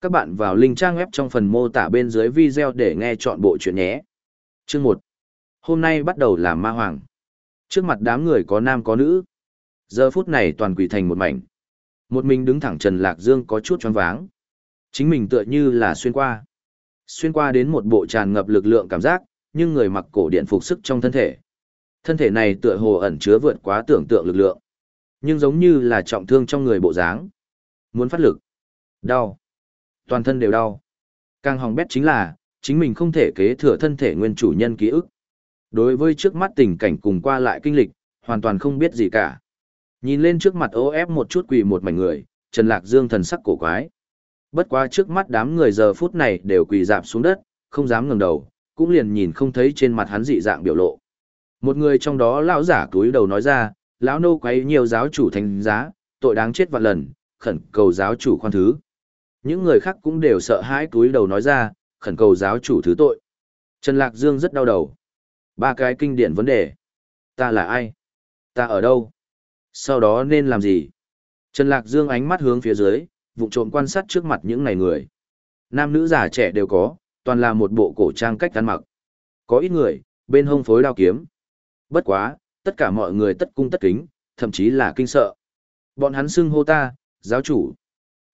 Các bạn vào link trang web trong phần mô tả bên dưới video để nghe chọn bộ chuyện nhé. Chương 1. Hôm nay bắt đầu làm ma hoàng. Trước mặt đám người có nam có nữ. Giờ phút này toàn quỷ thành một mảnh. Một mình đứng thẳng Trần Lạc Dương có chút choáng váng. Chính mình tựa như là xuyên qua. Xuyên qua đến một bộ tràn ngập lực lượng cảm giác, nhưng người mặc cổ điện phục sức trong thân thể. Thân thể này tựa hồ ẩn chứa vượt quá tưởng tượng lực lượng. Nhưng giống như là trọng thương trong người bộ dáng. Muốn phát lực. Đau toàn thân đều đau. Càng hỏng bét chính là, chính mình không thể kế thừa thân thể nguyên chủ nhân ký ức. Đối với trước mắt tình cảnh cùng qua lại kinh lịch, hoàn toàn không biết gì cả. Nhìn lên trước mặt ô ép một chút quỳ một mảnh người, Trần Lạc Dương thần sắc cổ quái. Bất quá trước mắt đám người giờ phút này đều quỳ dạp xuống đất, không dám ngẩng đầu, cũng liền nhìn không thấy trên mặt hắn dị dạng biểu lộ. Một người trong đó lão giả túi đầu nói ra, lão nô quấy nhiều giáo chủ thành giá, tội đáng chết vạn lần, khẩn cầu giáo chủ khoan thứ. Những người khác cũng đều sợ hãi túi đầu nói ra, khẩn cầu giáo chủ thứ tội. Trần Lạc Dương rất đau đầu. Ba cái kinh điển vấn đề. Ta là ai? Ta ở đâu? Sau đó nên làm gì? Trần Lạc Dương ánh mắt hướng phía dưới, vụ trộm quan sát trước mặt những này người. Nam nữ già trẻ đều có, toàn là một bộ cổ trang cách ăn mặc. Có ít người, bên hông phối đao kiếm. Bất quá, tất cả mọi người tất cung tất kính, thậm chí là kinh sợ. Bọn hắn xưng hô ta, giáo chủ.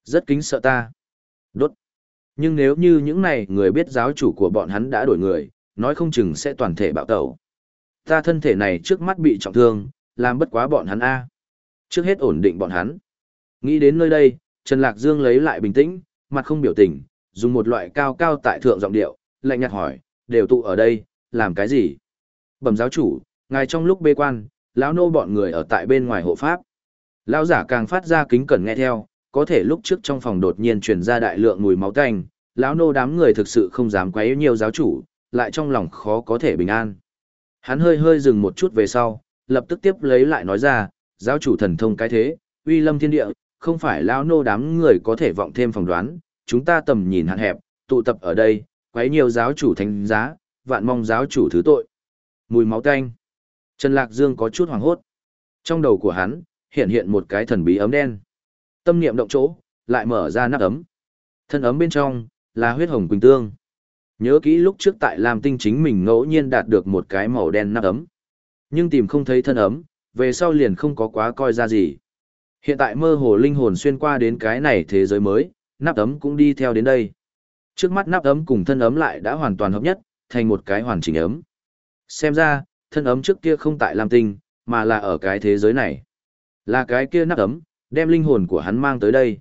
Rất kính sợ ta. Đốt. Nhưng nếu như những này người biết giáo chủ của bọn hắn đã đổi người, nói không chừng sẽ toàn thể bạo tẩu. Ta thân thể này trước mắt bị trọng thương, làm bất quá bọn hắn A. Trước hết ổn định bọn hắn. Nghĩ đến nơi đây, Trần Lạc Dương lấy lại bình tĩnh, mặt không biểu tình, dùng một loại cao cao tại thượng giọng điệu, lạnh nhạt hỏi, đều tụ ở đây, làm cái gì? Bẩm giáo chủ, ngài trong lúc bê quan, lão nô bọn người ở tại bên ngoài hộ pháp. Lão giả càng phát ra kính cẩn nghe theo, có thể lúc trước trong phòng đột nhiên truyền ra đại lượng mùi máu tanh, lão nô đám người thực sự không dám quấy nhiều giáo chủ, lại trong lòng khó có thể bình an. Hắn hơi hơi dừng một chút về sau, lập tức tiếp lấy lại nói ra, giáo chủ thần thông cái thế, uy lâm thiên địa, không phải lão nô đám người có thể vọng thêm phỏng đoán, chúng ta tầm nhìn hạn hẹp, tụ tập ở đây, quấy nhiều giáo chủ thánh giá, vạn mong giáo chủ thứ tội. Mùi máu tanh. Trần Lạc Dương có chút hoảng hốt. Trong đầu của hắn, hiện hiện một cái thần bí ấm đen tâm niệm động chỗ, lại mở ra nắp ấm. Thân ấm bên trong, là huyết hồng quỳnh tương. Nhớ kỹ lúc trước tại Lam Tinh chính mình ngẫu nhiên đạt được một cái màu đen nắp ấm. Nhưng tìm không thấy thân ấm, về sau liền không có quá coi ra gì. Hiện tại mơ hồ linh hồn xuyên qua đến cái này thế giới mới, nắp ấm cũng đi theo đến đây. Trước mắt nắp ấm cùng thân ấm lại đã hoàn toàn hợp nhất, thành một cái hoàn chỉnh ấm. Xem ra, thân ấm trước kia không tại Lam Tinh, mà là ở cái thế giới này. Là cái kia nắp ấm, đem linh hồn của hắn mang tới đây.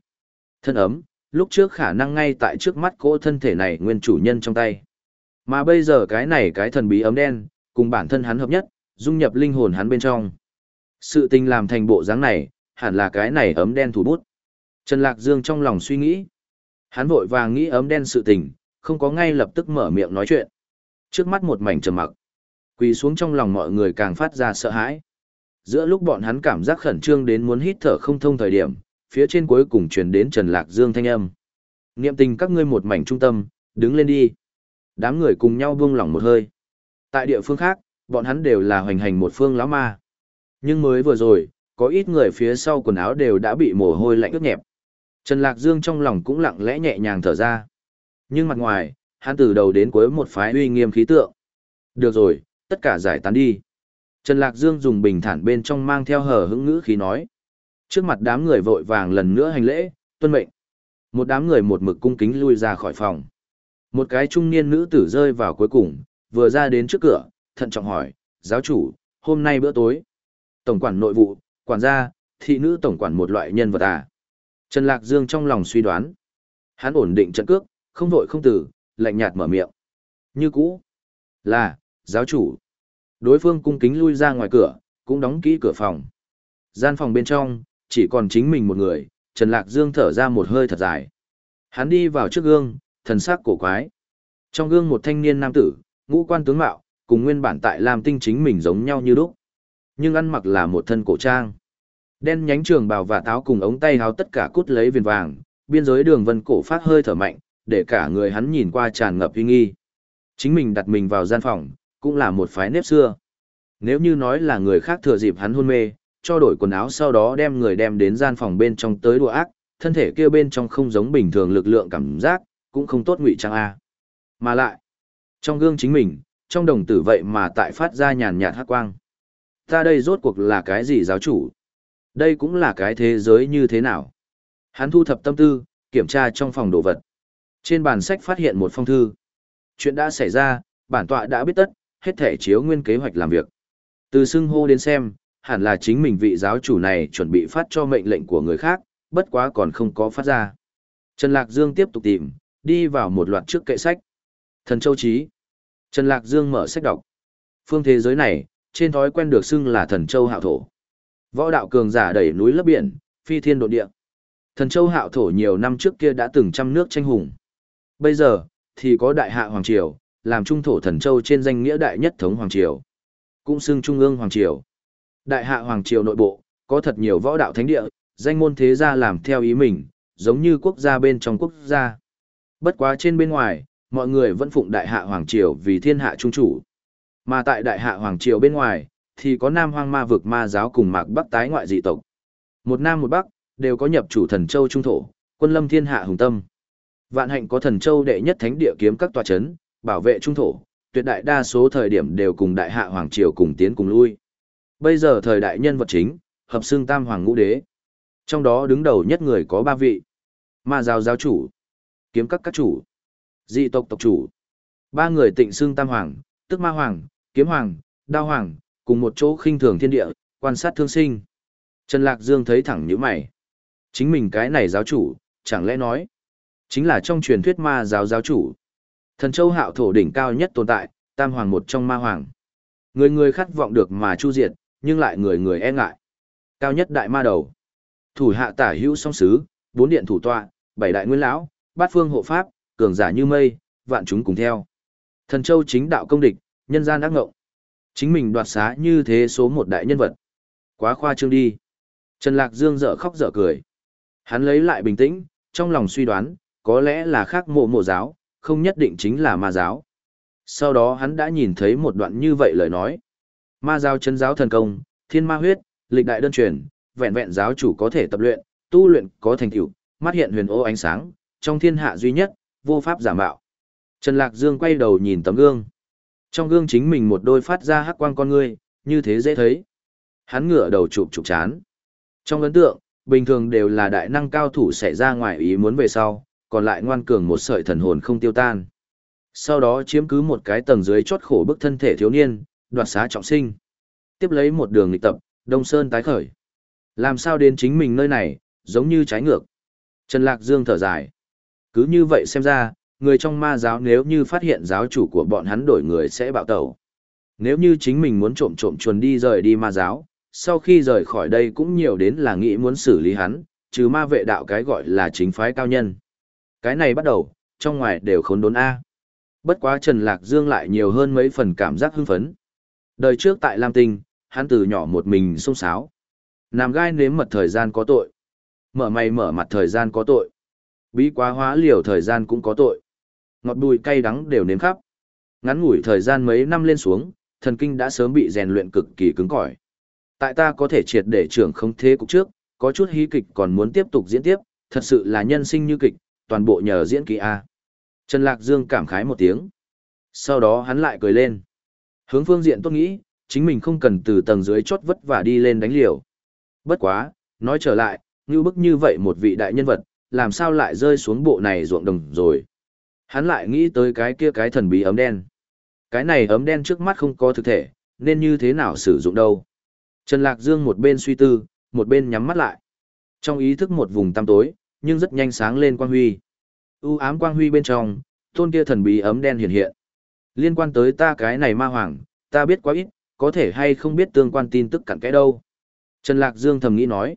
Thân ấm, lúc trước khả năng ngay tại trước mắt cỗ thân thể này nguyên chủ nhân trong tay. Mà bây giờ cái này cái thần bí ấm đen, cùng bản thân hắn hợp nhất, dung nhập linh hồn hắn bên trong. Sự tình làm thành bộ dáng này, hẳn là cái này ấm đen thủ bút. Trần Lạc Dương trong lòng suy nghĩ. Hắn vội vàng nghĩ ấm đen sự tình, không có ngay lập tức mở miệng nói chuyện. Trước mắt một mảnh trầm mặc. Quỳ xuống trong lòng mọi người càng phát ra sợ hãi. Giữa lúc bọn hắn cảm giác khẩn trương đến muốn hít thở không thông thời điểm, phía trên cuối cùng truyền đến Trần Lạc Dương thanh âm. Niệm tình các ngươi một mảnh trung tâm, đứng lên đi. Đám người cùng nhau buông lỏng một hơi. Tại địa phương khác, bọn hắn đều là hoành hành một phương lão ma. Nhưng mới vừa rồi, có ít người phía sau quần áo đều đã bị mồ hôi lạnh ướt nhẹp. Trần Lạc Dương trong lòng cũng lặng lẽ nhẹ nhàng thở ra. Nhưng mặt ngoài, hắn từ đầu đến cuối một phái uy nghiêm khí tượng. Được rồi, tất cả giải tán đi. Trần Lạc Dương dùng bình thản bên trong mang theo hờ hững ngữ khí nói. Trước mặt đám người vội vàng lần nữa hành lễ, tuân mệnh. Một đám người một mực cung kính lui ra khỏi phòng. Một cái trung niên nữ tử rơi vào cuối cùng, vừa ra đến trước cửa, thận trọng hỏi, giáo chủ, hôm nay bữa tối. Tổng quản nội vụ, quản gia, thị nữ tổng quản một loại nhân vật à. Trần Lạc Dương trong lòng suy đoán. Hắn ổn định trận cước, không vội không tử, lạnh nhạt mở miệng. Như cũ. Là, giáo chủ. Đối phương cung kính lui ra ngoài cửa, cũng đóng kỹ cửa phòng. Gian phòng bên trong, chỉ còn chính mình một người, Trần Lạc Dương thở ra một hơi thật dài. Hắn đi vào trước gương, thần sắc cổ quái. Trong gương một thanh niên nam tử, ngũ quan tướng mạo, cùng nguyên bản tại Lam Tinh chính mình giống nhau như lúc. Nhưng ăn mặc là một thân cổ trang. Đen nhánh trường bào và táo cùng ống tay háo tất cả cút lấy viền vàng, biên giới đường vân cổ phát hơi thở mạnh, để cả người hắn nhìn qua tràn ngập uy nghi. Chính mình đặt mình vào gian phòng, cũng là một phái nếp xưa. Nếu như nói là người khác thừa dịp hắn hôn mê, cho đổi quần áo sau đó đem người đem đến gian phòng bên trong tới đùa ác, thân thể kia bên trong không giống bình thường lực lượng cảm giác, cũng không tốt ngụy trang a. Mà lại, trong gương chính mình, trong đồng tử vậy mà tại phát ra nhàn nhạt hắc quang. Ta đây rốt cuộc là cái gì giáo chủ? Đây cũng là cái thế giới như thế nào? Hắn thu thập tâm tư, kiểm tra trong phòng đồ vật. Trên bàn sách phát hiện một phong thư. Chuyện đã xảy ra, bản tọa đã biết tất, hết thể chiếu nguyên kế hoạch làm việc. Từ xưng hô đến xem, hẳn là chính mình vị giáo chủ này chuẩn bị phát cho mệnh lệnh của người khác, bất quá còn không có phát ra. Trần Lạc Dương tiếp tục tìm, đi vào một loạt trước kệ sách. Thần Châu Chí. Trần Lạc Dương mở sách đọc. Phương thế giới này, trên thói quen được xưng là Thần Châu Hạo Thổ. Võ đạo cường giả đẩy núi lấp biển, phi thiên độ địa. Thần Châu Hạo Thổ nhiều năm trước kia đã từng trăm nước tranh hùng. Bây giờ, thì có Đại Hạ Hoàng Triều, làm trung thổ Thần Châu trên danh nghĩa đại nhất thống Hoàng Triều. Cũng xưng Trung ương Hoàng Triều. Đại Hạ Hoàng Triều nội bộ, có thật nhiều võ đạo thánh địa, danh môn thế gia làm theo ý mình, giống như quốc gia bên trong quốc gia. Bất quá trên bên ngoài, mọi người vẫn phụng Đại Hạ Hoàng Triều vì thiên hạ trung chủ. Mà tại Đại Hạ Hoàng Triều bên ngoài, thì có Nam Hoang Ma vực ma giáo cùng Mạc Bắc tái ngoại dị tộc. Một Nam một Bắc, đều có nhập chủ thần châu trung thổ, quân lâm thiên hạ hùng tâm. Vạn hạnh có thần châu đệ nhất thánh địa kiếm các tòa chấn, bảo vệ trung thổ, tuyệt đại đa số thời điểm đều cùng đại hạ hoàng triều cùng tiến cùng lui. Bây giờ thời đại nhân vật chính, hợp xương tam hoàng ngũ đế. Trong đó đứng đầu nhất người có ba vị. Ma giáo giáo chủ, kiếm các các chủ, dị tộc tộc chủ. Ba người tịnh xương tam hoàng, tức ma hoàng, kiếm hoàng, đao hoàng, cùng một chỗ khinh thường thiên địa, quan sát thương sinh. Trần Lạc Dương thấy thẳng như mày. Chính mình cái này giáo chủ, chẳng lẽ nói, chính là trong truyền thuyết ma giáo giáo chủ. Thần châu hạo thổ đỉnh cao nhất tồn tại, tam hoàng một trong ma hoàng. Người người khát vọng được mà chu diệt, nhưng lại người người e ngại. Cao nhất đại ma đầu. Thủ hạ tả hữu song sứ, bốn điện thủ tọa, bảy đại nguyên lão, bát phương hộ pháp, cường giả như mây, vạn chúng cùng theo. Thần châu chính đạo công địch, nhân gian ác ngộng. Chính mình đoạt xá như thế số một đại nhân vật. Quá khoa trương đi. Trần Lạc Dương dở khóc dở cười. Hắn lấy lại bình tĩnh, trong lòng suy đoán, có lẽ là khác mộ mộ giáo, không nhất định chính là ma giáo. Sau đó hắn đã nhìn thấy một đoạn như vậy lời nói. Ma giáo chân giáo thần công, thiên ma huyết, lịch đại đơn truyền, vẹn vẹn giáo chủ có thể tập luyện, tu luyện có thành tựu, mắt hiện huyền ô ánh sáng, trong thiên hạ duy nhất, vô pháp giả mạo. Trần Lạc Dương quay đầu nhìn tấm gương. Trong gương chính mình một đôi phát ra hắc quang con ngươi, như thế dễ thấy. Hắn ngửa đầu chụp chụp chán. Trong ấn tượng, bình thường đều là đại năng cao thủ xảy ra ngoài ý muốn về sau, còn lại ngoan cường một sợi thần hồn không tiêu tan. Sau đó chiếm cứ một cái tầng dưới chót khổ bức thân thể thiếu niên, đoạt xá trọng sinh. Tiếp lấy một đường lịch tập, Đông Sơn tái khởi. Làm sao đến chính mình nơi này, giống như trái ngược. Trần Lạc Dương thở dài. Cứ như vậy xem ra, người trong ma giáo nếu như phát hiện giáo chủ của bọn hắn đổi người sẽ bạo tẩu. Nếu như chính mình muốn trộm trộm chuồn đi rời đi ma giáo, sau khi rời khỏi đây cũng nhiều đến là nghĩ muốn xử lý hắn, trừ ma vệ đạo cái gọi là chính phái cao nhân. Cái này bắt đầu, trong ngoài đều khốn đốn A. Bất quá Trần Lạc Dương lại nhiều hơn mấy phần cảm giác hưng phấn. Đời trước tại Lam Tinh, hắn từ nhỏ một mình sông sáo. Nằm gai nếm mật thời gian có tội. Mở mày mở mặt thời gian có tội. Bí quá hóa liều thời gian cũng có tội. Ngọt bùi cay đắng đều nếm khắp. Ngắn ngủi thời gian mấy năm lên xuống, thần kinh đã sớm bị rèn luyện cực kỳ cứng cỏi. Tại ta có thể triệt để trưởng không thế cục trước, có chút hí kịch còn muốn tiếp tục diễn tiếp, thật sự là nhân sinh như kịch, toàn bộ nhờ diễn kỹ A. Trần Lạc Dương cảm khái một tiếng. Sau đó hắn lại cười lên. Hướng phương diện tốt nghĩ, chính mình không cần từ tầng dưới chót vất vả đi lên đánh liều. Bất quá, nói trở lại, như bức như vậy một vị đại nhân vật, làm sao lại rơi xuống bộ này ruộng đồng rồi. Hắn lại nghĩ tới cái kia cái thần bí ấm đen. Cái này ấm đen trước mắt không có thực thể, nên như thế nào sử dụng đâu. Trần Lạc Dương một bên suy tư, một bên nhắm mắt lại. Trong ý thức một vùng tăm tối, nhưng rất nhanh sáng lên quang huy. U ám quang huy bên trong, tôn kia thần bí ấm đen hiện hiện. Liên quan tới ta cái này ma hoàng, ta biết quá ít, có thể hay không biết tương quan tin tức cặn kẽ đâu. Trần Lạc Dương thầm nghĩ nói.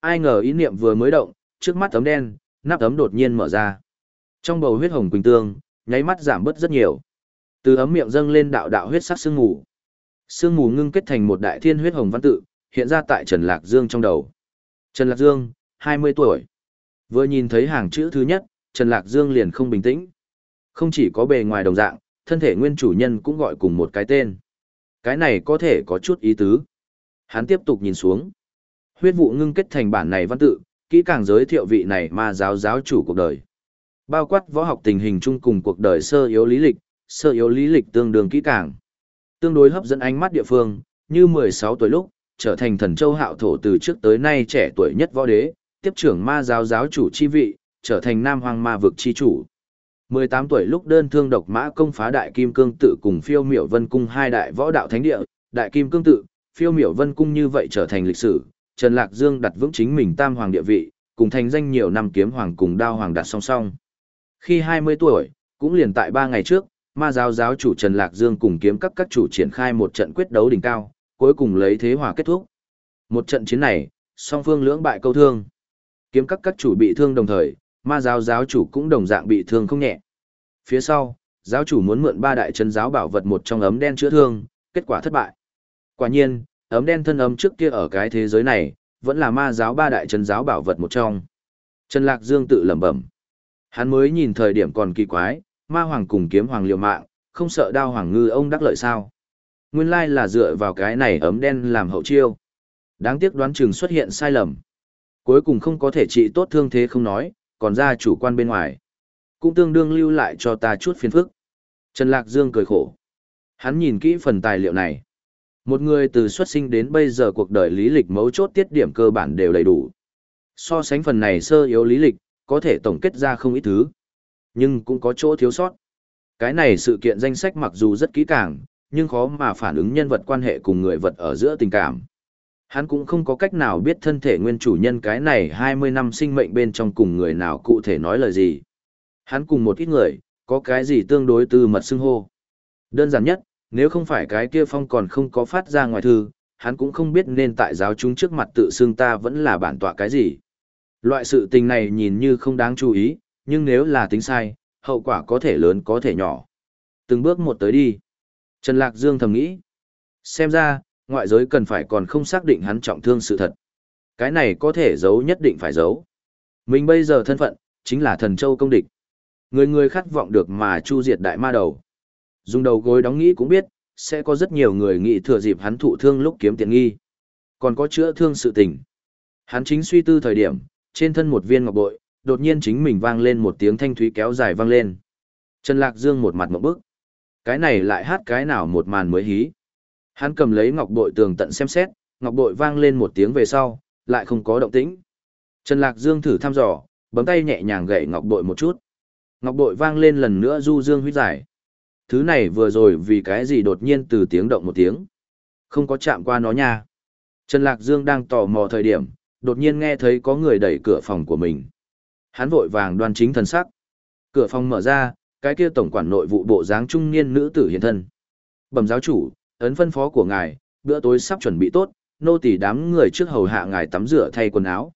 Ai ngờ ý niệm vừa mới động, trước mắt ấm đen, nắp ấm đột nhiên mở ra. Trong bầu huyết hồng quỳnh tương, nháy mắt giảm bớt rất nhiều. Từ ấm miệng dâng lên đạo đạo huyết sắc sương mù. Sương mù ngưng kết thành một đại thiên huyết hồng văn tự, hiện ra tại Trần Lạc Dương trong đầu. Trần Lạc Dương, 20 tuổi. Vừa nhìn thấy hàng chữ thứ nhất, Trần Lạc Dương liền không bình tĩnh. Không chỉ có bề ngoài đồng dạng, thân thể nguyên chủ nhân cũng gọi cùng một cái tên. Cái này có thể có chút ý tứ. Hắn tiếp tục nhìn xuống. Huyết vụ ngưng kết thành bản này văn tự, kỹ càng giới thiệu vị này ma giáo giáo chủ cuộc đời. Bao quát võ học tình hình chung cùng cuộc đời sơ yếu lý lịch, sơ yếu lý lịch tương đương kỹ càng. Tương đối hấp dẫn ánh mắt địa phương, như 16 tuổi lúc, trở thành thần châu hạo thổ từ trước tới nay trẻ tuổi nhất võ đế, tiếp trưởng ma giáo giáo chủ chi vị, trở thành nam hoàng ma vực chi chủ. 18 tuổi lúc đơn thương độc mã công phá đại kim cương tự cùng phiêu miểu vân cung hai đại võ đạo thánh địa, đại kim cương tự, phiêu miểu vân cung như vậy trở thành lịch sử, Trần Lạc Dương đặt vững chính mình tam hoàng địa vị, cùng thành danh nhiều năm kiếm hoàng cùng đao hoàng đặt song song. Khi 20 tuổi, cũng liền tại 3 ngày trước, ma giáo giáo chủ Trần Lạc Dương cùng kiếm các các chủ triển khai một trận quyết đấu đỉnh cao, cuối cùng lấy thế hòa kết thúc. Một trận chiến này, song phương lưỡng bại câu thương. Kiếm các các chủ bị thương đồng thời, ma giáo giáo chủ cũng đồng dạng bị thương không nhẹ. Phía sau, giáo chủ muốn mượn ba đại chân giáo bảo vật một trong ấm đen chữa thương, kết quả thất bại. Quả nhiên, ấm đen thân ấm trước kia ở cái thế giới này, vẫn là ma giáo ba đại chân giáo bảo vật một trong. Trần Lạc Dương tự lẩm bẩm. Hắn mới nhìn thời điểm còn kỳ quái, ma hoàng cùng kiếm hoàng liều mạng, không sợ đao hoàng ngư ông đắc lợi sao. Nguyên lai là dựa vào cái này ấm đen làm hậu chiêu. Đáng tiếc đoán chừng xuất hiện sai lầm. Cuối cùng không có thể trị tốt thương thế không nói, còn ra chủ quan bên ngoài. Cũng tương đương lưu lại cho ta chút phiền phức. Trần Lạc Dương cười khổ. Hắn nhìn kỹ phần tài liệu này. Một người từ xuất sinh đến bây giờ cuộc đời lý lịch mấu chốt tiết điểm cơ bản đều đầy đủ. So sánh phần này sơ yếu lý lịch, có thể tổng kết ra không ít thứ. Nhưng cũng có chỗ thiếu sót. Cái này sự kiện danh sách mặc dù rất kỹ càng, nhưng khó mà phản ứng nhân vật quan hệ cùng người vật ở giữa tình cảm. Hắn cũng không có cách nào biết thân thể nguyên chủ nhân cái này 20 năm sinh mệnh bên trong cùng người nào cụ thể nói lời gì. Hắn cùng một ít người, có cái gì tương đối từ mật xưng hô. Đơn giản nhất, nếu không phải cái kia phong còn không có phát ra ngoài thư, hắn cũng không biết nên tại giáo chúng trước mặt tự xưng ta vẫn là bản tọa cái gì. Loại sự tình này nhìn như không đáng chú ý, nhưng nếu là tính sai, hậu quả có thể lớn có thể nhỏ. Từng bước một tới đi. Trần Lạc Dương thầm nghĩ. Xem ra, ngoại giới cần phải còn không xác định hắn trọng thương sự thật. Cái này có thể giấu nhất định phải giấu. Mình bây giờ thân phận, chính là thần châu công địch. Người người khát vọng được mà chu diệt đại ma đầu. Dùng đầu gối đóng nghĩ cũng biết, sẽ có rất nhiều người nghĩ thừa dịp hắn thụ thương lúc kiếm tiện nghi. Còn có chữa thương sự tình. Hắn chính suy tư thời điểm, trên thân một viên ngọc bội, đột nhiên chính mình vang lên một tiếng thanh thúy kéo dài vang lên. Trần Lạc Dương một mặt một bức. Cái này lại hát cái nào một màn mới hí. Hắn cầm lấy ngọc bội tường tận xem xét, ngọc bội vang lên một tiếng về sau, lại không có động tĩnh. Trần Lạc Dương thử thăm dò, bấm tay nhẹ nhàng gậy ngọc bội một chút. Ngọc bội vang lên lần nữa du dương huyết giải. Thứ này vừa rồi vì cái gì đột nhiên từ tiếng động một tiếng. Không có chạm qua nó nha. Trần Lạc Dương đang tò mò thời điểm, đột nhiên nghe thấy có người đẩy cửa phòng của mình. Hắn vội vàng đoan chính thần sắc. Cửa phòng mở ra, cái kia tổng quản nội vụ bộ dáng trung niên nữ tử hiện thân. Bẩm giáo chủ, ấn phân phó của ngài, bữa tối sắp chuẩn bị tốt, nô tỳ đám người trước hầu hạ ngài tắm rửa thay quần áo.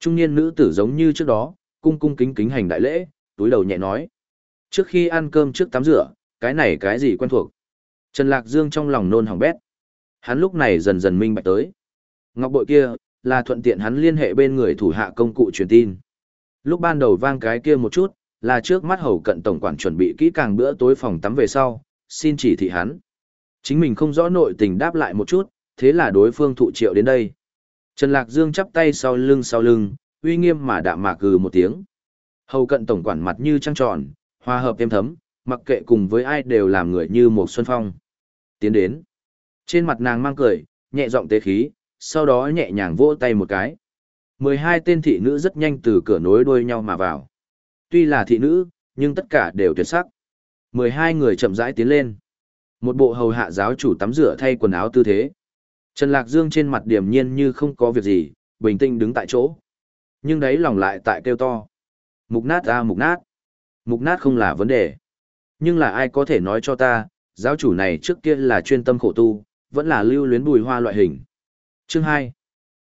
Trung niên nữ tử giống như trước đó, cung cung kính kính hành đại lễ, túi đầu nhẹ nói. Trước khi ăn cơm trước tắm rửa, cái này cái gì quen thuộc. Trần Lạc Dương trong lòng nôn hỏng bét. Hắn lúc này dần dần minh bạch tới. Ngọc bội kia, là thuận tiện hắn liên hệ bên người thủ hạ công cụ truyền tin. Lúc ban đầu vang cái kia một chút, là trước mắt hầu cận tổng quản chuẩn bị kỹ càng bữa tối phòng tắm về sau, xin chỉ thị hắn. Chính mình không rõ nội tình đáp lại một chút, thế là đối phương thụ triệu đến đây. Trần Lạc Dương chắp tay sau lưng sau lưng, uy nghiêm mà đạm mạc gừ một tiếng. Hầu cận tổng quản mặt như trăng tròn, hòa hợp êm thấm, mặc kệ cùng với ai đều làm người như một xuân phong. Tiến đến. Trên mặt nàng mang cười, nhẹ giọng tế khí, sau đó nhẹ nhàng vỗ tay một cái. 12 tên thị nữ rất nhanh từ cửa nối đuôi nhau mà vào. Tuy là thị nữ, nhưng tất cả đều tuyệt sắc. 12 người chậm rãi tiến lên. Một bộ hầu hạ giáo chủ tắm rửa thay quần áo tư thế. Trần Lạc Dương trên mặt điềm nhiên như không có việc gì, bình tĩnh đứng tại chỗ. Nhưng đấy lòng lại tại kêu to. Mục nát ra mục nát. Mục nát không là vấn đề. Nhưng là ai có thể nói cho ta, giáo chủ này trước kia là chuyên tâm khổ tu, vẫn là lưu luyến bùi hoa loại hình. Chương 2.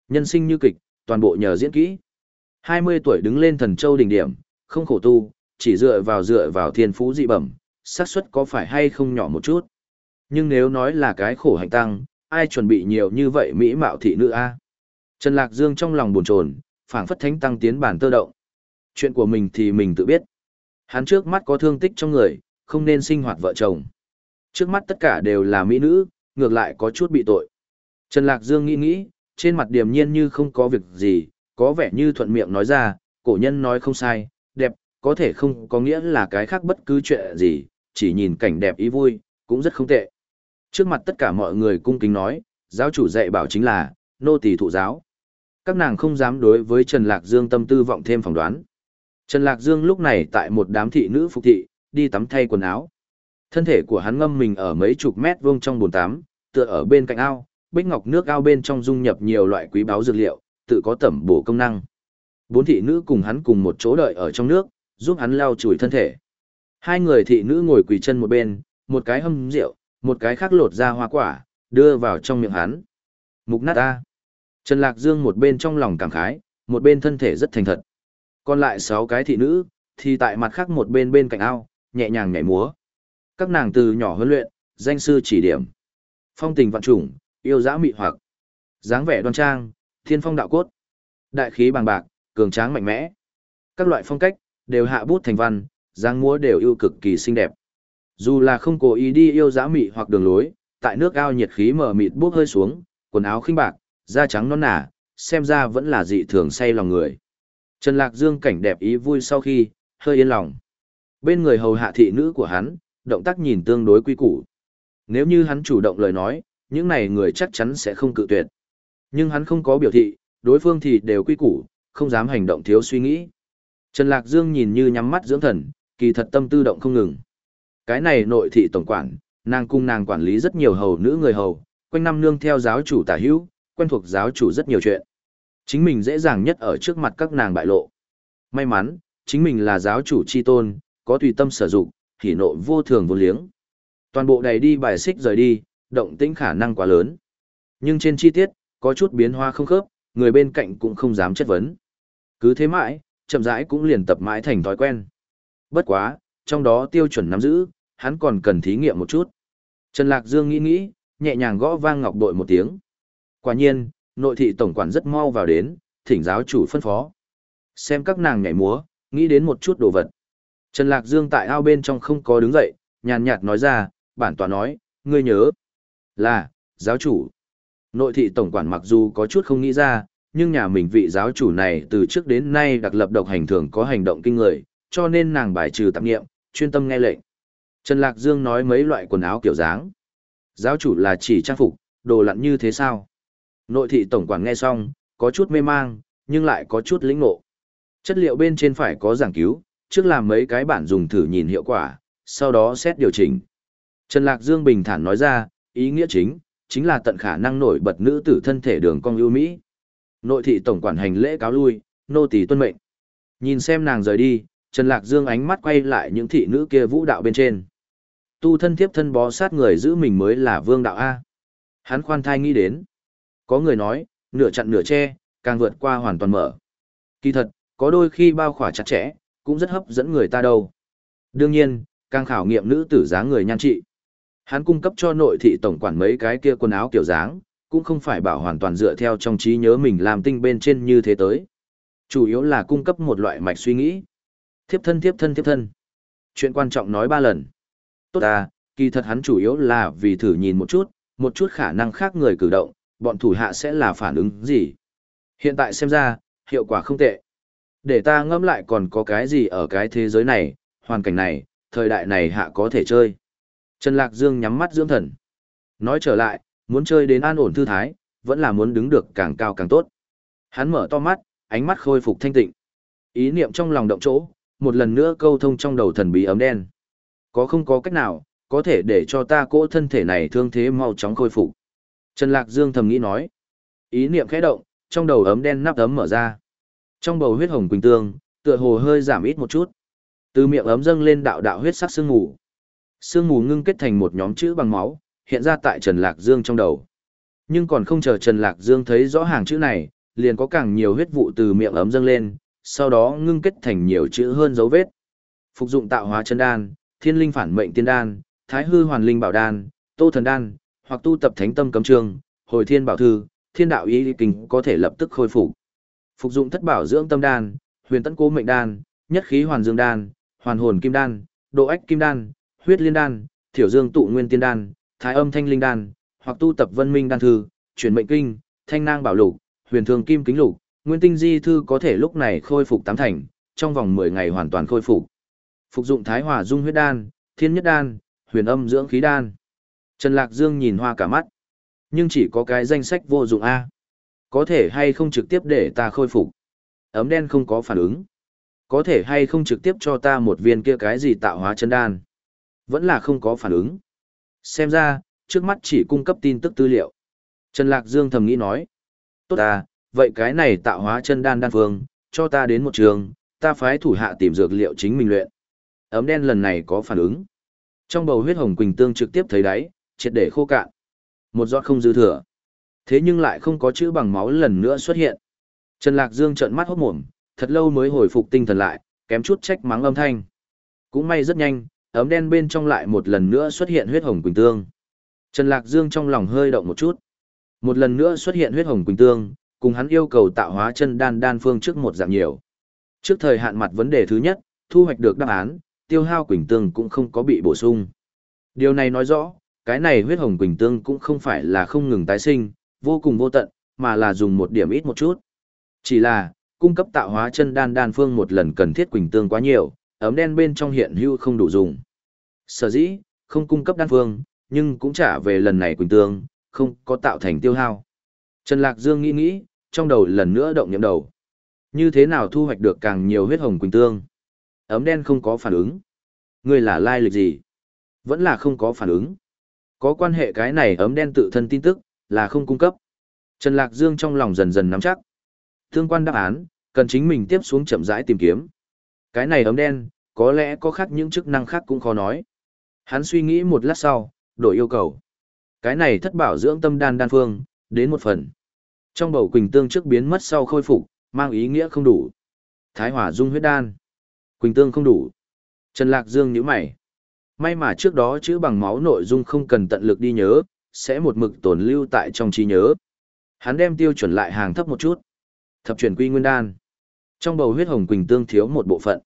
Nhân sinh như kịch, toàn bộ nhờ diễn kỹ. 20 tuổi đứng lên thần châu đỉnh điểm, không khổ tu, chỉ dựa vào dựa vào thiên phú dị bẩm, xác suất có phải hay không nhỏ một chút. Nhưng nếu nói là cái khổ hành tăng, ai chuẩn bị nhiều như vậy mỹ mạo thị nữ a? Trần Lạc Dương trong lòng buồn chồn, phảng phất thánh tăng tiến bản tơ động. Chuyện của mình thì mình tự biết. Hắn trước mắt có thương tích trong người, không nên sinh hoạt vợ chồng. Trước mắt tất cả đều là mỹ nữ, ngược lại có chút bị tội. Trần Lạc Dương nghĩ nghĩ, trên mặt điềm nhiên như không có việc gì, có vẻ như thuận miệng nói ra, cổ nhân nói không sai, đẹp, có thể không có nghĩa là cái khác bất cứ chuyện gì, chỉ nhìn cảnh đẹp ý vui, cũng rất không tệ. Trước mặt tất cả mọi người cung kính nói, giáo chủ dạy bảo chính là, nô tỳ thụ giáo. Các nàng không dám đối với Trần Lạc Dương tâm tư vọng thêm phỏng đoán. Trần Lạc Dương lúc này tại một đám thị nữ phục thị, đi tắm thay quần áo. Thân thể của hắn ngâm mình ở mấy chục mét vuông trong bồn tắm, tựa ở bên cạnh ao, bích ngọc nước ao bên trong dung nhập nhiều loại quý báu dược liệu, tự có tẩm bổ công năng. Bốn thị nữ cùng hắn cùng một chỗ đợi ở trong nước, giúp hắn lau chùi thân thể. Hai người thị nữ ngồi quỳ chân một bên, một cái hâm rượu, một cái khác lột ra hoa quả, đưa vào trong miệng hắn. Mục nát ta. Trần Lạc Dương một bên trong lòng cảm khái, một bên thân thể rất thành thật. Còn lại sáu cái thị nữ, thì tại mặt khác một bên bên cạnh ao, nhẹ nhàng nhảy múa. Các nàng từ nhỏ huấn luyện, danh sư chỉ điểm. Phong tình vạn trùng, yêu dã mị hoặc. dáng vẻ đoan trang, thiên phong đạo cốt. Đại khí bằng bạc, cường tráng mạnh mẽ. Các loại phong cách, đều hạ bút thành văn, dáng múa đều yêu cực kỳ xinh đẹp. Dù là không cố ý đi yêu dã mị hoặc đường lối, tại nước ao nhiệt khí mở mịt bốc hơi xuống, quần áo khinh bạc, da trắng non nả, xem ra vẫn là dị thường say lòng người. Trần Lạc Dương cảnh đẹp ý vui sau khi, hơi yên lòng. Bên người hầu hạ thị nữ của hắn, động tác nhìn tương đối quy củ. Nếu như hắn chủ động lời nói, những này người chắc chắn sẽ không cự tuyệt. Nhưng hắn không có biểu thị, đối phương thì đều quy củ, không dám hành động thiếu suy nghĩ. Trần Lạc Dương nhìn như nhắm mắt dưỡng thần, kỳ thật tâm tư động không ngừng. Cái này nội thị tổng quản, nàng cung nàng quản lý rất nhiều hầu nữ người hầu, quanh năm nương theo giáo chủ tả hữu, quen thuộc giáo chủ rất nhiều chuyện. Chính mình dễ dàng nhất ở trước mặt các nàng bại lộ. May mắn, chính mình là giáo chủ chi tôn, có tùy tâm sở dụng, thì nộ vô thường vô liếng. Toàn bộ đầy đi bài xích rời đi, động tĩnh khả năng quá lớn. Nhưng trên chi tiết, có chút biến hóa không khớp, người bên cạnh cũng không dám chất vấn. Cứ thế mãi, chậm rãi cũng liền tập mãi thành thói quen. Bất quá, trong đó tiêu chuẩn nắm giữ, hắn còn cần thí nghiệm một chút. Trần Lạc Dương nghĩ nghĩ, nhẹ nhàng gõ vang ngọc đội một tiếng. Quả nhiên, nội thị tổng quản rất mau vào đến, thỉnh giáo chủ phân phó. Xem các nàng nhảy múa, nghĩ đến một chút đồ vật. Trần Lạc Dương tại ao bên trong không có đứng dậy, nhàn nhạt nói ra, bản tòa nói, ngươi nhớ. Là, giáo chủ. Nội thị tổng quản mặc dù có chút không nghĩ ra, nhưng nhà mình vị giáo chủ này từ trước đến nay đặc lập độc hành thường có hành động kinh người, cho nên nàng bài trừ tạp nghiệm, chuyên tâm nghe lệnh. Trần Lạc Dương nói mấy loại quần áo kiểu dáng. Giáo chủ là chỉ trang phục, đồ lặn như thế sao? Nội thị tổng quản nghe xong, có chút mê mang, nhưng lại có chút lĩnh ngộ. Chất liệu bên trên phải có giảng cứu, trước làm mấy cái bản dùng thử nhìn hiệu quả, sau đó xét điều chỉnh. Trần Lạc Dương bình thản nói ra, ý nghĩa chính, chính là tận khả năng nổi bật nữ tử thân thể đường cong ưu mỹ. Nội thị tổng quản hành lễ cáo lui, nô tỳ tuân mệnh. Nhìn xem nàng rời đi, Trần Lạc Dương ánh mắt quay lại những thị nữ kia vũ đạo bên trên. Tu thân thiếp thân bó sát người giữ mình mới là vương đạo A. Hắn khoan thai nghĩ đến. Có người nói, nửa chặn nửa che, càng vượt qua hoàn toàn mở. Kỳ thật, có đôi khi bao khỏa chặt chẽ, cũng rất hấp dẫn người ta đâu. Đương nhiên, càng khảo nghiệm nữ tử dáng người nhan trị. Hắn cung cấp cho nội thị tổng quản mấy cái kia quần áo kiểu dáng, cũng không phải bảo hoàn toàn dựa theo trong trí nhớ mình làm tinh bên trên như thế tới. Chủ yếu là cung cấp một loại mạch suy nghĩ. Thiếp thân thiếp thân thiếp thân. Chuyện quan trọng nói ba lần. Tốt à, kỳ thật hắn chủ yếu là vì thử nhìn một chút, một chút khả năng khác người cử động, bọn thủ hạ sẽ là phản ứng gì. Hiện tại xem ra, hiệu quả không tệ. Để ta ngẫm lại còn có cái gì ở cái thế giới này, hoàn cảnh này, thời đại này hạ có thể chơi. Trần Lạc Dương nhắm mắt dưỡng thần. Nói trở lại, muốn chơi đến an ổn thư thái, vẫn là muốn đứng được càng cao càng tốt. Hắn mở to mắt, ánh mắt khôi phục thanh tịnh. Ý niệm trong lòng động chỗ, một lần nữa câu thông trong đầu thần bí ấm đen. Có không có cách nào, có thể để cho ta cỗ thân thể này thương thế mau chóng khôi phục. Trần Lạc Dương thầm nghĩ nói. Ý niệm khẽ động, trong đầu ấm đen nắp ấm mở ra. Trong bầu huyết hồng quỳnh tương, tựa hồ hơi giảm ít một chút. Từ miệng ấm dâng lên đạo đạo huyết sắc sương mù. Sương mù ngưng kết thành một nhóm chữ bằng máu, hiện ra tại Trần Lạc Dương trong đầu. Nhưng còn không chờ Trần Lạc Dương thấy rõ hàng chữ này, liền có càng nhiều huyết vụ từ miệng ấm dâng lên, sau đó ngưng kết thành nhiều chữ hơn dấu vết. Phục dụng tạo hóa chân đan, thiên linh phản mệnh tiên đan, thái hư hoàn linh bảo đan, tô thần đan, hoặc tu tập thánh tâm cấm trường, hồi thiên bảo thư, thiên đạo ý kinh có thể lập tức khôi phục. Phục dụng thất bảo dưỡng tâm đan, huyền tấn cố mệnh đan, nhất khí hoàn dương đan, hoàn hồn kim đan, độ ách kim đan, huyết liên đan, thiểu dương tụ nguyên tiên đan, thái âm thanh linh đan, hoặc tu tập vân minh đan thư, chuyển mệnh kinh, thanh nang bảo lục, huyền thường kim kính lục, Nguyên tinh di thư có thể lúc này khôi phục tám thành, trong vòng 10 ngày hoàn toàn khôi phục. Phục dụng Thái Hòa Dung huyết đan, Thiên Nhất đan, Huyền Âm dưỡng khí đan. Trần Lạc Dương nhìn hoa cả mắt. Nhưng chỉ có cái danh sách vô dụng a. Có thể hay không trực tiếp để ta khôi phục? Ấm đen không có phản ứng. Có thể hay không trực tiếp cho ta một viên kia cái gì tạo hóa chân đan? Vẫn là không có phản ứng. Xem ra, trước mắt chỉ cung cấp tin tức tư liệu. Trần Lạc Dương thầm nghĩ nói. Tốt à, vậy cái này tạo hóa chân đan đan phương, cho ta đến một trường, ta phái thủ hạ tìm dược liệu chính mình luyện. Ấm đen lần này có phản ứng. Trong bầu huyết hồng quỳnh tương trực tiếp thấy đáy, triệt để khô cạn. Một giọt không dư thừa. Thế nhưng lại không có chữ bằng máu lần nữa xuất hiện. Trần Lạc Dương trợn mắt hốt mồm, thật lâu mới hồi phục tinh thần lại, kém chút trách mắng âm thanh. Cũng may rất nhanh, ấm đen bên trong lại một lần nữa xuất hiện huyết hồng quỳnh tương. Trần Lạc Dương trong lòng hơi động một chút. Một lần nữa xuất hiện huyết hồng quỳnh tương, cùng hắn yêu cầu tạo hóa chân đan đan phương trước một dạng nhiều. Trước thời hạn mặt vấn đề thứ nhất, thu hoạch được đáp án, tiêu hao quỳnh tương cũng không có bị bổ sung. Điều này nói rõ, cái này huyết hồng quỳnh tương cũng không phải là không ngừng tái sinh, vô cùng vô tận, mà là dùng một điểm ít một chút. Chỉ là, cung cấp tạo hóa chân đan đan phương một lần cần thiết quỳnh tương quá nhiều, ấm đen bên trong hiện hữu không đủ dùng. Sở dĩ, không cung cấp đan phương, nhưng cũng trả về lần này quỳnh tương, không có tạo thành tiêu hao. Trần Lạc Dương nghĩ nghĩ, trong đầu lần nữa động nhậm đầu. Như thế nào thu hoạch được càng nhiều huyết hồng quỳnh tương? Ấm đen không có phản ứng. Ngươi là lai lịch gì? Vẫn là không có phản ứng. Có quan hệ cái này ấm đen tự thân tin tức, là không cung cấp. Trần Lạc Dương trong lòng dần dần nắm chắc. Tương quan đáp án, cần chính mình tiếp xuống chậm rãi tìm kiếm. Cái này ấm đen, có lẽ có khác những chức năng khác cũng khó nói. Hắn suy nghĩ một lát sau, đổi yêu cầu. Cái này thất bảo dưỡng tâm đan đan phương, đến một phần. Trong bầu quỳnh tương trước biến mất sau khôi phục, mang ý nghĩa không đủ. Thái hỏa dung huyết đan. Quỳnh tương không đủ. Trần Lạc Dương nhíu mày. May mà trước đó chữ bằng máu nội dung không cần tận lực đi nhớ, sẽ một mực tồn lưu tại trong trí nhớ. Hắn đem tiêu chuẩn lại hàng thấp một chút. Thập chuyển quy nguyên đan. Trong bầu huyết hồng quỳnh tương thiếu một bộ phận.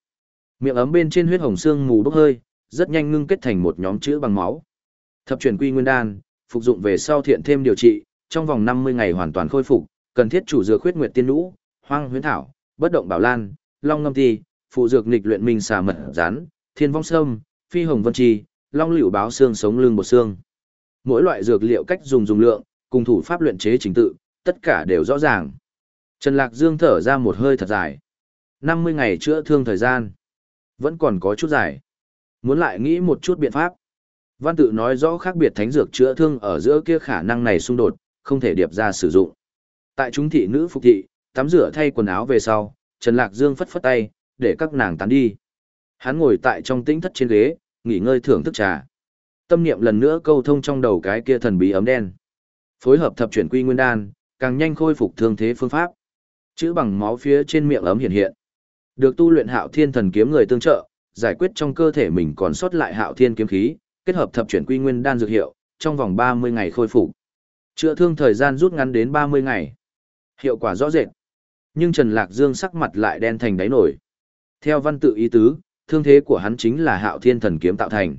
Miệng ấm bên trên huyết hồng xương mù bốc hơi, rất nhanh ngưng kết thành một nhóm chữ bằng máu. Thập chuyển quy nguyên đan, phục dụng về sau thiện thêm điều trị, trong vòng 50 ngày hoàn toàn khôi phục, cần thiết chủ dược khuyết nguyệt tiên lũ, hoang huyễn thảo, bất động bảo lan, long ngâm ti, phụ dược nghịch luyện minh xà mật rán, thiên vong sâm, phi hồng vân chi, long liễu báo xương sống lưng bột xương. Mỗi loại dược liệu cách dùng dùng lượng, cùng thủ pháp luyện chế trình tự, tất cả đều rõ ràng. Trần Lạc Dương thở ra một hơi thật dài. 50 ngày chữa thương thời gian. Vẫn còn có chút dài. Muốn lại nghĩ một chút biện pháp. Văn tự nói rõ khác biệt thánh dược chữa thương ở giữa kia khả năng này xung đột, không thể điệp ra sử dụng. Tại chúng thị nữ phục thị, tắm rửa thay quần áo về sau, Trần Lạc Dương phất phất tay, để các nàng tán đi. Hắn ngồi tại trong tĩnh thất trên ghế, nghỉ ngơi thưởng thức trà. Tâm niệm lần nữa câu thông trong đầu cái kia thần bí ấm đen. Phối hợp thập chuyển quy nguyên đan, càng nhanh khôi phục thương thế phương pháp. Chữ bằng máu phía trên miệng ấm hiện hiện. Được tu luyện Hạo Thiên thần kiếm người tương trợ, giải quyết trong cơ thể mình còn sót lại Hạo Thiên kiếm khí, kết hợp thập chuyển quy nguyên đan dược hiệu, trong vòng 30 ngày khôi phục. Chữa thương thời gian rút ngắn đến 30 ngày. Hiệu quả rõ rệt. Nhưng Trần Lạc Dương sắc mặt lại đen thành đáy nổi. Theo văn tự ý tứ, thương thế của hắn chính là hạo thiên thần kiếm tạo thành.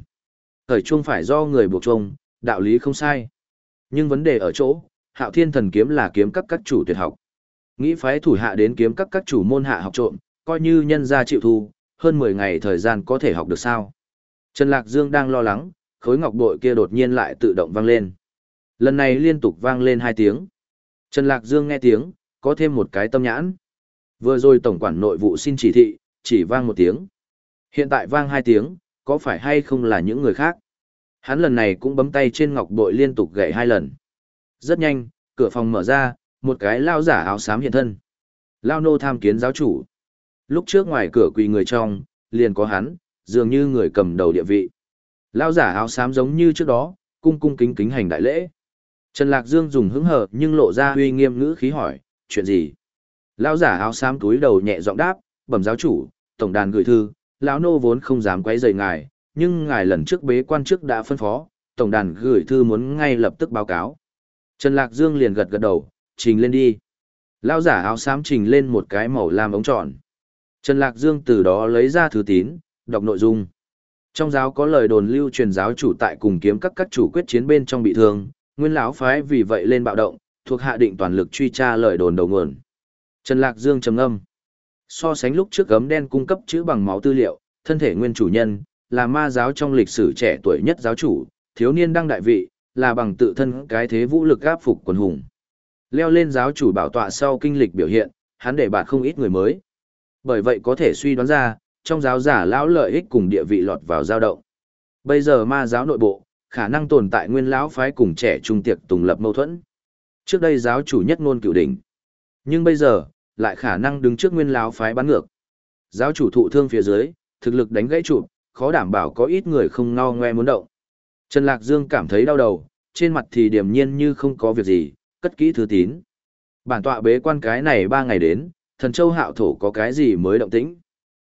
Thời chuông phải do người buộc chuông, đạo lý không sai. Nhưng vấn đề ở chỗ, hạo thiên thần kiếm là kiếm các các chủ tuyệt học. Nghĩ phái thủ hạ đến kiếm các các chủ môn hạ học trộm, coi như nhân gia chịu thu, hơn 10 ngày thời gian có thể học được sao. Trần Lạc Dương đang lo lắng, khối ngọc bội kia đột nhiên lại tự động vang lên. Lần này liên tục vang lên hai tiếng. Trần Lạc Dương nghe tiếng, có thêm một cái tâm nhãn. Vừa rồi tổng quản nội vụ xin chỉ thị, chỉ vang một tiếng. Hiện tại vang hai tiếng, có phải hay không là những người khác? Hắn lần này cũng bấm tay trên ngọc bội liên tục gậy hai lần. Rất nhanh, cửa phòng mở ra, một cái lao giả áo xám hiện thân. Lao nô tham kiến giáo chủ. Lúc trước ngoài cửa quỳ người trong, liền có hắn, dường như người cầm đầu địa vị. Lao giả áo xám giống như trước đó, cung cung kính kính hành đại lễ. Trần Lạc Dương dùng hứng hờ nhưng lộ ra uy nghiêm ngữ khí hỏi, chuyện gì? Lao giả áo xám túi đầu nhẹ giọng đáp, bẩm giáo chủ, tổng đàn gửi thư, lão nô vốn không dám quấy rầy ngài, nhưng ngài lần trước bế quan trước đã phân phó, tổng đàn gửi thư muốn ngay lập tức báo cáo. Trần Lạc Dương liền gật gật đầu, trình lên đi. Lão giả áo xám trình lên một cái màu lam ống tròn. Trần Lạc Dương từ đó lấy ra thư tín, đọc nội dung. Trong giáo có lời đồn lưu truyền giáo chủ tại cùng kiếm các các chủ quyết chiến bên trong bị thương, nguyên lão phái vì vậy lên bạo động, thuộc hạ định toàn lực truy tra lời đồn đầu nguồn. Trần Lạc Dương trầm âm. So sánh lúc trước gấm đen cung cấp chữ bằng máu tư liệu, thân thể nguyên chủ nhân, là ma giáo trong lịch sử trẻ tuổi nhất giáo chủ, thiếu niên đăng đại vị, là bằng tự thân cái thế vũ lực áp phục quần hùng. Leo lên giáo chủ bảo tọa sau kinh lịch biểu hiện, hắn để bạt không ít người mới. Bởi vậy có thể suy đoán ra, trong giáo giả lão lợi ích cùng địa vị lọt vào dao động. Bây giờ ma giáo nội bộ, khả năng tồn tại nguyên lão phái cùng trẻ trung tiệc tùng lập mâu thuẫn. Trước đây giáo chủ nhất ngôn cựu đỉnh. Nhưng bây giờ, lại khả năng đứng trước nguyên lão phái bắn ngược. Giáo chủ thụ thương phía dưới, thực lực đánh gãy chụp, khó đảm bảo có ít người không ngao ngoe muốn động. Trần Lạc Dương cảm thấy đau đầu, trên mặt thì điềm nhiên như không có việc gì, cất kỹ thư tín. Bản tọa bế quan cái này ba ngày đến, thần châu hạo thổ có cái gì mới động tĩnh.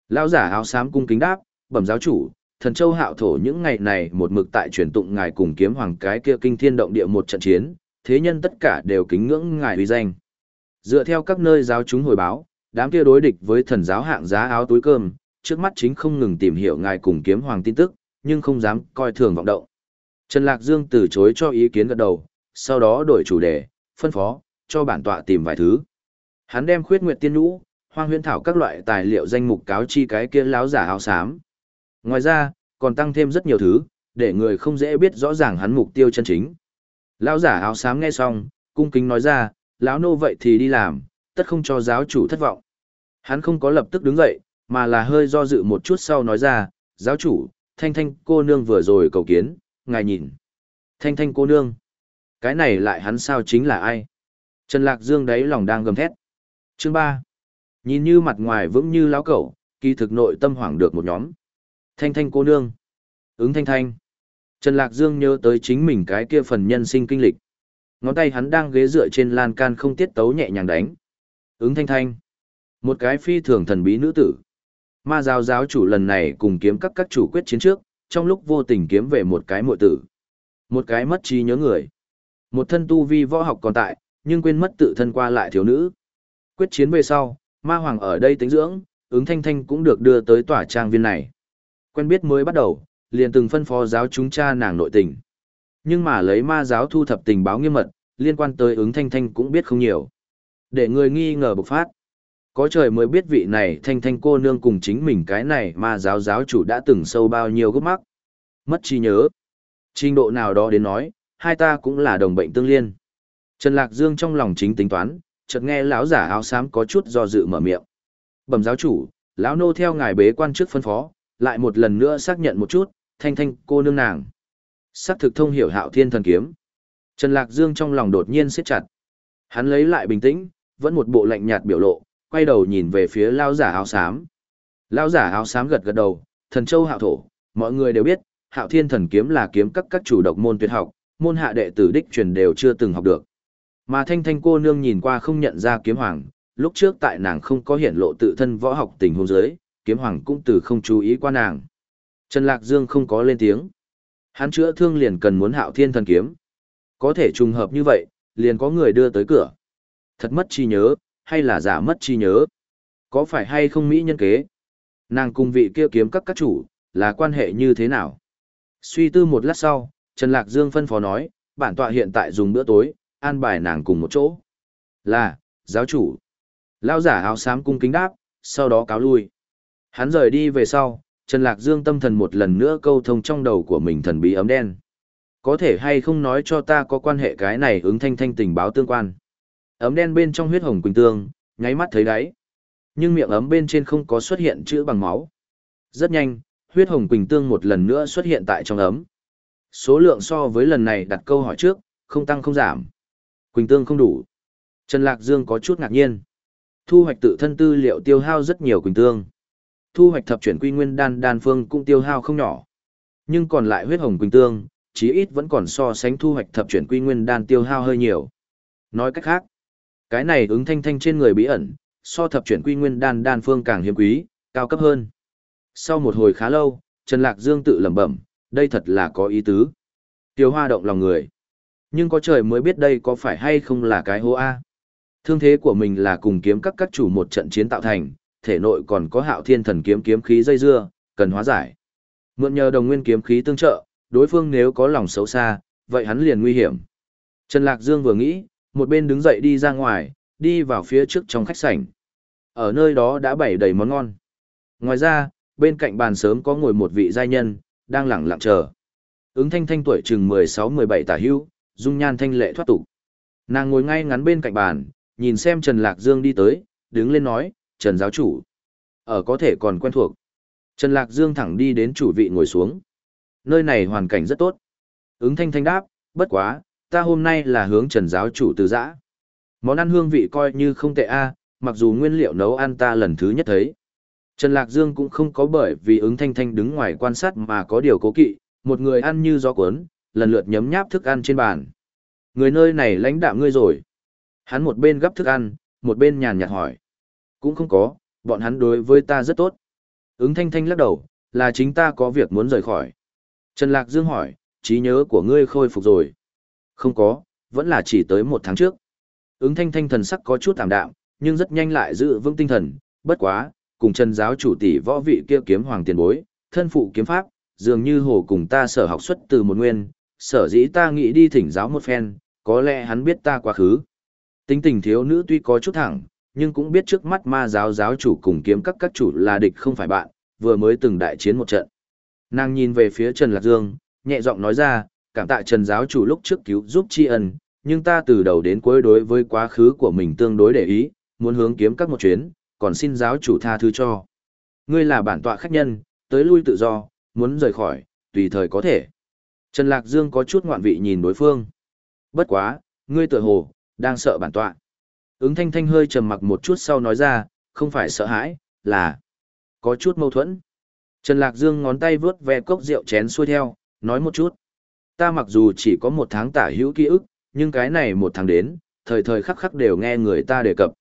Lão giả áo xám cung kính đáp, bẩm giáo chủ, thần châu hạo thổ những ngày này một mực tại truyền tụng ngài cùng kiếm hoàng cái kia kinh thiên động địa một trận chiến, thế nhân tất cả đều kính ngưỡng ngài uy danh. Dựa theo các nơi giáo chúng hồi báo, đám kia đối địch với thần giáo hạng giá áo túi cơm, trước mắt chính không ngừng tìm hiểu ngài cùng kiếm hoàng tin tức, nhưng không dám coi thường vọng động. Trần Lạc Dương từ chối cho ý kiến gật đầu, sau đó đổi chủ đề, phân phó, cho bản tọa tìm vài thứ. Hắn đem khuyết nguyệt tiên nhũ, hoang huyễn thảo các loại tài liệu danh mục cáo chi cái kia láo giả áo xám. Ngoài ra, còn tăng thêm rất nhiều thứ, để người không dễ biết rõ ràng hắn mục tiêu chân chính. Lão giả áo xám nghe xong, cung kính nói ra, lão nô vậy thì đi làm, tất không cho giáo chủ thất vọng. Hắn không có lập tức đứng dậy, mà là hơi do dự một chút sau nói ra, giáo chủ, thanh thanh cô nương vừa rồi cầu kiến, ngài nhìn. Thanh thanh cô nương. Cái này lại hắn sao chính là ai? Trần Lạc Dương đấy lòng đang gầm thét. Chương 3. Nhìn như mặt ngoài vững như lão cẩu, kỳ thực nội tâm hoảng được một nhóm. Thanh thanh cô nương. Ứng thanh thanh. Trần Lạc Dương nhớ tới chính mình cái kia phần nhân sinh kinh lịch. Ngón tay hắn đang ghế dựa trên lan can không tiết tấu nhẹ nhàng đánh. Ứng thanh thanh. Một cái phi thường thần bí nữ tử. Ma giáo giáo chủ lần này cùng kiếm các các chủ quyết chiến trước, trong lúc vô tình kiếm về một cái muội tử. Một cái mất trí nhớ người. Một thân tu vi võ học còn tại, nhưng quên mất tự thân qua lại thiếu nữ. Quyết chiến về sau, ma hoàng ở đây tính dưỡng, ứng thanh thanh cũng được đưa tới tòa trang viên này. Quen biết mới bắt đầu, liền từng phân phó giáo chúng cha nàng nội tình. Nhưng mà lấy ma giáo thu thập tình báo nghiêm mật, liên quan tới ứng thanh thanh cũng biết không nhiều. Để người nghi ngờ bộc phát. Có trời mới biết vị này thanh thanh cô nương cùng chính mình cái này ma giáo giáo chủ đã từng sâu bao nhiêu gốc mắc. Mất trí nhớ. Trình độ nào đó đến nói, hai ta cũng là đồng bệnh tương liên. Trần Lạc Dương trong lòng chính tính toán, chợt nghe lão giả áo xám có chút do dự mở miệng. Bẩm giáo chủ, lão nô theo ngài bế quan trước phân phó, lại một lần nữa xác nhận một chút, thanh thanh cô nương nàng. Xác thực thông hiểu hạo thiên thần kiếm. Trần Lạc Dương trong lòng đột nhiên siết chặt. Hắn lấy lại bình tĩnh, vẫn một bộ lạnh nhạt biểu lộ, quay đầu nhìn về phía lão giả áo xám. Lão giả áo xám gật gật đầu, thần châu hạo thổ, mọi người đều biết, hạo thiên thần kiếm là kiếm các các chủ độc môn tuyệt học, môn hạ đệ tử đích truyền đều chưa từng học được. Mà thanh thanh cô nương nhìn qua không nhận ra kiếm hoàng, lúc trước tại nàng không có hiển lộ tự thân võ học tình huống giới, kiếm hoàng cũng từ không chú ý qua nàng. Trần Lạc Dương không có lên tiếng. Hắn chữa thương liền cần muốn hạo thiên thần kiếm. Có thể trùng hợp như vậy, liền có người đưa tới cửa. Thật mất chi nhớ, hay là giả mất chi nhớ? Có phải hay không Mỹ nhân kế? Nàng cùng vị kia kiếm các các chủ, là quan hệ như thế nào? Suy tư một lát sau, Trần Lạc Dương phân phó nói, bản tọa hiện tại dùng bữa tối, an bài nàng cùng một chỗ. Là, giáo chủ. Lao giả áo xám cung kính đáp, sau đó cáo lui. Hắn rời đi về sau, Trần Lạc Dương tâm thần một lần nữa câu thông trong đầu của mình thần bí ấm đen. Có thể hay không nói cho ta có quan hệ cái này ứng thanh thanh tình báo tương quan. Ấm đen bên trong huyết hồng quỳnh tương, nháy mắt thấy đáy. Nhưng miệng ấm bên trên không có xuất hiện chữ bằng máu. Rất nhanh, huyết hồng quỳnh tương một lần nữa xuất hiện tại trong ấm. Số lượng so với lần này đặt câu hỏi trước, không tăng không giảm. Quỳnh tương không đủ. Trần Lạc Dương có chút ngạc nhiên. Thu hoạch tự thân tư liệu tiêu hao rất nhiều quỳnh tương. Thu hoạch thập chuyển quy nguyên đan đan phương cũng tiêu hao không nhỏ. Nhưng còn lại huyết hồng quỳnh tương, chí ít vẫn còn so sánh thu hoạch thập chuyển quy nguyên đan tiêu hao hơi nhiều. Nói cách khác, cái này ứng thanh thanh trên người bí ẩn, so thập chuyển quy nguyên đan đan phương càng hiếm quý, cao cấp hơn. Sau một hồi khá lâu, Trần Lạc Dương tự lẩm bẩm, đây thật là có ý tứ. Tiêu hoa động lòng người. Nhưng có trời mới biết đây có phải hay không là cái hố A. Thương thế của mình là cùng kiếm các các chủ một trận chiến tạo thành, thể nội còn có hạo thiên thần kiếm kiếm khí dây dưa, cần hóa giải. Mượn nhờ đồng nguyên kiếm khí tương trợ, đối phương nếu có lòng xấu xa, vậy hắn liền nguy hiểm. Trần Lạc Dương vừa nghĩ, một bên đứng dậy đi ra ngoài, đi vào phía trước trong khách sảnh. Ở nơi đó đã bày đầy món ngon. Ngoài ra, bên cạnh bàn sớm có ngồi một vị giai nhân, đang lẳng lặng chờ. Ứng thanh thanh tuổi chừng 16-17 tả hưu, dung nhan thanh lệ thoát tục. Nàng ngồi ngay ngắn bên cạnh bàn, nhìn xem Trần Lạc Dương đi tới, đứng lên nói, Trần giáo chủ. Ở có thể còn quen thuộc. Trần Lạc Dương thẳng đi đến chủ vị ngồi xuống. Nơi này hoàn cảnh rất tốt. Ứng thanh thanh đáp, bất quá, ta hôm nay là hướng Trần giáo chủ từ giã. Món ăn hương vị coi như không tệ a, mặc dù nguyên liệu nấu ăn ta lần thứ nhất thấy. Trần Lạc Dương cũng không có bởi vì ứng thanh thanh đứng ngoài quan sát mà có điều cố kỵ, một người ăn như gió cuốn, lần lượt nhấm nháp thức ăn trên bàn. Người nơi này lãnh đạm ngươi rồi. Hắn một bên gấp thức ăn, một bên nhàn nhạt hỏi. Cũng không có, bọn hắn đối với ta rất tốt. Ứng thanh thanh lắc đầu, là chính ta có việc muốn rời khỏi. Trần Lạc Dương hỏi, trí nhớ của ngươi khôi phục rồi. Không có, vẫn là chỉ tới một tháng trước. Ứng thanh thanh thần sắc có chút tạm đạm, nhưng rất nhanh lại giữ vững tinh thần, bất quá, cùng Trần giáo chủ tỷ võ vị kia kiếm hoàng tiền bối, thân phụ kiếm pháp, dường như hồ cùng ta sở học xuất từ một nguyên, sở dĩ ta nghĩ đi thỉnh giáo một phen, có lẽ hắn biết ta quá khứ. Tính tình thiếu nữ tuy có chút thẳng, nhưng cũng biết trước mắt ma giáo giáo chủ cùng kiếm các các chủ là địch không phải bạn, vừa mới từng đại chiến một trận. Nàng nhìn về phía Trần Lạc Dương, nhẹ giọng nói ra, cảm tạ Trần giáo chủ lúc trước cứu giúp tri ân, nhưng ta từ đầu đến cuối đối với quá khứ của mình tương đối để ý, muốn hướng kiếm các một chuyến, còn xin giáo chủ tha thứ cho. Ngươi là bản tọa khách nhân, tới lui tự do, muốn rời khỏi, tùy thời có thể. Trần Lạc Dương có chút ngoạn vị nhìn đối phương. Bất quá, ngươi tự hồ, đang sợ bản tọa. Ứng thanh thanh hơi trầm mặc một chút sau nói ra, không phải sợ hãi, là có chút mâu thuẫn. Trần Lạc Dương ngón tay vướt ve cốc rượu chén xuôi theo, nói một chút. Ta mặc dù chỉ có một tháng tả hữu ký ức, nhưng cái này một tháng đến, thời thời khắc khắc đều nghe người ta đề cập.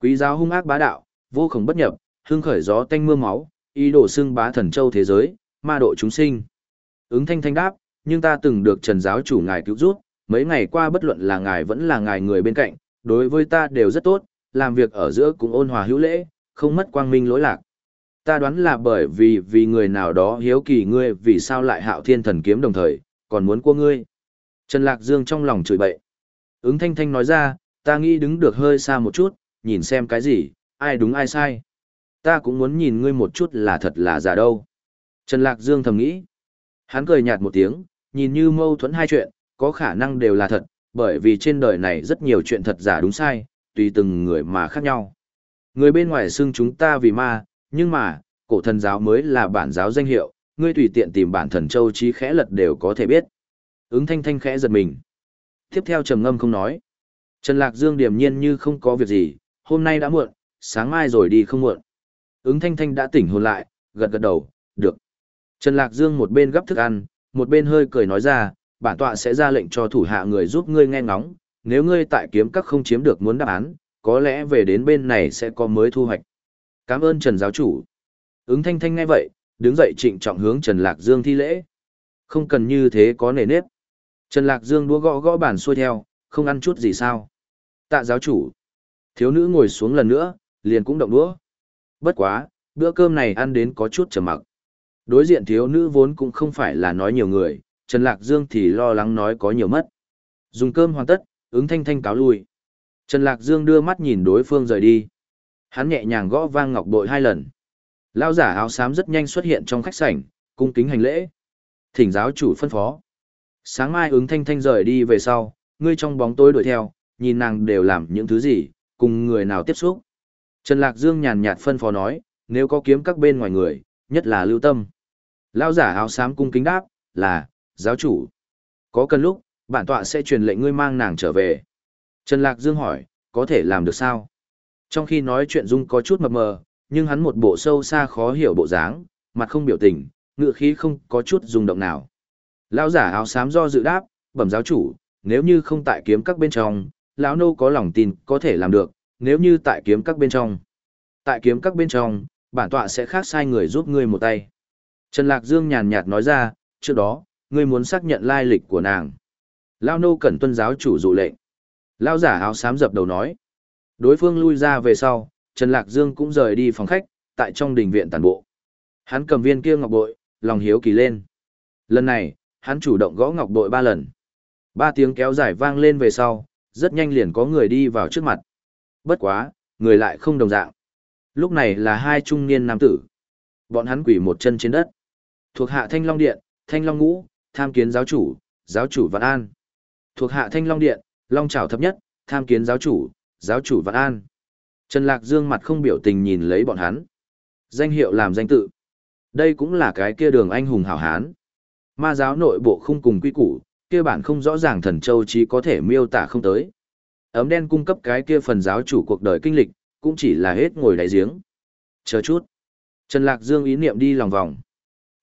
Quý giáo hung ác bá đạo, vô khổng bất nhập, hương khởi gió tanh mưa máu, ý đồ xưng bá thần châu thế giới, ma độ chúng sinh. Ứng thanh thanh đáp, nhưng ta từng được trần giáo chủ ngài cứu giúp, mấy ngày qua bất luận là ngài vẫn là ngài người bên cạnh, đối với ta đều rất tốt, làm việc ở giữa cũng ôn hòa hữu lễ, không mất quang minh lỗi lạc. Ta đoán là bởi vì vì người nào đó hiếu kỳ ngươi vì sao lại hạo thiên thần kiếm đồng thời, còn muốn cua ngươi. Trần Lạc Dương trong lòng chửi bậy. Ứng thanh thanh nói ra, ta nghĩ đứng được hơi xa một chút, nhìn xem cái gì, ai đúng ai sai. Ta cũng muốn nhìn ngươi một chút là thật là giả đâu. Trần Lạc Dương thầm nghĩ. Hắn cười nhạt một tiếng, nhìn như mâu thuẫn hai chuyện, có khả năng đều là thật, bởi vì trên đời này rất nhiều chuyện thật giả đúng sai, tùy từng người mà khác nhau. Người bên ngoài xưng chúng ta vì ma, nhưng mà, cổ thần giáo mới là bản giáo danh hiệu, ngươi tùy tiện tìm bản thần châu trí khẽ lật đều có thể biết. Ứng thanh thanh khẽ giật mình. Tiếp theo trầm ngâm không nói. Trần Lạc Dương điềm nhiên như không có việc gì, hôm nay đã muộn, sáng mai rồi đi không muộn. Ứng thanh thanh đã tỉnh hồn lại, gật gật đầu, được. Trần Lạc Dương một bên gấp thức ăn, một bên hơi cười nói ra, bản tọa sẽ ra lệnh cho thủ hạ người giúp ngươi nghe ngóng, nếu ngươi tại kiếm các không chiếm được muốn đáp án, có lẽ về đến bên này sẽ có mới thu hoạch. Cảm ơn Trần giáo chủ. Ứng thanh thanh nghe vậy, đứng dậy trịnh trọng hướng Trần Lạc Dương thi lễ. Không cần như thế có nề nếp. Trần Lạc Dương đua gõ gõ bàn xuôi theo, không ăn chút gì sao. Tạ giáo chủ. Thiếu nữ ngồi xuống lần nữa, liền cũng động đũa. Bất quá, bữa cơm này ăn đến có chút trầm mặc. Đối diện thiếu nữ vốn cũng không phải là nói nhiều người, Trần Lạc Dương thì lo lắng nói có nhiều mất. Dùng cơm hoàn tất, ứng thanh thanh cáo lui. Trần Lạc Dương đưa mắt nhìn đối phương rời đi. Hắn nhẹ nhàng gõ vang ngọc bội hai lần. Lao giả áo xám rất nhanh xuất hiện trong khách sảnh, cung kính hành lễ. Thỉnh giáo chủ phân phó. Sáng mai ứng thanh thanh rời đi về sau, ngươi trong bóng tối đuổi theo, nhìn nàng đều làm những thứ gì, cùng người nào tiếp xúc. Trần Lạc Dương nhàn nhạt phân phó nói, nếu có kiếm các bên ngoài người, nhất là lưu tâm. Lao giả áo xám cung kính đáp, là, giáo chủ. Có cần lúc, bản tọa sẽ truyền lệnh ngươi mang nàng trở về. Trần Lạc Dương hỏi, có thể làm được sao? Trong khi nói chuyện Dung có chút mập mờ, nhưng hắn một bộ sâu xa khó hiểu bộ dáng, mặt không biểu tình, ngựa khí không có chút rung động nào. Lão giả áo xám do dự đáp, bẩm giáo chủ, nếu như không tại kiếm các bên trong, lão nô có lòng tin có thể làm được, nếu như tại kiếm các bên trong. Tại kiếm các bên trong, bản tọa sẽ khác sai người giúp ngươi một tay. Trần Lạc Dương nhàn nhạt nói ra, trước đó, ngươi muốn xác nhận lai lịch của nàng. Lao nô cần tuân giáo chủ dụ lệnh. Lao giả áo xám dập đầu nói. Đối phương lui ra về sau, Trần Lạc Dương cũng rời đi phòng khách, tại trong đình viện tàn bộ. Hắn cầm viên kia ngọc bội, lòng hiếu kỳ lên. Lần này, hắn chủ động gõ ngọc bội ba lần. Ba tiếng kéo dài vang lên về sau, rất nhanh liền có người đi vào trước mặt. Bất quá, người lại không đồng dạng. Lúc này là hai trung niên nam tử. Bọn hắn quỳ một chân trên đất. Thuộc hạ Thanh Long Điện, Thanh Long Ngũ, tham kiến giáo chủ, giáo chủ Vạn An. Thuộc hạ Thanh Long Điện, Long Trảo thập nhất, tham kiến giáo chủ, giáo chủ Vạn An. Trần Lạc Dương mặt không biểu tình nhìn lấy bọn hắn. Danh hiệu làm danh tự. Đây cũng là cái kia đường anh hùng hảo hán. Ma giáo nội bộ không cùng quy củ, kia bản không rõ ràng thần châu chỉ có thể miêu tả không tới. Ấm đen cung cấp cái kia phần giáo chủ cuộc đời kinh lịch, cũng chỉ là hết ngồi đáy giếng. Chờ chút. Trần Lạc Dương ý niệm đi lòng vòng.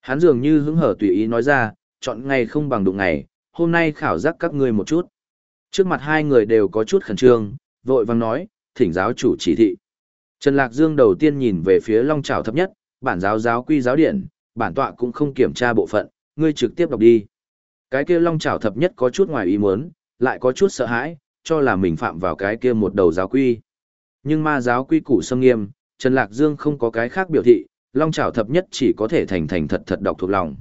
Hắn dường như hứng hở tùy ý nói ra, chọn ngày không bằng đụng ngày, hôm nay khảo giác các ngươi một chút. Trước mặt hai người đều có chút khẩn trương, vội vàng nói, thỉnh giáo chủ chỉ thị. Trần Lạc Dương đầu tiên nhìn về phía Long Trảo thấp nhất, bản giáo giáo quy giáo điện, bản tọa cũng không kiểm tra bộ phận, ngươi trực tiếp đọc đi. Cái kia Long Trảo thập nhất có chút ngoài ý muốn, lại có chút sợ hãi, cho là mình phạm vào cái kia một đầu giáo quy. Nhưng ma giáo quy củ xâm nghiêm, Trần Lạc Dương không có cái khác biểu thị, Long Trảo thập nhất chỉ có thể thành thành thật thật đọc thuộc lòng.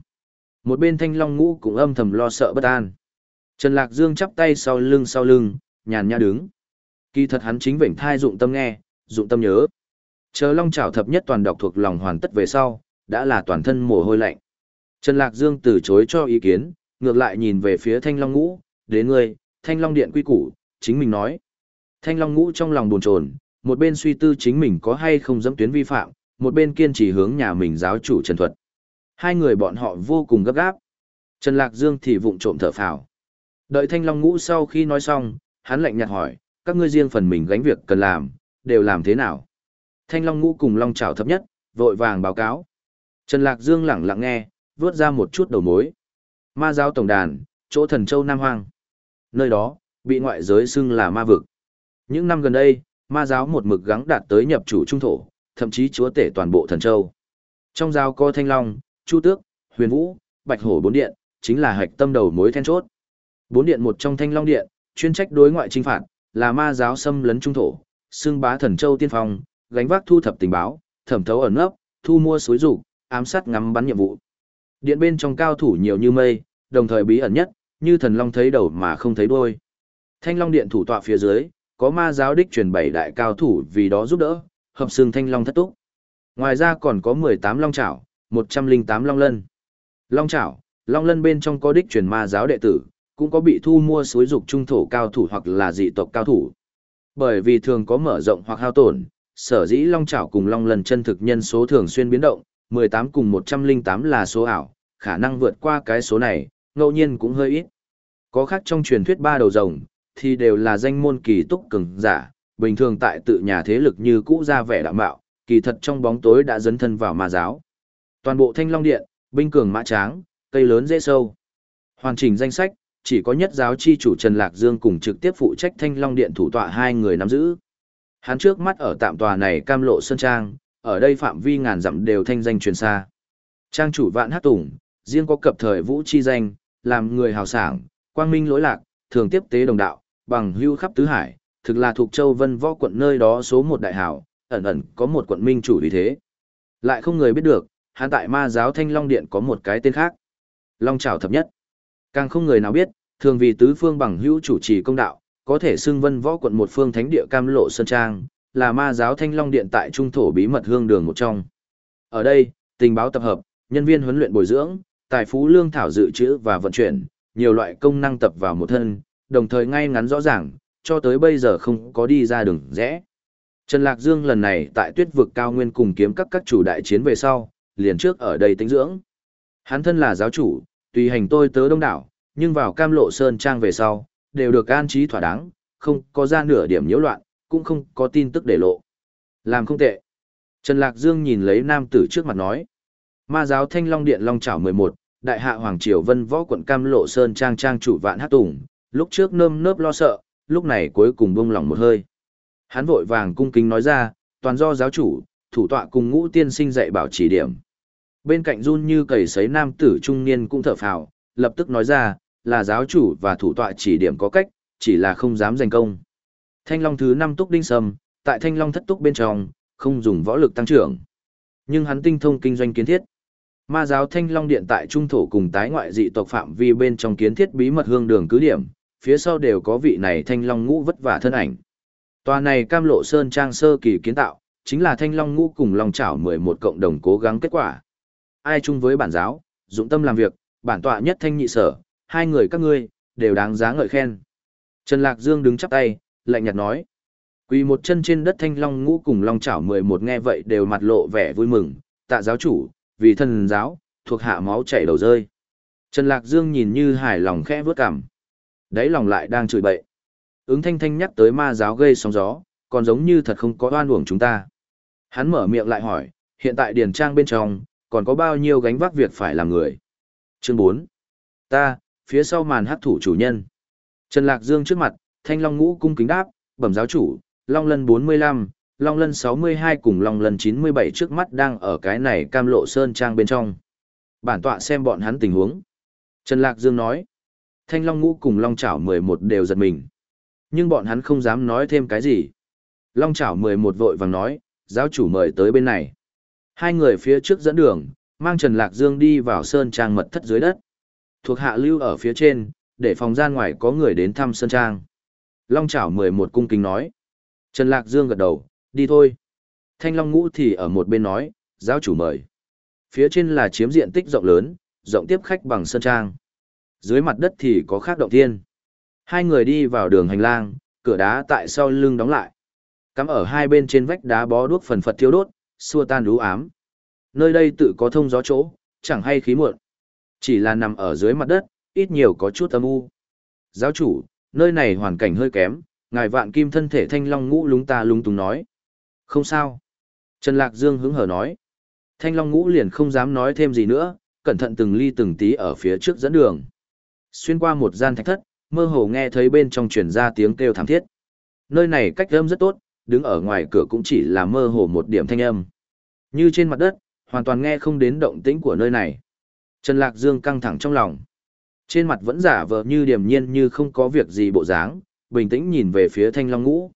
Một bên thanh long ngũ cũng âm thầm lo sợ bất an. Trần Lạc Dương chắp tay sau lưng sau lưng, nhàn nhã đứng. Kỳ thật hắn chính vệnh thai dụng tâm nghe, dụng tâm nhớ. Chờ long trảo thập nhất toàn đọc thuộc lòng hoàn tất về sau, đã là toàn thân mồ hôi lạnh. Trần Lạc Dương từ chối cho ý kiến, ngược lại nhìn về phía thanh long ngũ, đến ngươi, thanh long điện quy củ, chính mình nói. Thanh long ngũ trong lòng buồn chồn, một bên suy tư chính mình có hay không dẫm tuyến vi phạm, một bên kiên trì hướng nhà mình giáo chủ Trần Thuật. Hai người bọn họ vô cùng gấp gáp. Trần Lạc Dương thì vụng trộm thở phào. Đợi Thanh Long Ngũ sau khi nói xong, hắn lạnh nhạt hỏi, các ngươi riêng phần mình gánh việc cần làm, đều làm thế nào? Thanh Long Ngũ cùng Long Trảo thấp nhất, vội vàng báo cáo. Trần Lạc Dương lẳng lặng nghe, vớt ra một chút đầu mối. Ma giáo tổng đàn, chỗ thần châu Nam Hoang. Nơi đó, bị ngoại giới xưng là ma vực. Những năm gần đây, ma giáo một mực gắng đạt tới nhập chủ trung thổ, thậm chí chúa tể toàn bộ thần châu. Trong giáo có Thanh Long, Chu Tước, Huyền Vũ, Bạch Hổ bốn điện, chính là hạch tâm đầu mối then chốt. Bốn điện một trong Thanh Long điện, chuyên trách đối ngoại chinh phạt, là ma giáo xâm lấn trung thổ, xưng bá thần châu tiên phong, gánh vác thu thập tình báo, thẩm thấu ẩn nấp, thu mua suối rủ, ám sát ngắm bắn nhiệm vụ. Điện bên trong cao thủ nhiều như mây, đồng thời bí ẩn nhất, như thần long thấy đầu mà không thấy đuôi. Thanh Long điện thủ tọa phía dưới, có ma giáo đích truyền bảy đại cao thủ vì đó giúp đỡ, hợp xương Thanh Long thất túc. Ngoài ra còn có 18 long chảo, 108 long lân. Long chảo, long lân bên trong có đích truyền ma giáo đệ tử, cũng có bị thu mua suối dục trung thổ cao thủ hoặc là dị tộc cao thủ. Bởi vì thường có mở rộng hoặc hao tổn, sở dĩ long chảo cùng long lân chân thực nhân số thường xuyên biến động, 18 cùng 108 là số ảo, khả năng vượt qua cái số này, ngẫu nhiên cũng hơi ít. Có khác trong truyền thuyết ba đầu rồng, thì đều là danh môn kỳ túc cường giả, bình thường tại tự nhà thế lực như cũ ra vẻ đạm bạo, kỳ thật trong bóng tối đã dấn thân vào ma giáo. Toàn bộ Thanh Long Điện, binh cường mã tráng, cây lớn dễ sâu. Hoàn chỉnh danh sách, chỉ có nhất giáo chi chủ Trần Lạc Dương cùng trực tiếp phụ trách Thanh Long Điện thủ tọa hai người nắm giữ. Hắn trước mắt ở tạm tòa này cam lộ sơn trang, ở đây phạm vi ngàn dặm đều thanh danh truyền xa. Trang chủ vạn hát tủng, riêng có cập thời vũ chi danh, làm người hào sảng, quang minh lỗi lạc, thường tiếp tế đồng đạo, bằng hưu khắp tứ hải, thực là thuộc châu vân võ quận nơi đó số một đại hảo, ẩn ẩn có một quận minh chủ vì thế. Lại không người biết được, hắn tại ma giáo thanh long điện có một cái tên khác. Long trảo thập nhất. Càng không người nào biết, thường vì tứ phương bằng hữu chủ trì công đạo, có thể xưng vân võ quận một phương thánh địa cam lộ sơn trang, là ma giáo thanh long điện tại trung thổ bí mật hương đường một trong. Ở đây, tình báo tập hợp, nhân viên huấn luyện bồi dưỡng, tài phú lương thảo dự trữ và vận chuyển, nhiều loại công năng tập vào một thân, đồng thời ngay ngắn rõ ràng, cho tới bây giờ không có đi ra đường rẽ. Trần Lạc Dương lần này tại tuyết vực cao nguyên cùng kiếm các các chủ đại chiến về sau, liền trước ở đây tính dưỡng. Hắn thân là giáo chủ, tùy hành tôi tớ đông đảo, nhưng vào cam lộ sơn trang về sau, đều được an trí thỏa đáng, không có ra nửa điểm nhiễu loạn, cũng không có tin tức để lộ. Làm không tệ. Trần Lạc Dương nhìn lấy nam tử trước mặt nói. Ma giáo Thanh Long Điện Long Trảo 11, Đại hạ Hoàng Triều Vân Võ quận Cam Lộ Sơn Trang Trang chủ vạn hát tùng, lúc trước nơm nớp lo sợ, lúc này cuối cùng buông lòng một hơi. Hắn vội vàng cung kính nói ra, toàn do giáo chủ, thủ tọa cùng ngũ tiên sinh dạy bảo chỉ điểm. Bên cạnh run như cầy sấy nam tử trung niên cũng thở phào, lập tức nói ra, là giáo chủ và thủ tọa chỉ điểm có cách, chỉ là không dám giành công. Thanh Long thứ năm túc đinh sầm, tại Thanh Long thất túc bên trong, không dùng võ lực tăng trưởng. Nhưng hắn tinh thông kinh doanh kiến thiết. Ma giáo Thanh Long điện tại trung thổ cùng tái ngoại dị tộc phạm vi bên trong kiến thiết bí mật hương đường cứ điểm, phía sau đều có vị này Thanh Long ngũ vất vả thân ảnh. Tòa này cam lộ sơn trang sơ kỳ kiến tạo, chính là thanh long ngũ cùng long chảo 11 cộng đồng cố gắng kết quả. Ai chung với bản giáo, dụng tâm làm việc, bản tọa nhất thanh nhị sở, hai người các ngươi, đều đáng giá ngợi khen. Trần Lạc Dương đứng chắp tay, lạnh nhạt nói. Quỳ một chân trên đất thanh long ngũ cùng long chảo 11 nghe vậy đều mặt lộ vẻ vui mừng, tạ giáo chủ, vì thần giáo, thuộc hạ máu chảy đầu rơi. Trần Lạc Dương nhìn như hài lòng khẽ vướt cằm. Đấy lòng lại đang chửi bậy. Ứng thanh thanh nhắc tới ma giáo gây sóng gió, còn giống như thật không có oan uổng chúng ta. Hắn mở miệng lại hỏi, hiện tại điền trang bên trong, còn có bao nhiêu gánh vác việc phải làm người. Chương 4. Ta, phía sau màn hắc thủ chủ nhân. Trần Lạc Dương trước mặt, thanh long ngũ cung kính đáp, bẩm giáo chủ, long lân 45, long lân 62 cùng long lân 97 trước mắt đang ở cái này cam lộ sơn trang bên trong. Bản tọa xem bọn hắn tình huống. Trần Lạc Dương nói, thanh long ngũ cùng long chảo 11 đều giật mình. Nhưng bọn hắn không dám nói thêm cái gì. Long chảo 11 vội vàng nói, giáo chủ mời tới bên này. Hai người phía trước dẫn đường, mang Trần Lạc Dương đi vào sơn trang mật thất dưới đất. Thuộc hạ lưu ở phía trên, để phòng gian ngoài có người đến thăm sơn trang. Long chảo 11 cung kính nói. Trần Lạc Dương gật đầu, đi thôi. Thanh Long ngũ thì ở một bên nói, giáo chủ mời. Phía trên là chiếm diện tích rộng lớn, rộng tiếp khách bằng sơn trang. Dưới mặt đất thì có khác động thiên. Hai người đi vào đường hành lang, cửa đá tại sau lưng đóng lại. Cắm ở hai bên trên vách đá bó đuốc phần phật thiêu đốt, xua tan lũ ám. Nơi đây tự có thông gió chỗ, chẳng hay khí muộn. Chỉ là nằm ở dưới mặt đất, ít nhiều có chút âm u. Giáo chủ, nơi này hoàn cảnh hơi kém, ngài vạn kim thân thể thanh long ngũ lúng ta lung tung nói. Không sao. Trần Lạc Dương hứng hở nói. Thanh long ngũ liền không dám nói thêm gì nữa, cẩn thận từng ly từng tí ở phía trước dẫn đường. Xuyên qua một gian thạch thất, mơ hồ nghe thấy bên trong truyền ra tiếng kêu thảm thiết. Nơi này cách âm rất tốt, đứng ở ngoài cửa cũng chỉ là mơ hồ một điểm thanh âm. Như trên mặt đất, hoàn toàn nghe không đến động tĩnh của nơi này. Trần Lạc Dương căng thẳng trong lòng. Trên mặt vẫn giả vờ như điềm nhiên như không có việc gì bộ dáng, bình tĩnh nhìn về phía Thanh Long Ngũ.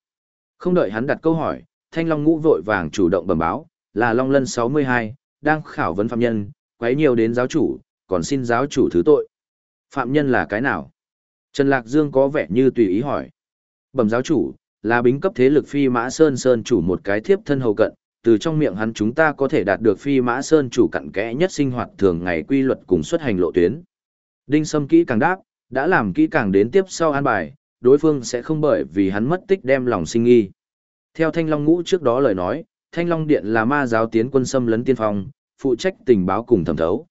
Không đợi hắn đặt câu hỏi, Thanh Long Ngũ vội vàng chủ động bẩm báo, là Long Lân 62, đang khảo vấn phạm nhân, quấy nhiều đến giáo chủ, còn xin giáo chủ thứ tội. Phạm nhân là cái nào? Trần Lạc Dương có vẻ như tùy ý hỏi. Bẩm giáo chủ, là bính cấp thế lực phi mã sơn sơn chủ một cái thiếp thân hầu cận, từ trong miệng hắn chúng ta có thể đạt được phi mã sơn chủ cặn kẽ nhất sinh hoạt thường ngày quy luật cùng xuất hành lộ tuyến. Đinh Sâm kỹ càng đáp, đã làm kỹ càng đến tiếp sau an bài, đối phương sẽ không bởi vì hắn mất tích đem lòng sinh nghi. Theo Thanh Long Ngũ trước đó lời nói, Thanh Long Điện là ma giáo tiến quân xâm lấn tiên phong, phụ trách tình báo cùng thẩm thấu.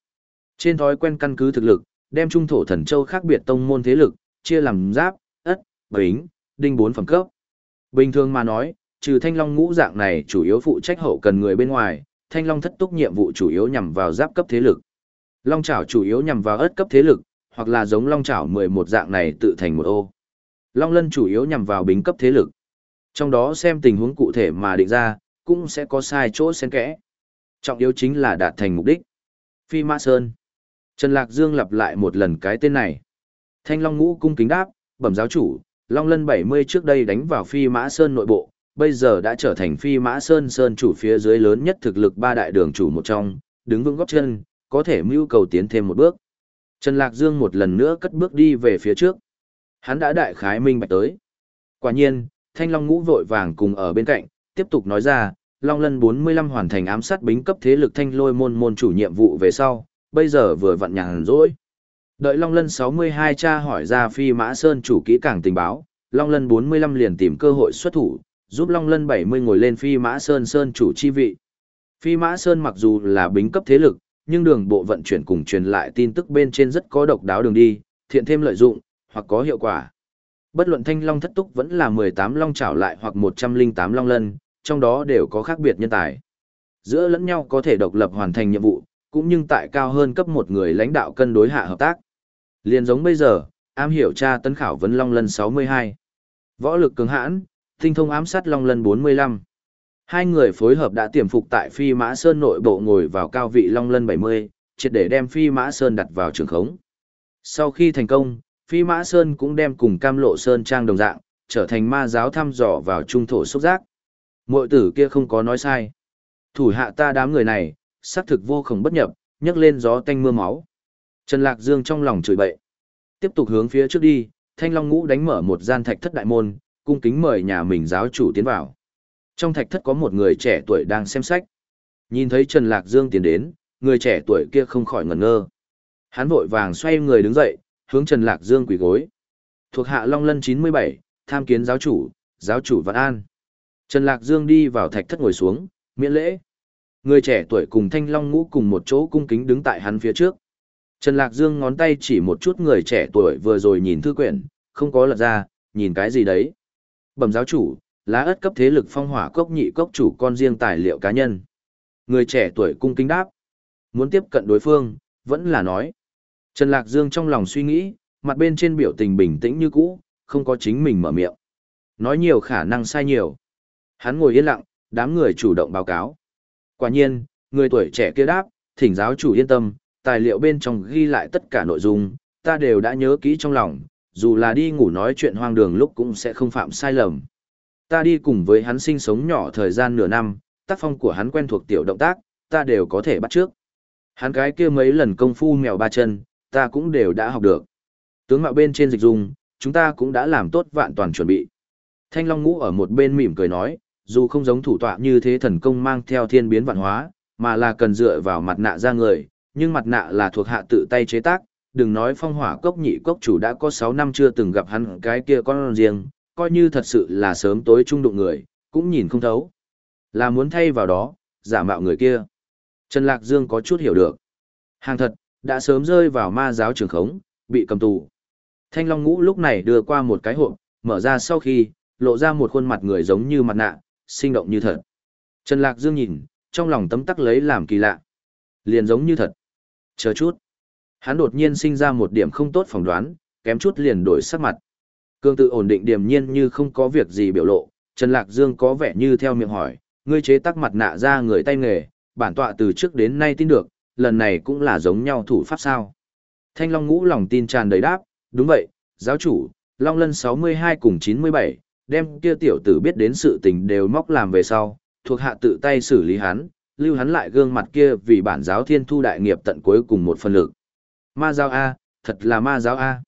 Trên thói quen căn cứ thực lực, đem trung thổ thần châu khác biệt tông môn thế lực, chia làm giáp, ất, bính, đinh bốn phẩm cấp. Bình thường mà nói, trừ thanh long ngũ dạng này chủ yếu phụ trách hậu cần người bên ngoài, thanh long thất túc nhiệm vụ chủ yếu nhằm vào giáp cấp thế lực. Long chảo chủ yếu nhằm vào ớt cấp thế lực, hoặc là giống long chảo 11 dạng này tự thành một ô. Long lân chủ yếu nhằm vào bính cấp thế lực. Trong đó xem tình huống cụ thể mà định ra, cũng sẽ có sai chỗ xen kẽ. Trọng yếu chính là đạt thành mục đích. Phi Mã Sơn. Trần Lạc Dương lặp lại một lần cái tên này. Thanh Long Ngũ cung kính đáp, bẩm giáo chủ, Long Lân 70 trước đây đánh vào Phi Mã Sơn nội bộ, bây giờ đã trở thành Phi Mã Sơn Sơn chủ phía dưới lớn nhất thực lực ba đại đường chủ một trong, đứng vững góp chân, có thể mưu cầu tiến thêm một bước. Trần Lạc Dương một lần nữa cất bước đi về phía trước. Hắn đã đại khái minh bạch tới. Quả nhiên, Thanh Long ngũ vội vàng cùng ở bên cạnh, tiếp tục nói ra, Long Lân 45 hoàn thành ám sát bính cấp thế lực thanh lôi môn môn chủ nhiệm vụ về sau, bây giờ vừa vặn nhàn rỗi. Đợi Long Lân 62 cha hỏi ra phi mã sơn chủ kỹ càng tình báo, Long Lân 45 liền tìm cơ hội xuất thủ, giúp Long Lân 70 ngồi lên phi mã sơn sơn chủ chi vị. Phi mã sơn mặc dù là bính cấp thế lực, nhưng đường bộ vận chuyển cùng truyền lại tin tức bên trên rất có độc đáo đường đi, thiện thêm lợi dụng, hoặc có hiệu quả. Bất luận thanh long thất túc vẫn là 18 long trảo lại hoặc 108 long lân, trong đó đều có khác biệt nhân tài. Giữa lẫn nhau có thể độc lập hoàn thành nhiệm vụ, cũng nhưng tại cao hơn cấp một người lãnh đạo cân đối hạ hợp tác. Liên giống bây giờ, am hiểu tra tấn khảo vấn long lân 62. Võ lực cường hãn, tinh thông ám sát long lân 45. Hai người phối hợp đã tiềm phục tại Phi Mã Sơn nội bộ ngồi vào cao vị Long Lân 70, triệt để đem Phi Mã Sơn đặt vào trường khống. Sau khi thành công, Phi Mã Sơn cũng đem cùng Cam Lộ Sơn trang đồng dạng, trở thành ma giáo thăm dò vào trung thổ xúc giác. Mội tử kia không có nói sai. Thủ hạ ta đám người này, xác thực vô khổng bất nhập, nhấc lên gió tanh mưa máu. Trần Lạc Dương trong lòng chửi bậy. Tiếp tục hướng phía trước đi, Thanh Long Ngũ đánh mở một gian thạch thất đại môn, cung kính mời nhà mình giáo chủ tiến vào. Trong thạch thất có một người trẻ tuổi đang xem sách. Nhìn thấy Trần Lạc Dương tiến đến, người trẻ tuổi kia không khỏi ngẩn ngơ. Hắn vội vàng xoay người đứng dậy, hướng Trần Lạc Dương quỳ gối. Thuộc hạ Long Lân 97, tham kiến giáo chủ, giáo chủ Vạn An. Trần Lạc Dương đi vào thạch thất ngồi xuống, miễn lễ. Người trẻ tuổi cùng Thanh Long Ngũ cùng một chỗ cung kính đứng tại hắn phía trước. Trần Lạc Dương ngón tay chỉ một chút người trẻ tuổi vừa rồi nhìn thư quyển, không có lật ra, nhìn cái gì đấy. Bẩm giáo chủ, lá ớt cấp thế lực phong hỏa cốc nhị cốc chủ con riêng tài liệu cá nhân. Người trẻ tuổi cung kính đáp. Muốn tiếp cận đối phương, vẫn là nói. Trần Lạc Dương trong lòng suy nghĩ, mặt bên trên biểu tình bình tĩnh như cũ, không có chính mình mở miệng. Nói nhiều khả năng sai nhiều. Hắn ngồi yên lặng, đám người chủ động báo cáo. Quả nhiên, người tuổi trẻ kia đáp, thỉnh giáo chủ yên tâm, tài liệu bên trong ghi lại tất cả nội dung, ta đều đã nhớ kỹ trong lòng, dù là đi ngủ nói chuyện hoang đường lúc cũng sẽ không phạm sai lầm. Ta đi cùng với hắn sinh sống nhỏ thời gian nửa năm, tác phong của hắn quen thuộc tiểu động tác, ta đều có thể bắt trước. Hắn cái kia mấy lần công phu mèo ba chân, ta cũng đều đã học được. Tướng mạo bên trên dịch dung, chúng ta cũng đã làm tốt vạn toàn chuẩn bị. Thanh Long Ngũ ở một bên mỉm cười nói, dù không giống thủ tọa như thế thần công mang theo thiên biến vạn hóa, mà là cần dựa vào mặt nạ ra người, nhưng mặt nạ là thuộc hạ tự tay chế tác, đừng nói phong hỏa cốc nhị cốc chủ đã có 6 năm chưa từng gặp hắn cái kia con riêng, coi như thật sự là sớm tối trung đụng người, cũng nhìn không thấu. Là muốn thay vào đó, giả mạo người kia. Trần Lạc Dương có chút hiểu được. Hàng thật, đã sớm rơi vào ma giáo trường khống, bị cầm tù. Thanh Long Ngũ lúc này đưa qua một cái hộp, mở ra sau khi, lộ ra một khuôn mặt người giống như mặt nạ, sinh động như thật. Trần Lạc Dương nhìn, trong lòng tấm tắc lấy làm kỳ lạ. Liền giống như thật. Chờ chút. Hắn đột nhiên sinh ra một điểm không tốt phỏng đoán, kém chút liền đổi sắc mặt. Cương tự ổn định điềm nhiên như không có việc gì biểu lộ, Trần Lạc Dương có vẻ như theo miệng hỏi, ngươi chế tác mặt nạ ra người tay nghề, bản tọa từ trước đến nay tin được, lần này cũng là giống nhau thủ pháp sao. Thanh Long ngũ lòng tin tràn đầy đáp, đúng vậy, giáo chủ, Long Lân 62 cùng 97, đem kia tiểu tử biết đến sự tình đều móc làm về sau, thuộc hạ tự tay xử lý hắn, lưu hắn lại gương mặt kia vì bản giáo thiên thu đại nghiệp tận cuối cùng một phần lực. Ma giáo A, thật là ma giáo A.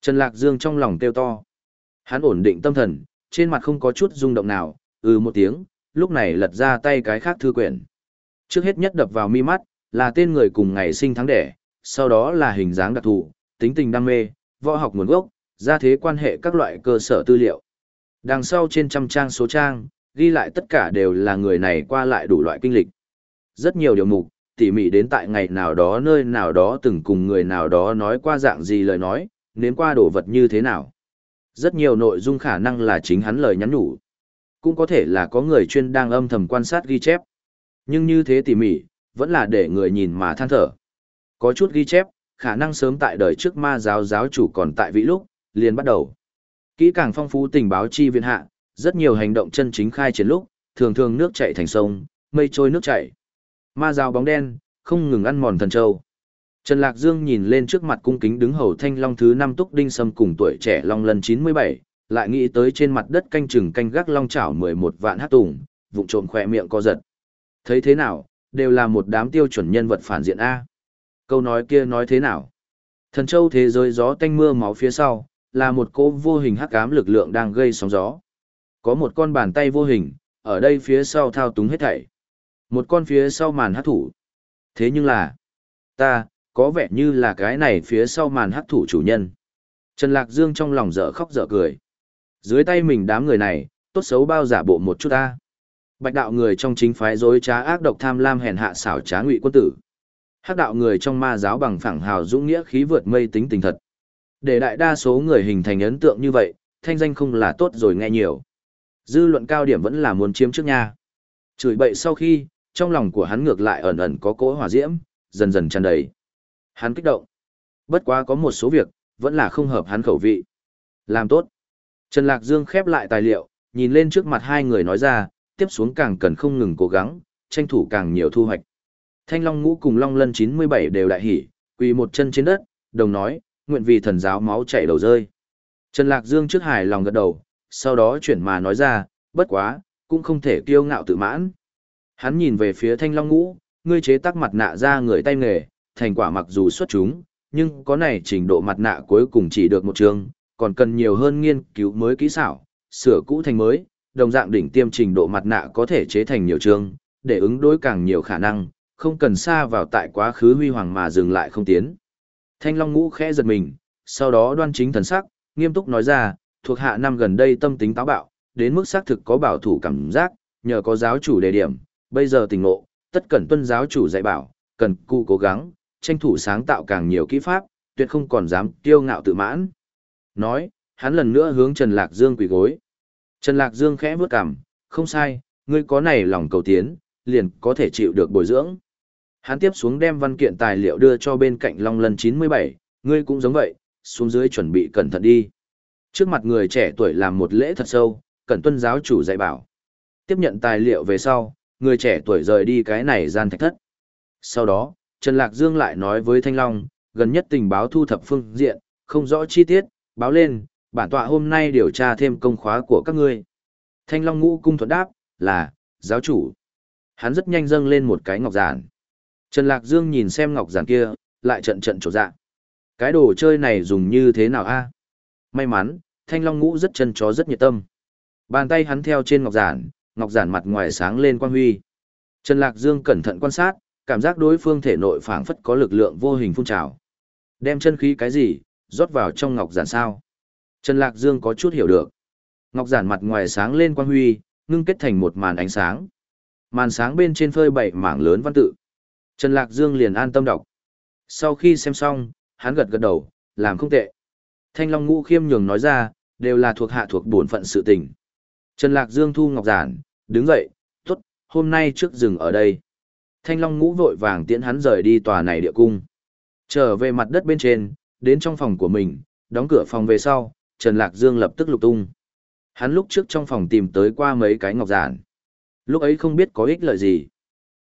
Trần Lạc Dương trong lòng kêu to. Hắn ổn định tâm thần, trên mặt không có chút rung động nào, ừ một tiếng, lúc này lật ra tay cái khác thư quyển. Trước hết nhất đập vào mi mắt, là tên người cùng ngày sinh tháng đẻ, sau đó là hình dáng đặc thù, tính tình đam mê, võ học nguồn gốc, gia thế quan hệ các loại cơ sở tư liệu. Đằng sau trên trăm trang số trang, ghi lại tất cả đều là người này qua lại đủ loại kinh lịch. Rất nhiều điều mục, tỉ mỉ đến tại ngày nào đó nơi nào đó từng cùng người nào đó nói qua dạng gì lời nói, nếm qua đồ vật như thế nào. Rất nhiều nội dung khả năng là chính hắn lời nhắn nhủ. Cũng có thể là có người chuyên đang âm thầm quan sát ghi chép. Nhưng như thế tỉ mỉ, vẫn là để người nhìn mà than thở. Có chút ghi chép, khả năng sớm tại đời trước ma giáo giáo chủ còn tại vị lúc, liền bắt đầu. Kỹ càng phong phú tình báo chi viện hạ, rất nhiều hành động chân chính khai triển lúc, thường thường nước chảy thành sông, mây trôi nước chảy. Ma giáo bóng đen, không ngừng ăn mòn thần châu. Trần Lạc Dương nhìn lên trước mặt cung kính đứng hầu thanh long thứ năm túc đinh sâm cùng tuổi trẻ long lần 97, lại nghĩ tới trên mặt đất canh chừng canh gác long chảo 11 vạn hát tùng, vụng trộm khỏe miệng co giật. Thấy thế nào, đều là một đám tiêu chuẩn nhân vật phản diện A. Câu nói kia nói thế nào? Thần châu thế giới gió tanh mưa máu phía sau, là một cô vô hình hắc ám lực lượng đang gây sóng gió. Có một con bàn tay vô hình, ở đây phía sau thao túng hết thảy. Một con phía sau màn hát thủ. Thế nhưng là, ta, có vẻ như là cái này phía sau màn hát thủ chủ nhân. Trần Lạc Dương trong lòng dở khóc dở cười. Dưới tay mình đám người này, tốt xấu bao giả bộ một chút ta. Bạch đạo người trong chính phái dối trá ác độc tham lam hèn hạ xảo trá ngụy quân tử. Hắc đạo người trong ma giáo bằng phẳng hào dũng nghĩa khí vượt mây tính tình thật. Để đại đa số người hình thành ấn tượng như vậy, thanh danh không là tốt rồi nghe nhiều. Dư luận cao điểm vẫn là muốn chiếm trước nha. Chửi bậy sau khi, trong lòng của hắn ngược lại ẩn ẩn có cỗ hỏa diễm, dần dần tràn đầy. Hắn kích động. Bất quá có một số việc, vẫn là không hợp hắn khẩu vị. Làm tốt. Trần Lạc Dương khép lại tài liệu, nhìn lên trước mặt hai người nói ra, tiếp xuống càng cần không ngừng cố gắng, tranh thủ càng nhiều thu hoạch. Thanh Long Ngũ cùng Long Lân 97 đều đại hỉ, quỳ một chân trên đất, đồng nói, nguyện vì thần giáo máu chảy đầu rơi. Trần Lạc Dương trước hài lòng gật đầu, sau đó chuyển mà nói ra, bất quá, cũng không thể kiêu ngạo tự mãn. Hắn nhìn về phía Thanh Long Ngũ, ngươi chế tác mặt nạ ra người tay nghề, thành quả mặc dù xuất chúng, nhưng có này trình độ mặt nạ cuối cùng chỉ được một trường, còn cần nhiều hơn nghiên cứu mới kỹ xảo, sửa cũ thành mới, đồng dạng đỉnh tiêm trình độ mặt nạ có thể chế thành nhiều trường, để ứng đối càng nhiều khả năng, không cần xa vào tại quá khứ huy hoàng mà dừng lại không tiến. Thanh Long Ngũ khẽ giật mình, sau đó đoan chính thần sắc, nghiêm túc nói ra, thuộc hạ năm gần đây tâm tính táo bạo, đến mức xác thực có bảo thủ cảm giác, nhờ có giáo chủ đề điểm, bây giờ tình ngộ, tất cần tuân giáo chủ dạy bảo, cần cụ cố gắng, tranh thủ sáng tạo càng nhiều kỹ pháp, tuyệt không còn dám kiêu ngạo tự mãn. Nói, hắn lần nữa hướng Trần Lạc Dương quỳ gối. Trần Lạc Dương khẽ bước cằm, không sai, ngươi có này lòng cầu tiến, liền có thể chịu được bồi dưỡng. Hắn tiếp xuống đem văn kiện tài liệu đưa cho bên cạnh Long Lân 97, ngươi cũng giống vậy, xuống dưới chuẩn bị cẩn thận đi. Trước mặt người trẻ tuổi làm một lễ thật sâu, cẩn tuân giáo chủ dạy bảo. Tiếp nhận tài liệu về sau, người trẻ tuổi rời đi cái này gian thạch thất. Sau đó, Trần Lạc Dương lại nói với Thanh Long, gần nhất tình báo thu thập phương diện, không rõ chi tiết, báo lên, bản tọa hôm nay điều tra thêm công khóa của các ngươi. Thanh Long ngũ cung thuận đáp, là, giáo chủ. Hắn rất nhanh dâng lên một cái ngọc giản. Trần Lạc Dương nhìn xem ngọc giản kia, lại trận trận trột dạ. Cái đồ chơi này dùng như thế nào a? May mắn, Thanh Long ngũ rất chân chó rất nhiệt tâm. Bàn tay hắn theo trên ngọc giản, ngọc giản mặt ngoài sáng lên quang huy. Trần Lạc Dương cẩn thận quan sát, cảm giác đối phương thể nội phảng phất có lực lượng vô hình phun trào. Đem chân khí cái gì, rót vào trong ngọc giản sao? Trần Lạc Dương có chút hiểu được. Ngọc giản mặt ngoài sáng lên quang huy, ngưng kết thành một màn ánh sáng. Màn sáng bên trên phơi bảy mảng lớn văn tự. Trần Lạc Dương liền an tâm đọc. Sau khi xem xong, hắn gật gật đầu, làm không tệ. Thanh Long Ngũ khiêm nhường nói ra, đều là thuộc hạ thuộc bổn phận sự tình. Trần Lạc Dương thu ngọc giản, đứng dậy, tốt, hôm nay trước rừng ở đây. Thanh Long Ngũ vội vàng tiễn hắn rời đi tòa này địa cung. Trở về mặt đất bên trên, đến trong phòng của mình, đóng cửa phòng về sau, Trần Lạc Dương lập tức lục tung. Hắn lúc trước trong phòng tìm tới qua mấy cái ngọc giản. Lúc ấy không biết có ích lợi gì.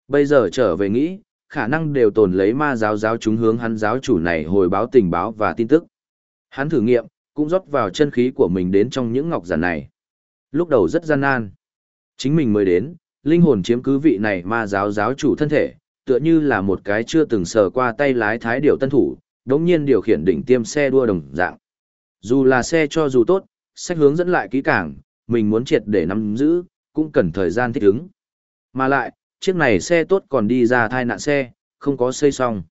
Bây giờ trở về nghĩ, khả năng đều tồn lấy ma giáo giáo chúng hướng hắn giáo chủ này hồi báo tình báo và tin tức. Hắn thử nghiệm, cũng rót vào chân khí của mình đến trong những ngọc giản này. Lúc đầu rất gian nan. Chính mình mới đến, linh hồn chiếm cứ vị này ma giáo giáo chủ thân thể, tựa như là một cái chưa từng sờ qua tay lái thái điều tân thủ, đống nhiên điều khiển đỉnh tiêm xe đua đồng dạng. Dù là xe cho dù tốt, sách hướng dẫn lại kỹ càng, mình muốn triệt để nắm giữ, cũng cần thời gian thích ứng. Mà lại, chiếc này xe tốt còn đi ra thai nạn xe, không có xây xong.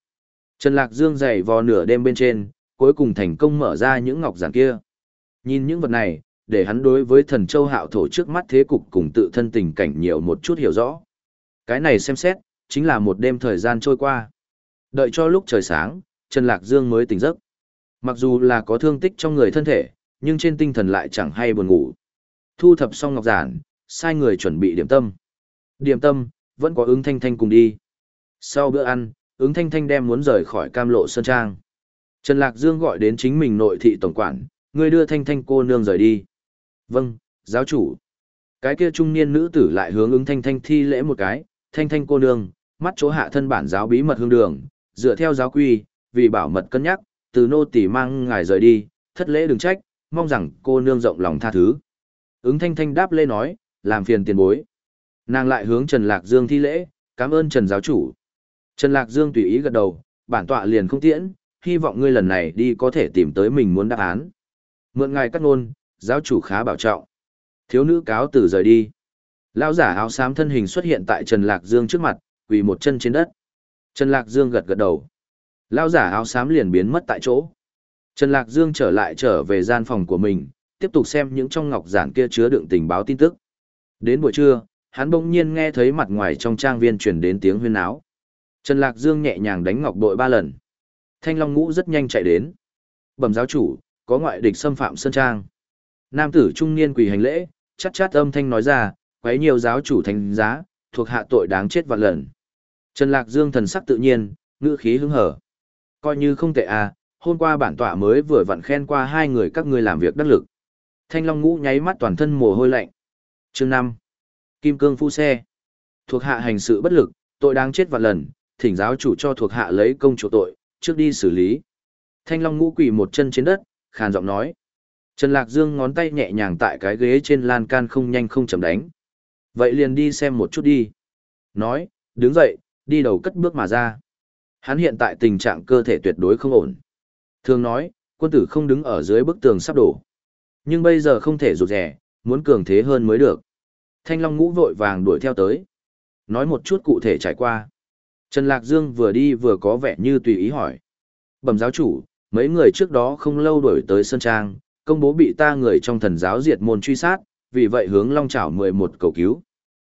Trần Lạc Dương dày vò nửa đêm bên trên, cuối cùng thành công mở ra những ngọc giản kia. Nhìn những vật này, để hắn đối với thần châu hạo thổ trước mắt thế cục cùng tự thân tình cảnh nhiều một chút hiểu rõ. Cái này xem xét, chính là một đêm thời gian trôi qua. Đợi cho lúc trời sáng, Trần Lạc Dương mới tỉnh giấc. Mặc dù là có thương tích trong người thân thể, nhưng trên tinh thần lại chẳng hay buồn ngủ. Thu thập xong ngọc giản, sai người chuẩn bị điểm tâm. Điểm tâm, vẫn có ứng thanh thanh cùng đi. Sau bữa ăn, ứng thanh thanh đem muốn rời khỏi cam lộ sơn trang. Trần Lạc Dương gọi đến chính mình nội thị tổng quản, người đưa thanh thanh cô nương rời đi. Vâng, giáo chủ. Cái kia trung niên nữ tử lại hướng ứng thanh thanh thi lễ một cái, thanh thanh cô nương, mắt chỗ hạ thân bản giáo bí mật hương đường, dựa theo giáo quy, vì bảo mật cân nhắc, từ nô tỳ mang ngài rời đi, thất lễ đừng trách, mong rằng cô nương rộng lòng tha thứ. Ứng thanh thanh đáp lê nói, làm phiền tiền bối. Nàng lại hướng Trần Lạc Dương thi lễ, cảm ơn Trần giáo chủ. Trần Lạc Dương tùy ý gật đầu, bản tọa liền không tiễn, hy vọng ngươi lần này đi có thể tìm tới mình muốn đáp án. Mượn ngài cắt ngôn, giáo chủ khá bảo trọng. Thiếu nữ cáo từ rời đi. Lão giả áo xám thân hình xuất hiện tại Trần Lạc Dương trước mặt, quỳ một chân trên đất. Trần Lạc Dương gật gật đầu. Lão giả áo xám liền biến mất tại chỗ. Trần Lạc Dương trở lại trở về gian phòng của mình, tiếp tục xem những trong ngọc giản kia chứa đựng tình báo tin tức. Đến buổi trưa, hắn bỗng nhiên nghe thấy mặt ngoài trong trang viên truyền đến tiếng huyên áo. Trần Lạc Dương nhẹ nhàng đánh ngọc bội ba lần. Thanh Long Ngũ rất nhanh chạy đến. Bẩm giáo chủ, có ngoại địch xâm phạm sơn trang. Nam tử trung niên quỳ hành lễ, chát chát âm thanh nói ra, quấy nhiều giáo chủ thành giá, thuộc hạ tội đáng chết vạn lần. Trần Lạc Dương thần sắc tự nhiên, ngữ khí hứng hở. Coi như không tệ à, hôm qua bản tọa mới vừa vặn khen qua hai người các ngươi làm việc đắc lực. Thanh Long Ngũ nháy mắt toàn thân mồ hôi lạnh. Chương 5. Kim Cương phu xe. Thuộc hạ hành sự bất lực, tội đáng chết vạn lần, thỉnh giáo chủ cho thuộc hạ lấy công chỗ tội, trước đi xử lý. Thanh Long Ngũ quỳ một chân trên đất, khàn giọng nói. Trần Lạc Dương ngón tay nhẹ nhàng tại cái ghế trên lan can không nhanh không chậm đánh. Vậy liền đi xem một chút đi. Nói, đứng dậy, đi đầu cất bước mà ra. Hắn hiện tại tình trạng cơ thể tuyệt đối không ổn. Thường nói, quân tử không đứng ở dưới bức tường sắp đổ. Nhưng bây giờ không thể rụt rẻ, muốn cường thế hơn mới được. Thanh Long ngũ vội vàng đuổi theo tới. Nói một chút cụ thể trải qua. Trần Lạc Dương vừa đi vừa có vẻ như tùy ý hỏi. Bẩm giáo chủ, mấy người trước đó không lâu đuổi tới Sơn Trang, công bố bị ta người trong thần giáo diệt môn truy sát, vì vậy hướng Long Chảo 11 cầu cứu.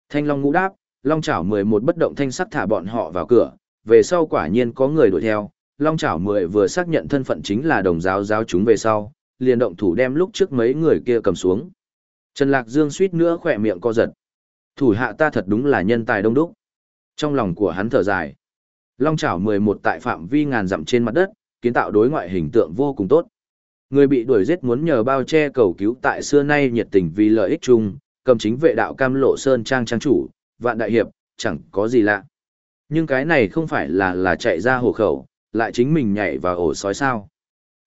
Thanh Long ngũ đáp, Long Chảo 11 bất động thanh sắc thả bọn họ vào cửa, về sau quả nhiên có người đuổi theo, Long Chảo 10 vừa xác nhận thân phận chính là đồng giáo giáo chúng về sau, liền động thủ đem lúc trước mấy người kia cầm xuống. Trần Lạc Dương suýt nữa khỏe miệng co giật. Thủ hạ ta thật đúng là nhân tài đông đúc. Trong lòng của hắn thở dài. Long chảo 11 tại phạm vi ngàn dặm trên mặt đất, kiến tạo đối ngoại hình tượng vô cùng tốt. Người bị đuổi giết muốn nhờ bao che cầu cứu tại xưa nay nhiệt tình vì lợi ích chung, cầm chính vệ đạo cam lộ sơn trang trang chủ, vạn đại hiệp, chẳng có gì lạ. Nhưng cái này không phải là là chạy ra hồ khẩu, lại chính mình nhảy vào ổ sói sao.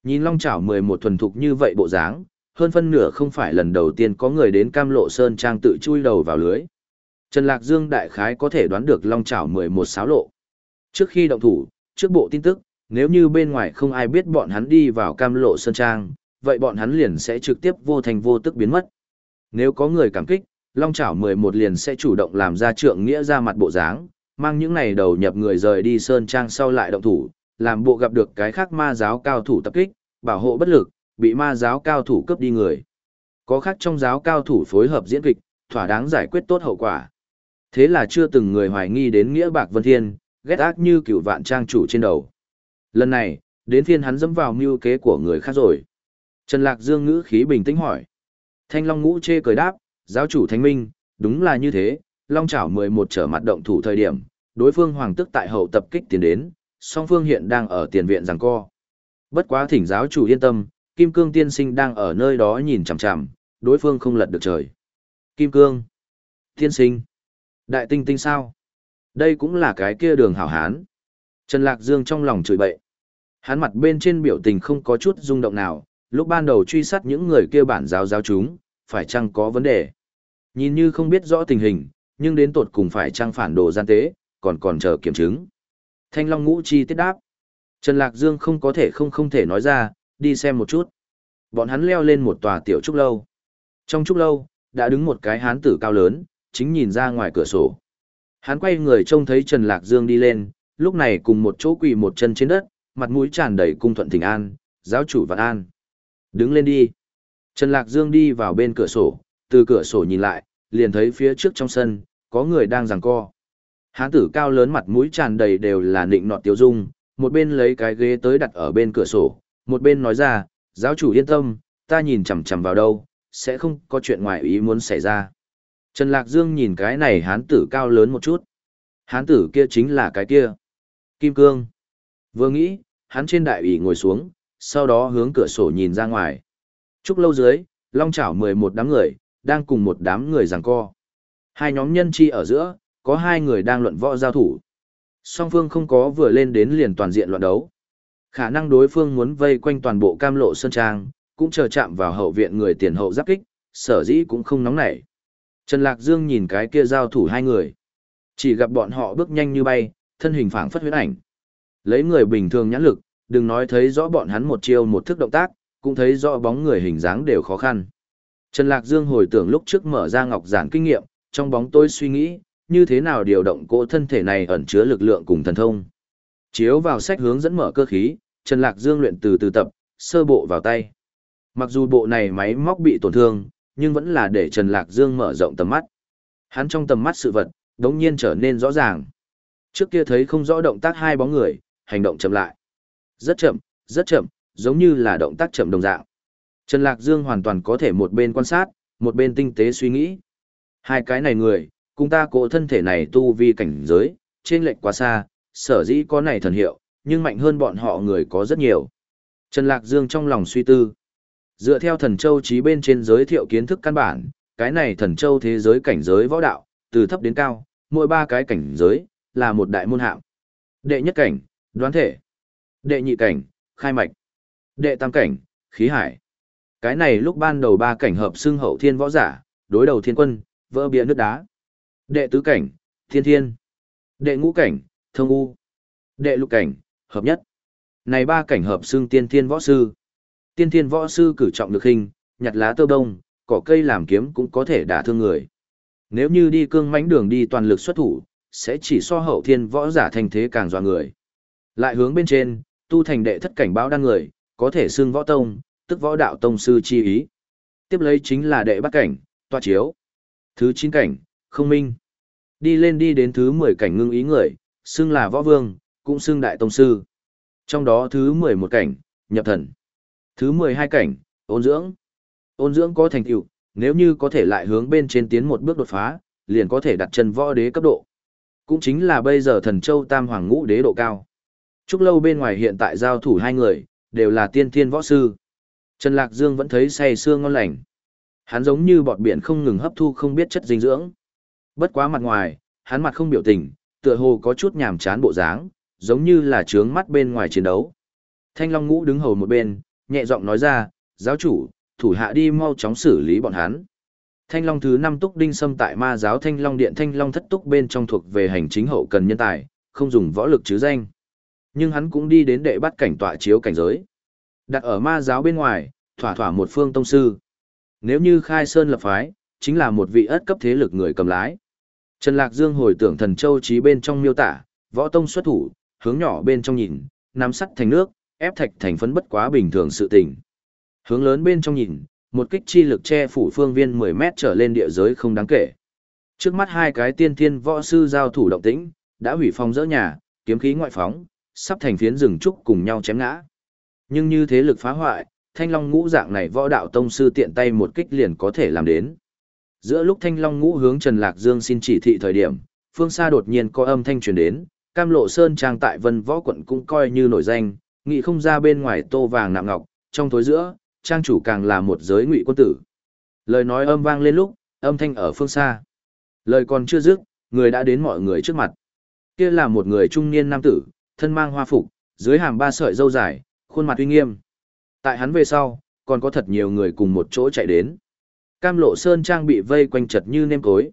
Nhìn long chảo 11 thuần thục như vậy bộ dáng, hơn phân nửa không phải lần đầu tiên có người đến cam lộ sơn trang tự chui đầu vào lưới. Trần Lạc Dương đại khái có thể đoán được long chảo 11 sáo lộ. Trước khi động thủ, trước bộ tin tức, nếu như bên ngoài không ai biết bọn hắn đi vào cam lộ sơn trang, vậy bọn hắn liền sẽ trực tiếp vô thành vô tức biến mất. Nếu có người cảm kích, Long Chảo 11 liền sẽ chủ động làm ra trượng nghĩa ra mặt bộ dáng, mang những này đầu nhập người rời đi sơn trang sau lại động thủ, làm bộ gặp được cái khác ma giáo cao thủ tập kích, bảo hộ bất lực, bị ma giáo cao thủ cướp đi người. Có khác trong giáo cao thủ phối hợp diễn kịch, thỏa đáng giải quyết tốt hậu quả. Thế là chưa từng người hoài nghi đến nghĩa bạc vân thiên, ghét ác như cửu vạn trang chủ trên đầu. Lần này, đến phiên hắn dẫm vào mưu kế của người khác rồi. Trần Lạc Dương ngữ khí bình tĩnh hỏi. Thanh Long ngũ chê cười đáp, giáo chủ thánh minh, đúng là như thế, Long chảo 11 trở mặt động thủ thời điểm, đối phương hoàng tức tại hậu tập kích tiến đến, song phương hiện đang ở tiền viện giằng co. Bất quá thỉnh giáo chủ yên tâm, Kim Cương tiên sinh đang ở nơi đó nhìn chằm chằm, đối phương không lật được trời. Kim Cương. Tiên sinh. Đại tinh tinh sao? Đây cũng là cái kia đường hảo hán. Trần Lạc Dương trong lòng chửi bậy. Hắn mặt bên trên biểu tình không có chút rung động nào, lúc ban đầu truy sát những người kia bản giáo giáo chúng, phải chăng có vấn đề. Nhìn như không biết rõ tình hình, nhưng đến tột cùng phải chăng phản đồ gian tế, còn còn chờ kiểm chứng. Thanh Long ngũ chi tiết đáp. Trần Lạc Dương không có thể không không thể nói ra, đi xem một chút. Bọn hắn leo lên một tòa tiểu trúc lâu. Trong trúc lâu, đã đứng một cái hán tử cao lớn, chính nhìn ra ngoài cửa sổ. Hắn quay người trông thấy Trần Lạc Dương đi lên, lúc này cùng một chỗ quỳ một chân trên đất, mặt mũi tràn đầy cung thuận thỉnh an, giáo chủ vạn an. Đứng lên đi. Trần Lạc Dương đi vào bên cửa sổ, từ cửa sổ nhìn lại, liền thấy phía trước trong sân, có người đang giằng co. Hán tử cao lớn mặt mũi tràn đầy đều là nịnh nọt tiêu dung, một bên lấy cái ghế tới đặt ở bên cửa sổ, một bên nói ra, giáo chủ yên tâm, ta nhìn chằm chằm vào đâu, sẽ không có chuyện ngoài ý muốn xảy ra. Trần Lạc Dương nhìn cái này hán tử cao lớn một chút. Hán tử kia chính là cái kia. Kim Cương. Vừa nghĩ, hắn trên đại ủy ngồi xuống, sau đó hướng cửa sổ nhìn ra ngoài. Trúc lâu dưới, long chảo 11 đám người, đang cùng một đám người giằng co. Hai nhóm nhân chi ở giữa, có hai người đang luận võ giao thủ. Song phương không có vừa lên đến liền toàn diện loạn đấu. Khả năng đối phương muốn vây quanh toàn bộ cam lộ sơn trang, cũng chờ chạm vào hậu viện người tiền hậu giáp kích, sở dĩ cũng không nóng nảy. Trần Lạc Dương nhìn cái kia giao thủ hai người. Chỉ gặp bọn họ bước nhanh như bay, thân hình phảng phất huyễn ảnh. Lấy người bình thường nhãn lực, đừng nói thấy rõ bọn hắn một chiêu một thức động tác, cũng thấy rõ bóng người hình dáng đều khó khăn. Trần Lạc Dương hồi tưởng lúc trước mở ra ngọc giản kinh nghiệm, trong bóng tôi suy nghĩ, như thế nào điều động cỗ thân thể này ẩn chứa lực lượng cùng thần thông. Chiếu vào sách hướng dẫn mở cơ khí, Trần Lạc Dương luyện từ từ tập, sơ bộ vào tay. Mặc dù bộ này máy móc bị tổn thương, nhưng vẫn là để Trần Lạc Dương mở rộng tầm mắt. Hắn trong tầm mắt sự vật, đống nhiên trở nên rõ ràng. Trước kia thấy không rõ động tác hai bóng người, hành động chậm lại. Rất chậm, rất chậm, giống như là động tác chậm đồng dạng. Trần Lạc Dương hoàn toàn có thể một bên quan sát, một bên tinh tế suy nghĩ. Hai cái này người, cùng ta cổ thân thể này tu vi cảnh giới, trên lệch quá xa, sở dĩ có này thần hiệu, nhưng mạnh hơn bọn họ người có rất nhiều. Trần Lạc Dương trong lòng suy tư. Dựa theo thần châu trí bên trên giới thiệu kiến thức căn bản, cái này thần châu thế giới cảnh giới võ đạo, từ thấp đến cao, mỗi ba cái cảnh giới, là một đại môn hạng. Đệ nhất cảnh, đoán thể. Đệ nhị cảnh, khai mạch. Đệ tam cảnh, khí hải. Cái này lúc ban đầu ba cảnh hợp xưng hậu thiên võ giả, đối đầu thiên quân, vỡ bia nước đá. Đệ tứ cảnh, thiên thiên. Đệ ngũ cảnh, thông u. Đệ lục cảnh, hợp nhất. Này ba cảnh hợp xưng tiên thiên võ sư. Tiên thiên võ sư cử trọng lực hình, nhặt lá tơ đông, cỏ cây làm kiếm cũng có thể đả thương người. Nếu như đi cương mãnh đường đi toàn lực xuất thủ, sẽ chỉ so hậu thiên võ giả thành thế càng dọa người. Lại hướng bên trên, tu thành đệ thất cảnh báo đan người, có thể xưng võ tông, tức võ đạo tông sư chi ý. Tiếp lấy chính là đệ bát cảnh, toa chiếu. Thứ chín cảnh, không minh. Đi lên đi đến thứ mười cảnh ngưng ý người, xưng là võ vương, cũng xưng đại tông sư. Trong đó thứ mười một cảnh, nhập thần. Thứ mười hai cảnh, ôn dưỡng. Ôn dưỡng có thành tựu, nếu như có thể lại hướng bên trên tiến một bước đột phá, liền có thể đặt chân võ đế cấp độ. Cũng chính là bây giờ thần châu tam hoàng ngũ đế độ cao. Trúc lâu bên ngoài hiện tại giao thủ hai người, đều là tiên thiên võ sư. Trần Lạc Dương vẫn thấy say xương ngon lành. Hắn giống như bọt biển không ngừng hấp thu không biết chất dinh dưỡng. Bất quá mặt ngoài, hắn mặt không biểu tình, tựa hồ có chút nhàm chán bộ dáng, giống như là trướng mắt bên ngoài chiến đấu. Thanh Long Ngũ đứng hầu một bên, nhẹ giọng nói ra, giáo chủ, thủ hạ đi mau chóng xử lý bọn hắn. Thanh Long thứ năm túc đinh xâm tại ma giáo Thanh Long Điện Thanh Long thất túc bên trong thuộc về hành chính hậu cần nhân tài, không dùng võ lực chứ danh. Nhưng hắn cũng đi đến đệ bắt cảnh tọa chiếu cảnh giới. Đặt ở ma giáo bên ngoài, thỏa thỏa một phương tông sư. Nếu như khai sơn lập phái, chính là một vị ất cấp thế lực người cầm lái. Trần Lạc Dương hồi tưởng thần châu trí bên trong miêu tả, võ tông xuất thủ, hướng nhỏ bên trong nhìn, nắm sắt thành nước, ép thạch thành phấn bất quá bình thường sự tình. Hướng lớn bên trong nhìn, một kích chi lực che phủ phương viên 10 mét trở lên địa giới không đáng kể. Trước mắt hai cái tiên thiên võ sư giao thủ động tĩnh, đã hủy phong dỡ nhà, kiếm khí ngoại phóng, sắp thành phiến rừng trúc cùng nhau chém ngã. Nhưng như thế lực phá hoại, thanh long ngũ dạng này võ đạo tông sư tiện tay một kích liền có thể làm đến. Giữa lúc thanh long ngũ hướng Trần Lạc Dương xin chỉ thị thời điểm, phương xa đột nhiên có âm thanh truyền đến, cam lộ sơn trang tại vân võ quận cũng coi như nổi danh, nghị không ra bên ngoài tô vàng nạm ngọc, trong tối giữa, trang chủ càng là một giới ngụy quân tử. Lời nói âm vang lên lúc, âm thanh ở phương xa. Lời còn chưa dứt, người đã đến mọi người trước mặt. Kia là một người trung niên nam tử, thân mang hoa phục, dưới hàm ba sợi râu dài, khuôn mặt uy nghiêm. Tại hắn về sau, còn có thật nhiều người cùng một chỗ chạy đến. Cam lộ sơn trang bị vây quanh chật như nêm cối.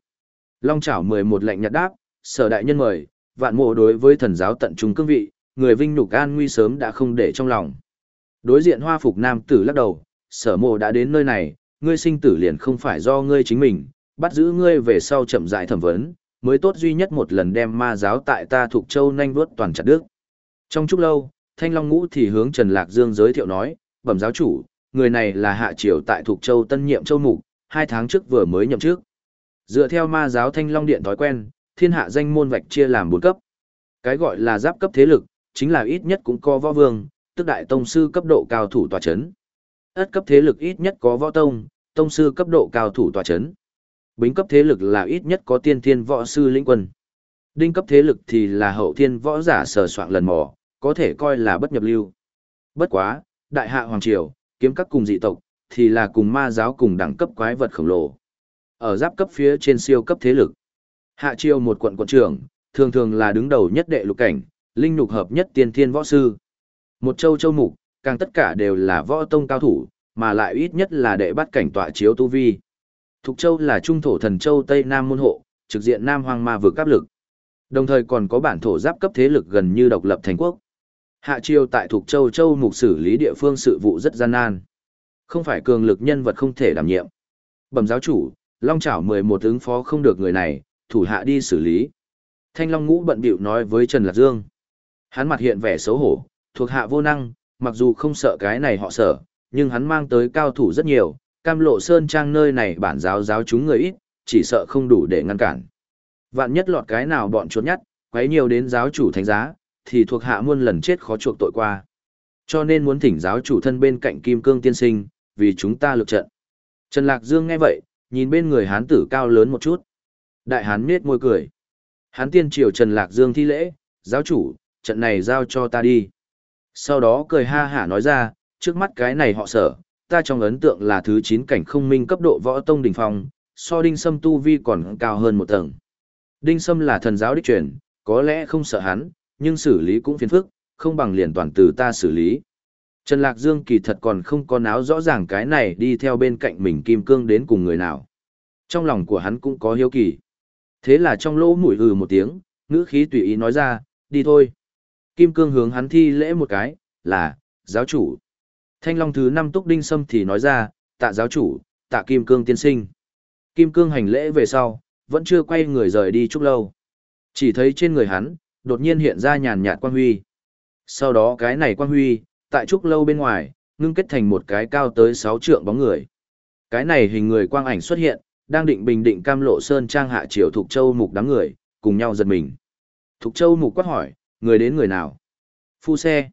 Long chảo mười một lệnh nhặt đáp, sở đại nhân mời, vạn mộ đối với thần giáo tận trung cương vị, người vinh nhục an nguy sớm đã không để trong lòng. Đối diện hoa phục nam tử lắc đầu, sở mộ đã đến nơi này, ngươi sinh tử liền không phải do ngươi chính mình, bắt giữ ngươi về sau chậm rãi thẩm vấn, mới tốt duy nhất một lần đem ma giáo tại ta thuộc châu nhanh vuốt toàn chặt đức. Trong chúc lâu, Thanh Long Ngũ thì hướng Trần Lạc Dương giới thiệu nói, bẩm giáo chủ, người này là hạ triều tại thuộc châu tân nhiệm châu mục, hai tháng trước vừa mới nhậm chức. Dựa theo ma giáo Thanh Long Điện thói quen, thiên hạ danh môn vạch chia làm bốn cấp. Cái gọi là giáp cấp thế lực, chính là ít nhất cũng có võ vương, tức đại tông sư cấp độ cao thủ tòa chấn. Ất cấp thế lực ít nhất có võ tông, tông sư cấp độ cao thủ tòa chấn. Bính cấp thế lực là ít nhất có tiên thiên võ sư lĩnh quân. Đinh cấp thế lực thì là hậu thiên võ giả sờ soạn lần mò, có thể coi là bất nhập lưu. Bất quá, đại hạ hoàng triều, kiếm các cùng dị tộc, thì là cùng ma giáo cùng đẳng cấp quái vật khổng lồ. Ở giáp cấp phía trên siêu cấp thế lực. Hạ triều một quận quận trưởng, thường thường là đứng đầu nhất đệ lục cảnh, linh nhục hợp nhất tiên thiên võ sư. Một châu châu mục, càng tất cả đều là võ tông cao thủ, mà lại ít nhất là đệ bắt cảnh tọa chiếu tu vi. Thục châu là trung thổ thần châu Tây Nam môn hộ, trực diện Nam Hoang Ma vực áp lực. Đồng thời còn có bản thổ giáp cấp thế lực gần như độc lập thành quốc. Hạ triều tại Thục châu châu mục xử lý địa phương sự vụ rất gian nan. Không phải cường lực nhân vật không thể đảm nhiệm. Bẩm giáo chủ, Long Chảo 11 ứng phó không được người này, thủ hạ đi xử lý. Thanh Long Ngũ bận bịu nói với Trần Lạc Dương. Hắn mặt hiện vẻ xấu hổ, thuộc hạ vô năng, mặc dù không sợ cái này họ sợ, nhưng hắn mang tới cao thủ rất nhiều, cam lộ sơn trang nơi này bản giáo giáo chúng người ít, chỉ sợ không đủ để ngăn cản. Vạn nhất lọt cái nào bọn chuột nhất, quấy nhiều đến giáo chủ thánh giá, thì thuộc hạ muôn lần chết khó chuộc tội qua. Cho nên muốn thỉnh giáo chủ thân bên cạnh Kim Cương tiên sinh, vì chúng ta lực trận. Trần Lạc Dương nghe vậy, nhìn bên người hán tử cao lớn một chút. Đại hán nết môi cười. Hán tiên triều Trần Lạc Dương thi lễ, giáo chủ, trận này giao cho ta đi. Sau đó cười ha hả nói ra, trước mắt cái này họ sở, ta trong ấn tượng là thứ 9 cảnh không minh cấp độ võ tông đỉnh phong, so đinh sâm tu vi còn cao hơn một tầng. Đinh sâm là thần giáo đích truyền, có lẽ không sợ hắn, nhưng xử lý cũng phiền phức, không bằng liền toàn từ ta xử lý. Trần Lạc Dương kỳ thật còn không có náo rõ ràng cái này đi theo bên cạnh mình kim cương đến cùng người nào. Trong lòng của hắn cũng có hiếu kỳ. Thế là trong lỗ mũi hừ một tiếng, ngữ khí tùy ý nói ra, đi thôi. Kim cương hướng hắn thi lễ một cái, là, giáo chủ. Thanh Long thứ năm túc đinh sâm thì nói ra, tạ giáo chủ, tạ Kim Cương tiên sinh. Kim Cương hành lễ về sau, vẫn chưa quay người rời đi chút lâu. Chỉ thấy trên người hắn, đột nhiên hiện ra nhàn nhạt quang huy. Sau đó cái này quang huy, tại trúc lâu bên ngoài, ngưng kết thành một cái cao tới 6 trượng bóng người. Cái này hình người quang ảnh xuất hiện, đang định bình định cam lộ sơn trang hạ triều Thục Châu mục đám người, cùng nhau giật mình. Thục Châu mục quát hỏi, người đến người nào? Phu xe.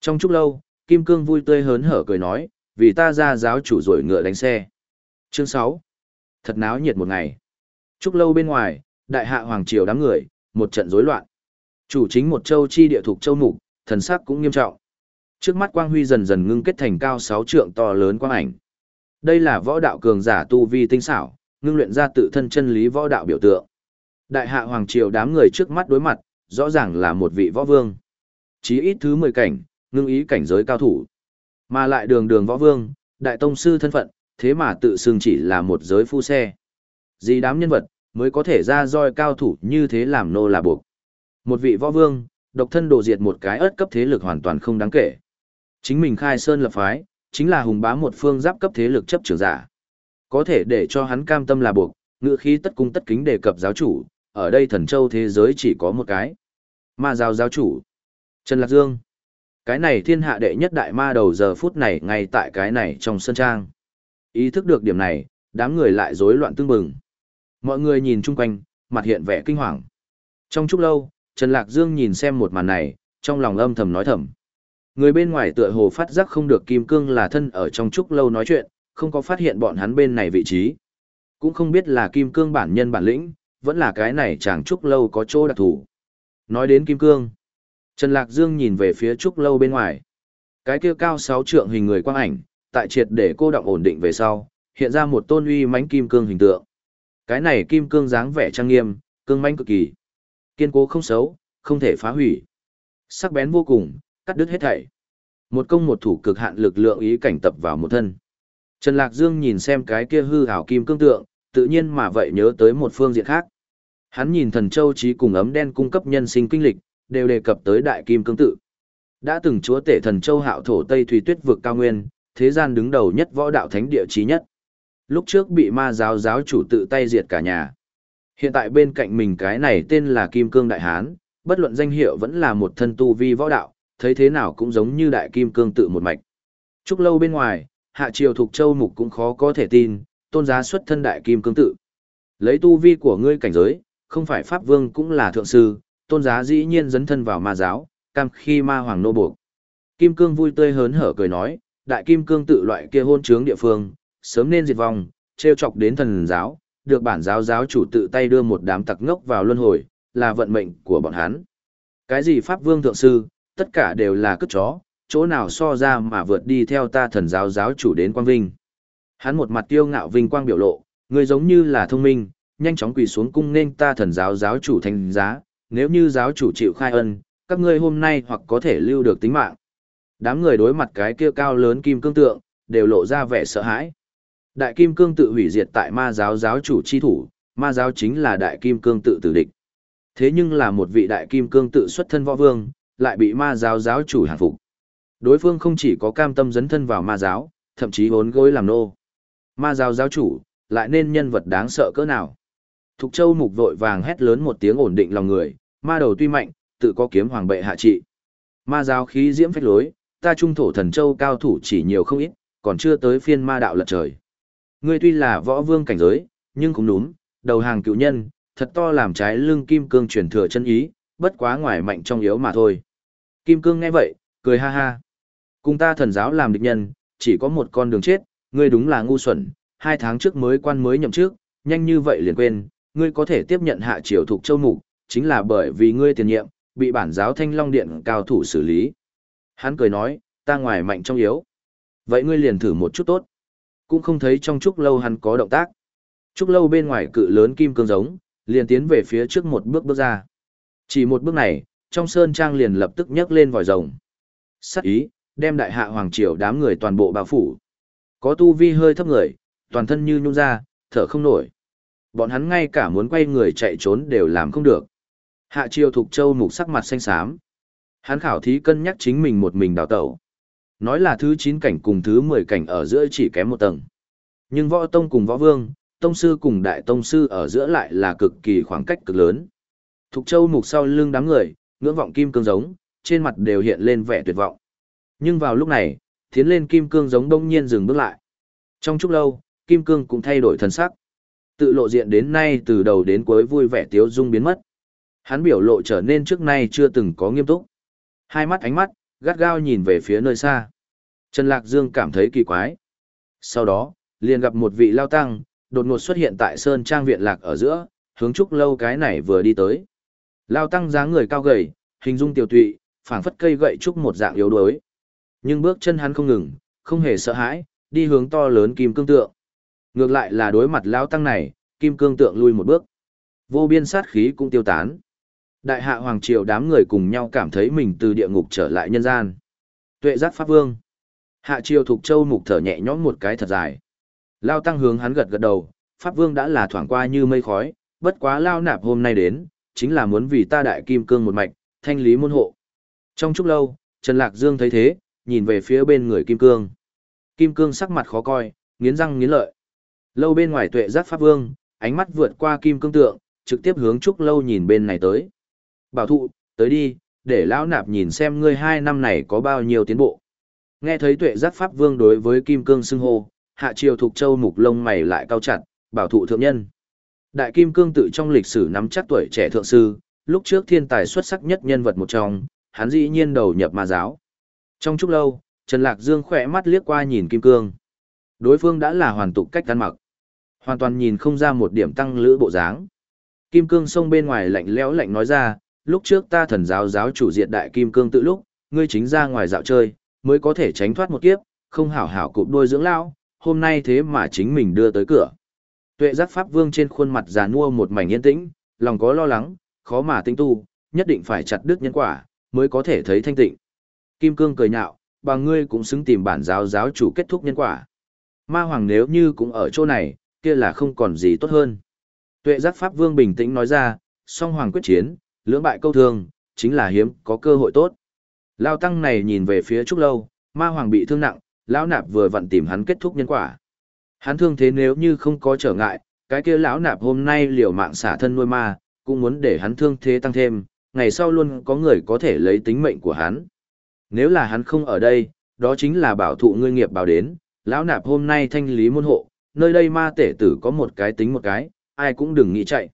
Trong trúc lâu, Kim Cương vui tươi hớn hở cười nói, vì ta ra giáo chủ rồi ngựa đánh xe. Chương 6. Thật náo nhiệt một ngày. Trúc lâu bên ngoài, đại hạ hoàng triều đám người, một trận rối loạn. Chủ chính một châu chi địa thuộc châu mục, thần sắc cũng nghiêm trọng. Trước mắt quang huy dần dần ngưng kết thành cao sáu trượng to lớn quang ảnh. Đây là võ đạo cường giả tu vi tinh xảo, ngưng luyện ra tự thân chân lý võ đạo biểu tượng. Đại hạ hoàng triều đám người trước mắt đối mặt, rõ ràng là một vị võ vương. Chí ít thứ 10 cảnh, ngưng ý cảnh giới cao thủ. Mà lại đường đường võ vương, đại tông sư thân phận, thế mà tự xưng chỉ là một giới phu xe. Gì đám nhân vật, mới có thể ra roi cao thủ như thế làm nô là buộc. Một vị võ vương, độc thân đổ diệt một cái ớt cấp thế lực hoàn toàn không đáng kể. Chính mình khai sơn lập phái, chính là hùng bá một phương giáp cấp thế lực chấp trưởng giả. Có thể để cho hắn cam tâm là buộc, ngự khí tất cung tất kính đề cập giáo chủ, ở đây thần châu thế giới chỉ có một cái. Ma giáo giáo chủ. Trần Lạc Dương. Cái này thiên hạ đệ nhất đại ma đầu giờ phút này ngay tại cái này trong sân trang. Ý thức được điểm này, đám người lại rối loạn tương bừng. Mọi người nhìn chung quanh, mặt hiện vẻ kinh hoàng. Trong chốc lâu, Trần Lạc Dương nhìn xem một màn này, trong lòng âm thầm nói thầm. Người bên ngoài tựa hồ phát giác không được Kim Cương là thân ở trong chúc lâu nói chuyện, không có phát hiện bọn hắn bên này vị trí. Cũng không biết là Kim Cương bản nhân bản lĩnh, vẫn là cái này chàng trúc lâu có chỗ đặc thù. Nói đến Kim Cương, Trần Lạc Dương nhìn về phía trúc lâu bên ngoài. Cái kia cao sáu trượng hình người quang ảnh, tại triệt để cô động ổn định về sau, hiện ra một tôn uy mãnh kim cương hình tượng. Cái này kim cương dáng vẻ trang nghiêm, cương mãnh cực kỳ. Kiên cố không xấu, không thể phá hủy. Sắc bén vô cùng, cắt đứt hết thảy. Một công một thủ cực hạn lực lượng ý cảnh tập vào một thân. Trần Lạc Dương nhìn xem cái kia hư ảo kim cương tượng, tự nhiên mà vậy nhớ tới một phương diện khác. Hắn nhìn thần châu trí cùng ấm đen cung cấp nhân sinh kinh lịch, đều đề cập tới đại kim cương tự. Đã từng chúa tể thần châu hạo thổ Tây Thủy Tuyết vực cao nguyên, thế gian đứng đầu nhất võ đạo thánh địa trí nhất. Lúc trước bị ma giáo giáo chủ tự tay diệt cả nhà. Hiện tại bên cạnh mình cái này tên là Kim Cương Đại Hán, bất luận danh hiệu vẫn là một thân tu vi võ đạo, thấy thế nào cũng giống như Đại Kim Cương tự một mạch. Trúc lâu bên ngoài, hạ triều thuộc châu mục cũng khó có thể tin, tôn giá xuất thân Đại Kim Cương tự. Lấy tu vi của ngươi cảnh giới, không phải Pháp Vương cũng là thượng sư, tôn giá dĩ nhiên dấn thân vào ma giáo, cam khi ma hoàng nô buộc. Kim Cương vui tươi hớn hở cười nói, Đại Kim Cương tự loại kia hôn trướng địa phương, sớm nên diệt vong, treo chọc đến thần giáo, được bản giáo giáo chủ tự tay đưa một đám tặc ngốc vào luân hồi, là vận mệnh của bọn hắn. Cái gì Pháp Vương Thượng Sư, tất cả đều là cất chó, chỗ nào so ra mà vượt đi theo ta thần giáo giáo chủ đến quang vinh. Hắn một mặt tiêu ngạo vinh quang biểu lộ, người giống như là thông minh, nhanh chóng quỳ xuống cung nên ta thần giáo giáo chủ thành giá, nếu như giáo chủ chịu khai ân, các ngươi hôm nay hoặc có thể lưu được tính mạng. Đám người đối mặt cái kia cao lớn kim cương tượng, đều lộ ra vẻ sợ hãi. Đại Kim Cương tự hủy diệt tại ma giáo giáo chủ chi thủ, ma giáo chính là Đại Kim Cương tự tử địch. Thế nhưng là một vị Đại Kim Cương tự xuất thân võ vương, lại bị ma giáo giáo chủ hàng phục. Đối phương không chỉ có cam tâm dấn thân vào ma giáo, thậm chí hốn gối làm nô. Ma giáo giáo chủ, lại nên nhân vật đáng sợ cỡ nào. Thục Châu mục vội vàng hét lớn một tiếng ổn định lòng người, ma đầu tuy mạnh, tự có kiếm hoàng bệ hạ trị. Ma giáo khí diễm phách lối, ta trung thổ thần châu cao thủ chỉ nhiều không ít, còn chưa tới phiên ma đạo lật trời. Ngươi tuy là võ vương cảnh giới, nhưng cũng đúng, đầu hàng cựu nhân, thật to làm trái lưng kim cương truyền thừa chân ý, bất quá ngoài mạnh trong yếu mà thôi. Kim cương nghe vậy, cười ha ha. Cùng ta thần giáo làm địch nhân, chỉ có một con đường chết, ngươi đúng là ngu xuẩn, hai tháng trước mới quan mới nhậm trước, nhanh như vậy liền quên, ngươi có thể tiếp nhận hạ triều thuộc châu mục, chính là bởi vì ngươi tiền nhiệm, bị bản giáo thanh long điện cao thủ xử lý. Hắn cười nói, ta ngoài mạnh trong yếu. Vậy ngươi liền thử một chút tốt. Cũng không thấy trong trúc lâu hắn có động tác. Trúc lâu bên ngoài cự lớn kim cương giống, liền tiến về phía trước một bước bước ra. Chỉ một bước này, trong sơn trang liền lập tức nhấc lên vòi rồng. Sắc ý, đem đại hạ hoàng triều đám người toàn bộ bao phủ. Có tu vi hơi thấp người, toàn thân như nhung ra, thở không nổi. Bọn hắn ngay cả muốn quay người chạy trốn đều làm không được. Hạ triều thuộc châu mục sắc mặt xanh xám. Hắn khảo thí cân nhắc chính mình một mình đào tẩu. Nói là thứ 9 cảnh cùng thứ 10 cảnh ở giữa chỉ kém một tầng. Nhưng võ tông cùng võ vương, tông sư cùng đại tông sư ở giữa lại là cực kỳ khoảng cách cực lớn. Thục Châu mục sau lưng đám người, ngưỡng vọng kim cương giống, trên mặt đều hiện lên vẻ tuyệt vọng. Nhưng vào lúc này, tiến lên kim cương giống đông nhiên dừng bước lại. Trong chút lâu, kim cương cũng thay đổi thần sắc. Tự lộ diện đến nay từ đầu đến cuối vui vẻ tiếu dung biến mất. Hắn biểu lộ trở nên trước nay chưa từng có nghiêm túc. Hai mắt ánh mắt, gắt gao nhìn về phía nơi xa. Trần Lạc Dương cảm thấy kỳ quái. Sau đó, liền gặp một vị lao tăng, đột ngột xuất hiện tại Sơn Trang Viện Lạc ở giữa, hướng trúc lâu cái này vừa đi tới. Lao tăng dáng người cao gầy, hình dung tiểu tụy, phảng phất cây gậy trúc một dạng yếu đuối. Nhưng bước chân hắn không ngừng, không hề sợ hãi, đi hướng to lớn kim cương tượng. Ngược lại là đối mặt lao tăng này, kim cương tượng lui một bước. Vô biên sát khí cũng tiêu tán. Đại hạ hoàng triều đám người cùng nhau cảm thấy mình từ địa ngục trở lại nhân gian. Tuệ giác pháp vương. Hạ triều thuộc châu mục thở nhẹ nhõm một cái thật dài. Lao tăng hướng hắn gật gật đầu, pháp vương đã là thoảng qua như mây khói, bất quá lao nạp hôm nay đến, chính là muốn vì ta đại kim cương một mạch, thanh lý môn hộ. Trong chúc lâu, Trần Lạc Dương thấy thế, nhìn về phía bên người kim cương. Kim cương sắc mặt khó coi, nghiến răng nghiến lợi. Lâu bên ngoài tuệ giác pháp vương, ánh mắt vượt qua kim cương tượng, trực tiếp hướng trúc lâu nhìn bên này tới. Bảo thụ, tới đi, để lão nạp nhìn xem ngươi hai năm này có bao nhiêu tiến bộ. Nghe thấy tuệ giác pháp vương đối với kim cương xưng hô, hạ triều thục châu mục lông mày lại cao chặt, bảo thụ thượng nhân. Đại kim cương tự trong lịch sử nắm chắc tuổi trẻ thượng sư, lúc trước thiên tài xuất sắc nhất nhân vật một trong, hắn dĩ nhiên đầu nhập ma giáo. Trong chút lâu, Trần Lạc Dương khỏe mắt liếc qua nhìn kim cương. Đối phương đã là hoàn tục cách ăn mặc. Hoàn toàn nhìn không ra một điểm tăng lữ bộ dáng. Kim cương sông bên ngoài lạnh lẽo lạnh nói ra, lúc trước ta thần giáo giáo chủ diệt đại kim cương tự lúc, ngươi chính ra ngoài dạo chơi, mới có thể tránh thoát một kiếp, không hảo hảo cụp đôi dưỡng lao, hôm nay thế mà chính mình đưa tới cửa. Tuệ giác pháp vương trên khuôn mặt già nua một mảnh yên tĩnh, lòng có lo lắng, khó mà tinh tu, nhất định phải chặt đứt nhân quả, mới có thể thấy thanh tịnh. Kim cương cười nhạo, bà ngươi cũng xứng tìm bản giáo giáo chủ kết thúc nhân quả. Ma hoàng nếu như cũng ở chỗ này, kia là không còn gì tốt hơn. Tuệ giác pháp vương bình tĩnh nói ra, song hoàng quyết chiến, lưỡng bại câu thương, chính là hiếm, có cơ hội tốt. Lao tăng này nhìn về phía Trúc Lâu, ma hoàng bị thương nặng, lão nạp vừa vặn tìm hắn kết thúc nhân quả. Hắn thương thế nếu như không có trở ngại, cái kia lão nạp hôm nay liều mạng xả thân nuôi ma, cũng muốn để hắn thương thế tăng thêm, ngày sau luôn có người có thể lấy tính mệnh của hắn. Nếu là hắn không ở đây, đó chính là bảo thụ ngươi nghiệp bảo đến, lão nạp hôm nay thanh lý môn hộ, nơi đây ma tể tử có một cái tính một cái, ai cũng đừng nghĩ chạy.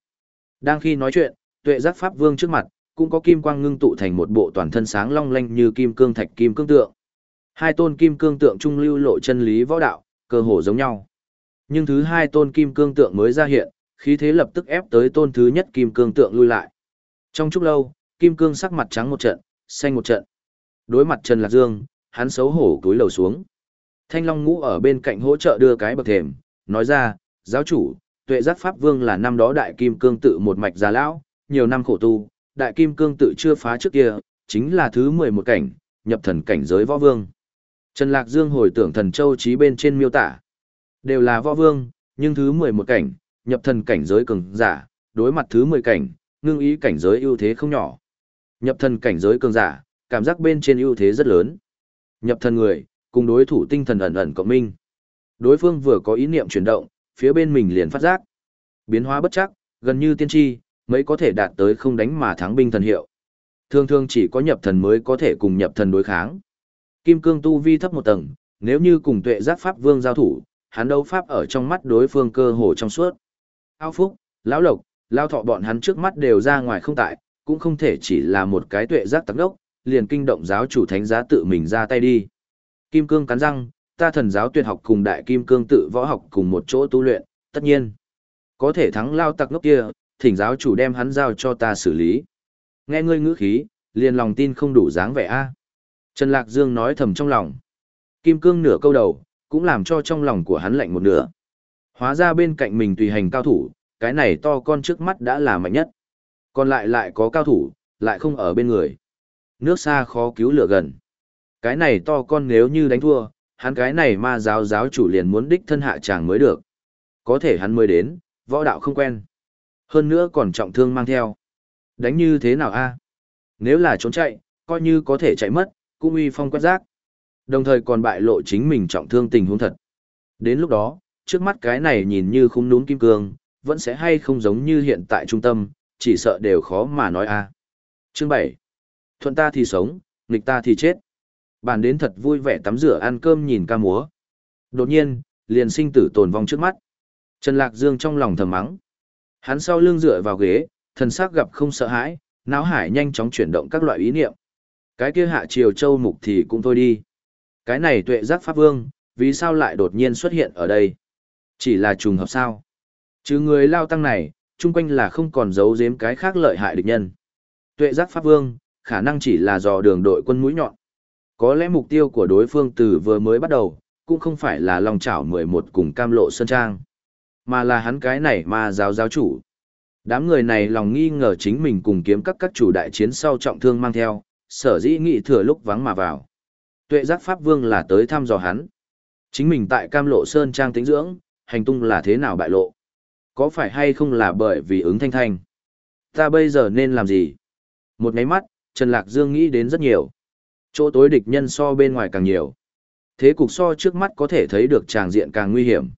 Đang khi nói chuyện, tuệ giác pháp vương trước mặt, cũng có kim quang ngưng tụ thành một bộ toàn thân sáng long lanh như kim cương thạch kim cương tượng. Hai tôn kim cương tượng trung lưu lộ chân lý võ đạo, cơ hồ giống nhau. Nhưng thứ hai tôn kim cương tượng mới ra hiện, khí thế lập tức ép tới tôn thứ nhất kim cương tượng lui lại. Trong chốc lâu, kim cương sắc mặt trắng một trận, xanh một trận. Đối mặt Trần Lạc Dương, hắn xấu hổ túi lầu xuống. Thanh Long ngũ ở bên cạnh hỗ trợ đưa cái bậc thềm, nói ra, giáo chủ, tuệ giác pháp vương là năm đó đại kim cương tự một mạch già lão, nhiều năm khổ tu, đại kim cương tự chưa phá trước kia, chính là thứ 11 cảnh, nhập thần cảnh giới võ vương. Trần Lạc Dương hồi tưởng thần châu trí bên trên miêu tả. Đều là võ vương, nhưng thứ 11 cảnh, nhập thần cảnh giới cường giả, đối mặt thứ 10 cảnh, ngưng ý cảnh giới ưu thế không nhỏ. Nhập thần cảnh giới cường giả, cảm giác bên trên ưu thế rất lớn. Nhập thần người, cùng đối thủ tinh thần ẩn ẩn cộng minh. Đối phương vừa có ý niệm chuyển động, phía bên mình liền phát giác. Biến hóa bất chắc, gần như tiên tri, mới có thể đạt tới không đánh mà thắng binh thần hiệu. Thường thường chỉ có nhập thần mới có thể cùng nhập thần đối kháng. Kim cương tu vi thấp một tầng, nếu như cùng tuệ giác pháp vương giao thủ, hắn đấu pháp ở trong mắt đối phương cơ hồ trong suốt. Ao phúc, lão lộc, lao thọ bọn hắn trước mắt đều ra ngoài không tại, cũng không thể chỉ là một cái tuệ giác tắc đốc, liền kinh động giáo chủ thánh giá tự mình ra tay đi. Kim cương cắn răng, ta thần giáo tuyệt học cùng đại kim cương tự võ học cùng một chỗ tu luyện, tất nhiên. Có thể thắng lao tặc ngốc kia, thỉnh giáo chủ đem hắn giao cho ta xử lý. Nghe ngươi ngữ khí, liền lòng tin không đủ dáng vẻ a. Trần Lạc Dương nói thầm trong lòng. Kim cương nửa câu đầu, cũng làm cho trong lòng của hắn lạnh một nửa. Hóa ra bên cạnh mình tùy hành cao thủ, cái này to con trước mắt đã là mạnh nhất. Còn lại lại có cao thủ, lại không ở bên người. Nước xa khó cứu lửa gần. Cái này to con nếu như đánh thua, hắn cái này ma giáo giáo chủ liền muốn đích thân hạ chàng mới được. Có thể hắn mới đến, võ đạo không quen. Hơn nữa còn trọng thương mang theo. Đánh như thế nào a? Nếu là trốn chạy, coi như có thể chạy mất, cũng uy phong quét rác. Đồng thời còn bại lộ chính mình trọng thương tình huống thật. Đến lúc đó, trước mắt cái này nhìn như không núm kim cương, vẫn sẽ hay không giống như hiện tại trung tâm, chỉ sợ đều khó mà nói a. Chương 7. Thuận ta thì sống, nghịch ta thì chết. Bàn đến thật vui vẻ tắm rửa ăn cơm nhìn ca múa. Đột nhiên, liền sinh tử tồn vong trước mắt. Trần Lạc Dương trong lòng thầm mắng. Hắn sau lưng dựa vào ghế, thần sắc gặp không sợ hãi, náo hải nhanh chóng chuyển động các loại ý niệm. Cái kia hạ triều châu mục thì cũng thôi đi. Cái này tuệ giác pháp vương, vì sao lại đột nhiên xuất hiện ở đây? Chỉ là trùng hợp sao? Chứ người lao tăng này, chung quanh là không còn giấu giếm cái khác lợi hại địch nhân. Tuệ giác pháp vương, khả năng chỉ là dò đường đội quân mũi nhọn. Có lẽ mục tiêu của đối phương từ vừa mới bắt đầu, cũng không phải là lòng chảo 11 cùng cam lộ sơn trang, mà là hắn cái này mà giáo giáo chủ. Đám người này lòng nghi ngờ chính mình cùng kiếm các các chủ đại chiến sau trọng thương mang theo, sở dĩ nghị thừa lúc vắng mà vào. Tuệ giác Pháp Vương là tới thăm dò hắn. Chính mình tại cam lộ sơn trang tĩnh dưỡng, hành tung là thế nào bại lộ. Có phải hay không là bởi vì ứng thanh thanh? Ta bây giờ nên làm gì? Một máy mắt, Trần Lạc Dương nghĩ đến rất nhiều. Chỗ tối địch nhân so bên ngoài càng nhiều. Thế cục so trước mắt có thể thấy được tràng diện càng nguy hiểm.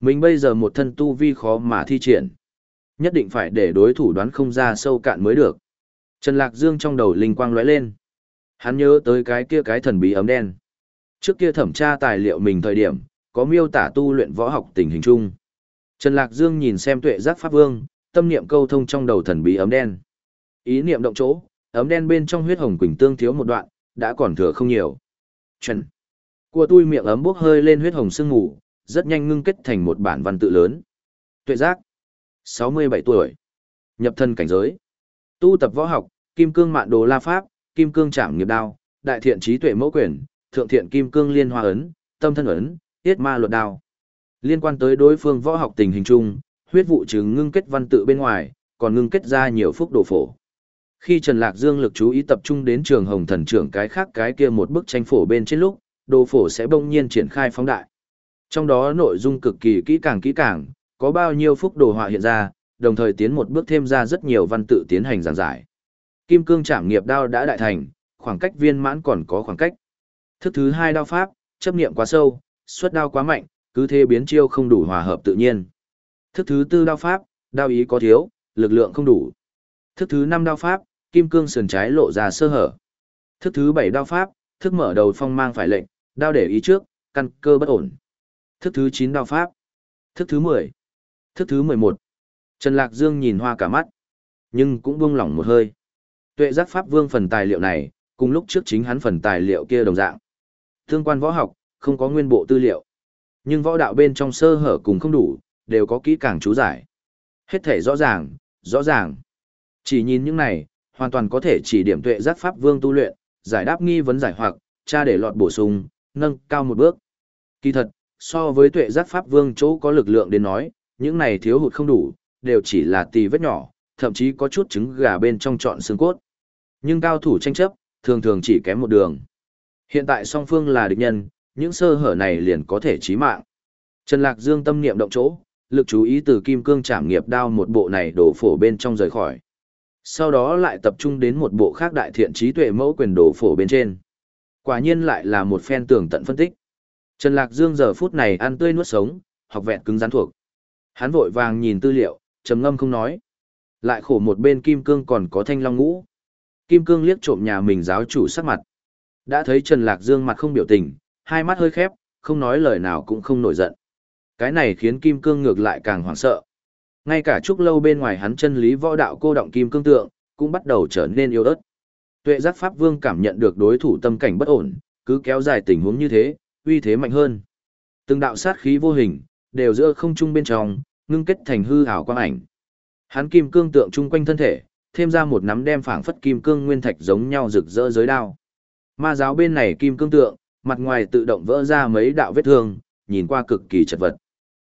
Mình bây giờ một thân tu vi khó mà thi triển. Nhất định phải để đối thủ đoán không ra sâu cạn mới được. Trần Lạc Dương trong đầu linh quang lóe lên. Hắn nhớ tới cái kia cái thần bí ấm đen. Trước kia thẩm tra tài liệu mình thời điểm, có miêu tả tu luyện võ học tình hình chung. Trần Lạc Dương nhìn xem tuệ giác pháp vương, tâm niệm câu thông trong đầu thần bí ấm đen. Ý niệm động chỗ, ấm đen bên trong huyết hồng quỳnh tương thiếu một đoạn, đã còn thừa không nhiều. Trần. Của tôi miệng ấm bốc hơi lên huyết hồng sương ngủ, rất nhanh ngưng kết thành một bản văn tự lớn. Tuệ giác. 67 tuổi. Nhập thân cảnh giới. Tu tập võ học, kim cương mạn đồ la pháp, kim cương trảm nghiệp đao, đại thiện trí tuệ mẫu quyền, thượng thiện kim cương liên hoa ấn, tâm thân ấn, tiết ma luật đao. Liên quan tới đối phương võ học tình hình chung, huyết vụ chứng ngưng kết văn tự bên ngoài, còn ngưng kết ra nhiều phúc đồ phổ. Khi Trần Lạc Dương lực chú ý tập trung đến trường hồng thần trưởng cái khác cái kia một bức tranh phổ bên trên lúc, đồ phổ sẽ bỗng nhiên triển khai phóng đại. Trong đó nội dung cực kỳ kỹ càng kỹ càng, có bao nhiêu phúc đồ họa hiện ra, đồng thời tiến một bước thêm ra rất nhiều văn tự tiến hành giảng giải. Kim cương trảm nghiệp đao đã đại thành, khoảng cách viên mãn còn có khoảng cách. Thức thứ hai đao pháp, chấp niệm quá sâu, xuất đao quá mạnh, cứ thế biến chiêu không đủ hòa hợp tự nhiên. Thức thứ tư đao pháp, đao ý có thiếu, lực lượng không đủ. Thức thứ năm đao pháp, kim cương sườn trái lộ ra sơ hở. Thức thứ bảy đao pháp, thức mở đầu phong mang phải lệnh, đao để ý trước, căn cơ bất ổn. Thức thứ chín đao pháp. Thức thứ mười. Thức thứ mười một. Trần Lạc Dương nhìn hoa cả mắt, nhưng cũng buông lỏng một hơi. Tuệ giác pháp vương phần tài liệu này, cùng lúc trước chính hắn phần tài liệu kia đồng dạng. Thương quan võ học, không có nguyên bộ tư liệu. Nhưng võ đạo bên trong sơ hở cùng không đủ, đều có kỹ càng chú giải. Hết thể rõ ràng, rõ ràng. Chỉ nhìn những này, hoàn toàn có thể chỉ điểm tuệ giác pháp vương tu luyện, giải đáp nghi vấn giải hoặc, tra để lọt bổ sung, nâng cao một bước. Kỳ thật, so với tuệ giác pháp vương chỗ có lực lượng đến nói, những này thiếu hụt không đủ, đều chỉ là tì vết nhỏ, thậm chí có chút trứng gà bên trong trọn xương cốt. Nhưng cao thủ tranh chấp, thường thường chỉ kém một đường. Hiện tại song phương là địch nhân, những sơ hở này liền có thể chí mạng. Trần Lạc Dương tâm niệm động chỗ, lực chú ý từ kim cương trảm nghiệp đao một bộ này đổ phổ bên trong rời khỏi. Sau đó lại tập trung đến một bộ khác đại thiện trí tuệ mẫu quyền đồ phổ bên trên. Quả nhiên lại là một phen tường tận phân tích. Trần Lạc Dương giờ phút này ăn tươi nuốt sống, học vẹn cứng rắn thuộc. Hắn vội vàng nhìn tư liệu, trầm ngâm không nói. Lại khổ một bên kim cương còn có thanh long ngũ. Kim cương liếc trộm nhà mình giáo chủ sắc mặt. Đã thấy Trần Lạc Dương mặt không biểu tình, hai mắt hơi khép, không nói lời nào cũng không nổi giận. Cái này khiến kim cương ngược lại càng hoảng sợ. Ngay cả trúc lâu bên ngoài hắn chân lý võ đạo cô động kim cương tượng, cũng bắt đầu trở nên yếu ớt. Tuệ giác Pháp Vương cảm nhận được đối thủ tâm cảnh bất ổn, cứ kéo dài tình huống như thế, uy thế mạnh hơn. Từng đạo sát khí vô hình, đều giữa không trung bên trong, ngưng kết thành hư ảo quang ảnh. Hắn kim cương tượng trung quanh thân thể, thêm ra một nắm đem phảng phất kim cương nguyên thạch giống nhau rực rỡ giới đao. Ma giáo bên này kim cương tượng, mặt ngoài tự động vỡ ra mấy đạo vết thương, nhìn qua cực kỳ chật vật.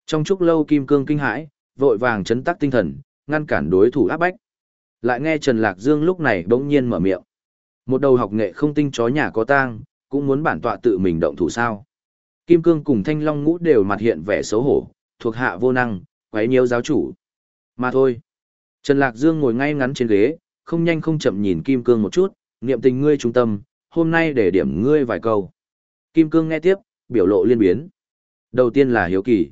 Trong chúc lâu kim cương kinh hãi, vội vàng chấn tắc tinh thần, ngăn cản đối thủ áp bách. Lại nghe Trần Lạc Dương lúc này bỗng nhiên mở miệng. Một đầu học nghệ không tinh chó nhà có tang, cũng muốn bản tọa tự mình động thủ sao. Kim cương cùng thanh long ngũ đều mặt hiện vẻ xấu hổ, thuộc hạ vô năng, quấy nhiễu giáo chủ. Mà thôi. Trần Lạc Dương ngồi ngay ngắn trên ghế, không nhanh không chậm nhìn Kim Cương một chút, niệm tình ngươi trung tâm, hôm nay để điểm ngươi vài câu. Kim Cương nghe tiếp, biểu lộ liên biến. Đầu tiên là hiếu kỳ.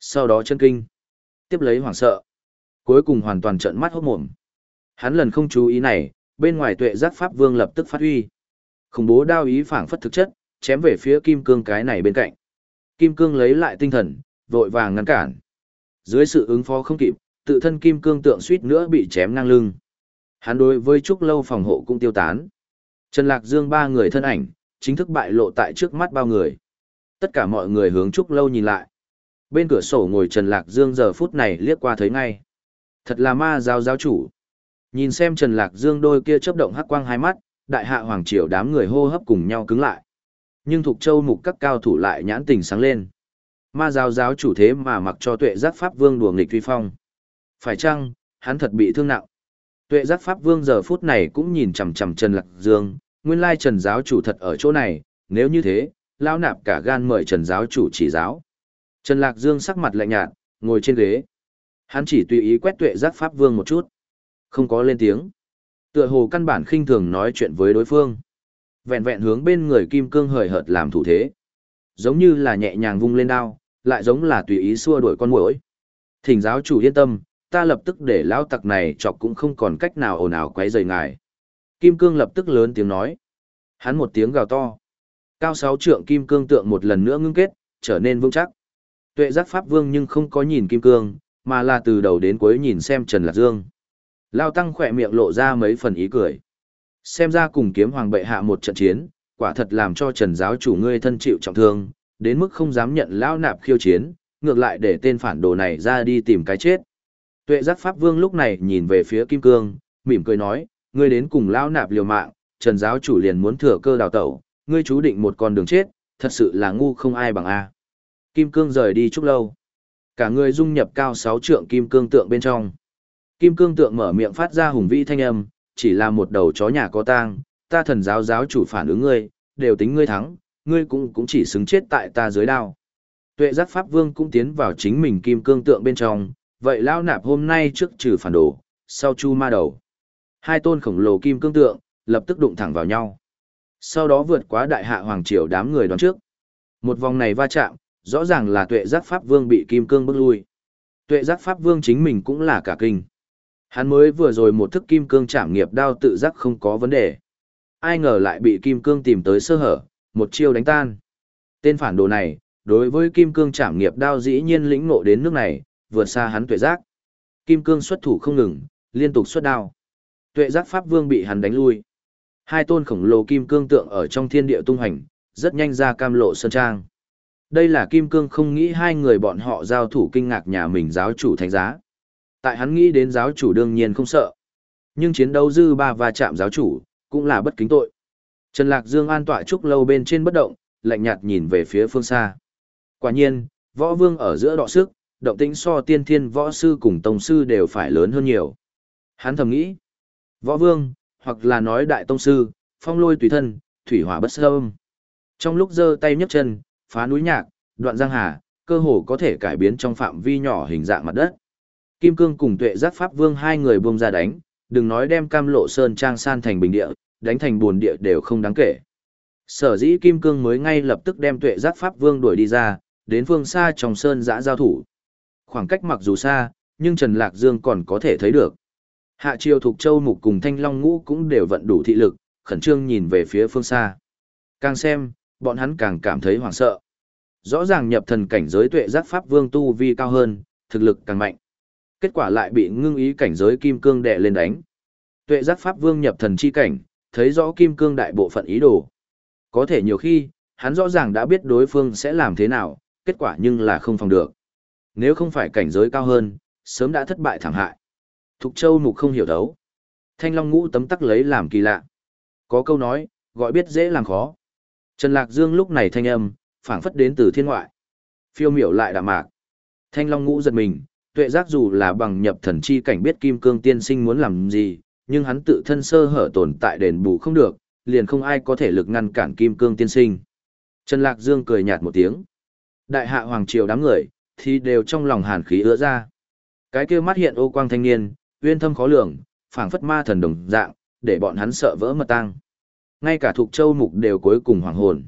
Sau đó chân kinh. Tiếp lấy hoảng sợ. Cuối cùng hoàn toàn trợn mắt hốt mồm. Hắn lần không chú ý này, bên ngoài tuệ giác pháp vương lập tức phát huy. Khủng bố đao ý phảng phất thực chất, chém về phía kim cương cái này bên cạnh. Kim cương lấy lại tinh thần, vội vàng ngăn cản. Dưới sự ứng phó không kịp, tự thân kim cương tượng suýt nữa bị chém ngang lưng. Hắn đối với trúc lâu phòng hộ cũng tiêu tán. Trần Lạc Dương ba người thân ảnh, chính thức bại lộ tại trước mắt bao người. Tất cả mọi người hướng trúc lâu nhìn lại. Bên cửa sổ ngồi Trần Lạc Dương giờ phút này liếc qua thấy ngay. Thật là ma giáo giáo chủ. Nhìn xem Trần Lạc Dương đôi kia chớp động hắc quang hai mắt, đại hạ hoàng triều đám người hô hấp cùng nhau cứng lại. Nhưng Thục Châu mục các cao thủ lại nhãn tình sáng lên. Ma giáo giáo chủ thế mà mặc cho tuệ giác pháp vương đùa nghịch vi phong. Phải chăng, hắn thật bị thương nặng. Tuệ giác pháp vương giờ phút này cũng nhìn chằm chằm Trần Lạc Dương, nguyên lai Trần giáo chủ thật ở chỗ này, nếu như thế, lao nạp cả gan mời Trần giáo chủ chỉ giáo. Trần Lạc Dương sắc mặt lạnh nhạt, ngồi trên ghế. Hắn chỉ tùy ý quét tuệ giác pháp vương một chút. Không có lên tiếng. Tựa hồ căn bản khinh thường nói chuyện với đối phương. Vẹn vẹn hướng bên người kim cương hời hợt làm thủ thế. Giống như là nhẹ nhàng vung lên đao, lại giống là tùy ý xua đuổi con muỗi. Thỉnh giáo chủ yên tâm, ta lập tức để lão tặc này chọc cũng không còn cách nào ồn ào quấy rầy ngài. Kim cương lập tức lớn tiếng nói. Hắn một tiếng gào to. Cao sáu trượng kim cương tượng một lần nữa ngưng kết, trở nên vững chắc. Tuệ giác pháp vương nhưng không có nhìn kim cương, mà là từ đầu đến cuối nhìn xem Trần Lạc Dương. Lao tăng khỏe miệng lộ ra mấy phần ý cười. Xem ra cùng kiếm hoàng bệ hạ một trận chiến, quả thật làm cho Trần giáo chủ ngươi thân chịu trọng thương, đến mức không dám nhận lao nạp khiêu chiến, ngược lại để tên phản đồ này ra đi tìm cái chết. Tuệ giác pháp vương lúc này nhìn về phía Kim Cương, mỉm cười nói, ngươi đến cùng lao nạp liều mạng, Trần giáo chủ liền muốn thừa cơ đào tẩu, ngươi chú định một con đường chết, thật sự là ngu không ai bằng a. Kim Cương rời đi chút lâu. Cả người dung nhập cao sáu trượng kim cương tượng bên trong. Kim cương tượng mở miệng phát ra hùng vĩ thanh âm, chỉ là một đầu chó nhà có tang, ta thần giáo giáo chủ phản ứng ngươi, đều tính ngươi thắng, ngươi cũng cũng chỉ xứng chết tại ta dưới đao. Tuệ giác pháp vương cũng tiến vào chính mình kim cương tượng bên trong, vậy lao nạp hôm nay trước trừ phản đồ, sau chu ma đầu. Hai tôn khổng lồ kim cương tượng, lập tức đụng thẳng vào nhau. Sau đó vượt qua đại hạ hoàng triều đám người đón trước. Một vòng này va chạm, rõ ràng là tuệ giác pháp vương bị kim cương bước lui. Tuệ giác pháp vương chính mình cũng là cả kinh. Hắn mới vừa rồi một thức kim cương chạm nghiệp đao tự giác không có vấn đề. Ai ngờ lại bị kim cương tìm tới sơ hở, một chiêu đánh tan. Tên phản đồ này, đối với kim cương chạm nghiệp đao dĩ nhiên lĩnh ngộ đến nước này, vượt xa hắn tuệ giác. Kim cương xuất thủ không ngừng, liên tục xuất đao. Tuệ giác pháp vương bị hắn đánh lui. Hai tôn khổng lồ kim cương tượng ở trong thiên địa tung hành, rất nhanh ra cam lộ sơn trang. Đây là Kim Cương không nghĩ hai người bọn họ giao thủ kinh ngạc nhà mình giáo chủ thánh giá. Tại hắn nghĩ đến giáo chủ đương nhiên không sợ. Nhưng chiến đấu dư ba va chạm giáo chủ, cũng là bất kính tội. Trần Lạc Dương an tọa trúc lâu bên trên bất động, lạnh nhạt nhìn về phía phương xa. Quả nhiên, võ vương ở giữa đọ sức, động tĩnh so tiên thiên võ sư cùng tông sư đều phải lớn hơn nhiều. Hắn thầm nghĩ, võ vương, hoặc là nói đại tông sư, phong lôi tùy thân, thủy hỏa bất sâm. Trong lúc giơ tay nhấc chân, phá núi nhạc, đoạn giang hà, cơ hồ có thể cải biến trong phạm vi nhỏ hình dạng mặt đất. Kim Cương cùng Tuệ Giác Pháp Vương hai người buông ra đánh, đừng nói đem Cam Lộ Sơn trang san thành bình địa, đánh thành buồn địa đều không đáng kể. Sở dĩ Kim Cương mới ngay lập tức đem Tuệ Giác Pháp Vương đuổi đi ra, đến phương xa trong sơn dã giao thủ. Khoảng cách mặc dù xa, nhưng Trần Lạc Dương còn có thể thấy được. Hạ Triều Thục Châu Mục cùng Thanh Long Ngũ cũng đều vận đủ thị lực, khẩn trương nhìn về phía phương xa. Càng xem, bọn hắn càng cảm thấy hoảng sợ. Rõ ràng nhập thần cảnh giới tuệ giác pháp vương tu vi cao hơn, thực lực càng mạnh. Kết quả lại bị ngưng ý cảnh giới kim cương đè lên đánh. Tuệ giác pháp vương nhập thần chi cảnh, thấy rõ kim cương đại bộ phận ý đồ. Có thể nhiều khi, hắn rõ ràng đã biết đối phương sẽ làm thế nào, kết quả nhưng là không phòng được. Nếu không phải cảnh giới cao hơn, sớm đã thất bại thảm hại. Thục Châu mục không hiểu đấu. Thanh Long ngũ tấm tắc lấy làm kỳ lạ. Có câu nói, gọi biết dễ làm khó. Trần Lạc Dương lúc này thanh âm, phảng phất đến từ thiên ngoại. Phiêu miểu lại đạm mạc. Thanh Long ngũ giật mình, tuệ giác dù là bằng nhập thần chi cảnh biết Kim Cương tiên sinh muốn làm gì, nhưng hắn tự thân sơ hở tồn tại đền bù không được, liền không ai có thể lực ngăn cản Kim Cương tiên sinh. Trần Lạc Dương cười nhạt một tiếng. Đại hạ hoàng triều đám người, thì đều trong lòng hàn khí ứa ra. Cái kia mắt hiện ô quang thanh niên, uyên thâm khó lường, phảng phất ma thần đồng dạng, để bọn hắn sợ vỡ mật tang. Ngay cả thuộc châu mục đều cuối cùng hoàng hồn.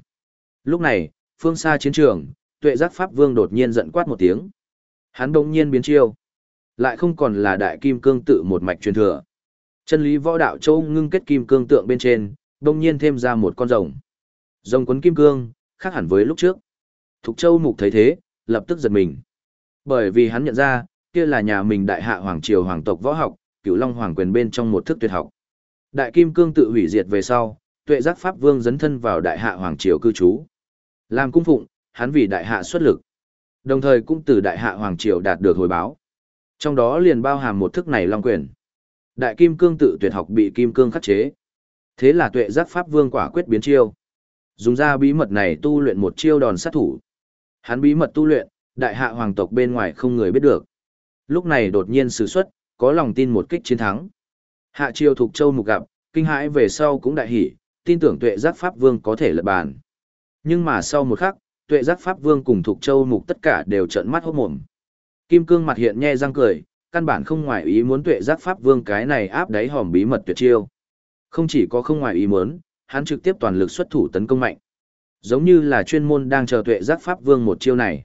Lúc này, phương xa chiến trường, tuệ giác pháp vương đột nhiên giận quát một tiếng. Hắn bỗng nhiên biến chiêu. Lại không còn là đại kim cương tự một mạch truyền thừa. Chân lý võ đạo châu ngưng kết kim cương tượng bên trên, bỗng nhiên thêm ra một con rồng. Rồng quấn kim cương, khác hẳn với lúc trước. Thục Châu Mục thấy thế, lập tức giật mình. Bởi vì hắn nhận ra, kia là nhà mình đại hạ hoàng triều hoàng tộc võ học, cửu long hoàng quyền bên trong một thức tuyệt học. Đại kim cương tự hủy diệt về sau, tuệ giác pháp vương dấn thân vào đại hạ hoàng triều cư trú. Làm cung phụng, hắn vì đại hạ xuất lực. Đồng thời cũng từ đại hạ hoàng triều đạt được hồi báo. Trong đó liền bao hàm một thức này long quyền. Đại kim cương tự tuyệt học bị kim cương khắc chế. Thế là tuệ giác pháp vương quả quyết biến chiêu. Dùng ra bí mật này tu luyện một chiêu đòn sát thủ. Hắn bí mật tu luyện, đại hạ hoàng tộc bên ngoài không người biết được. Lúc này đột nhiên sử xuất, có lòng tin một kích chiến thắng. Hạ triều thuộc châu mục gặp, kinh hãi về sau cũng đại hỉ, tin tưởng tuệ giác pháp vương có thể lật bàn. Nhưng mà sau một khắc, tuệ giác pháp vương cùng Thục châu mục tất cả đều trợn mắt hốt mồm. Kim cương mặt hiện nhe răng cười, căn bản không ngoài ý muốn tuệ giác pháp vương cái này áp đáy hòm bí mật tuyệt chiêu. Không chỉ có không ngoài ý muốn, hắn trực tiếp toàn lực xuất thủ tấn công mạnh. Giống như là chuyên môn đang chờ tuệ giác pháp vương một chiêu này.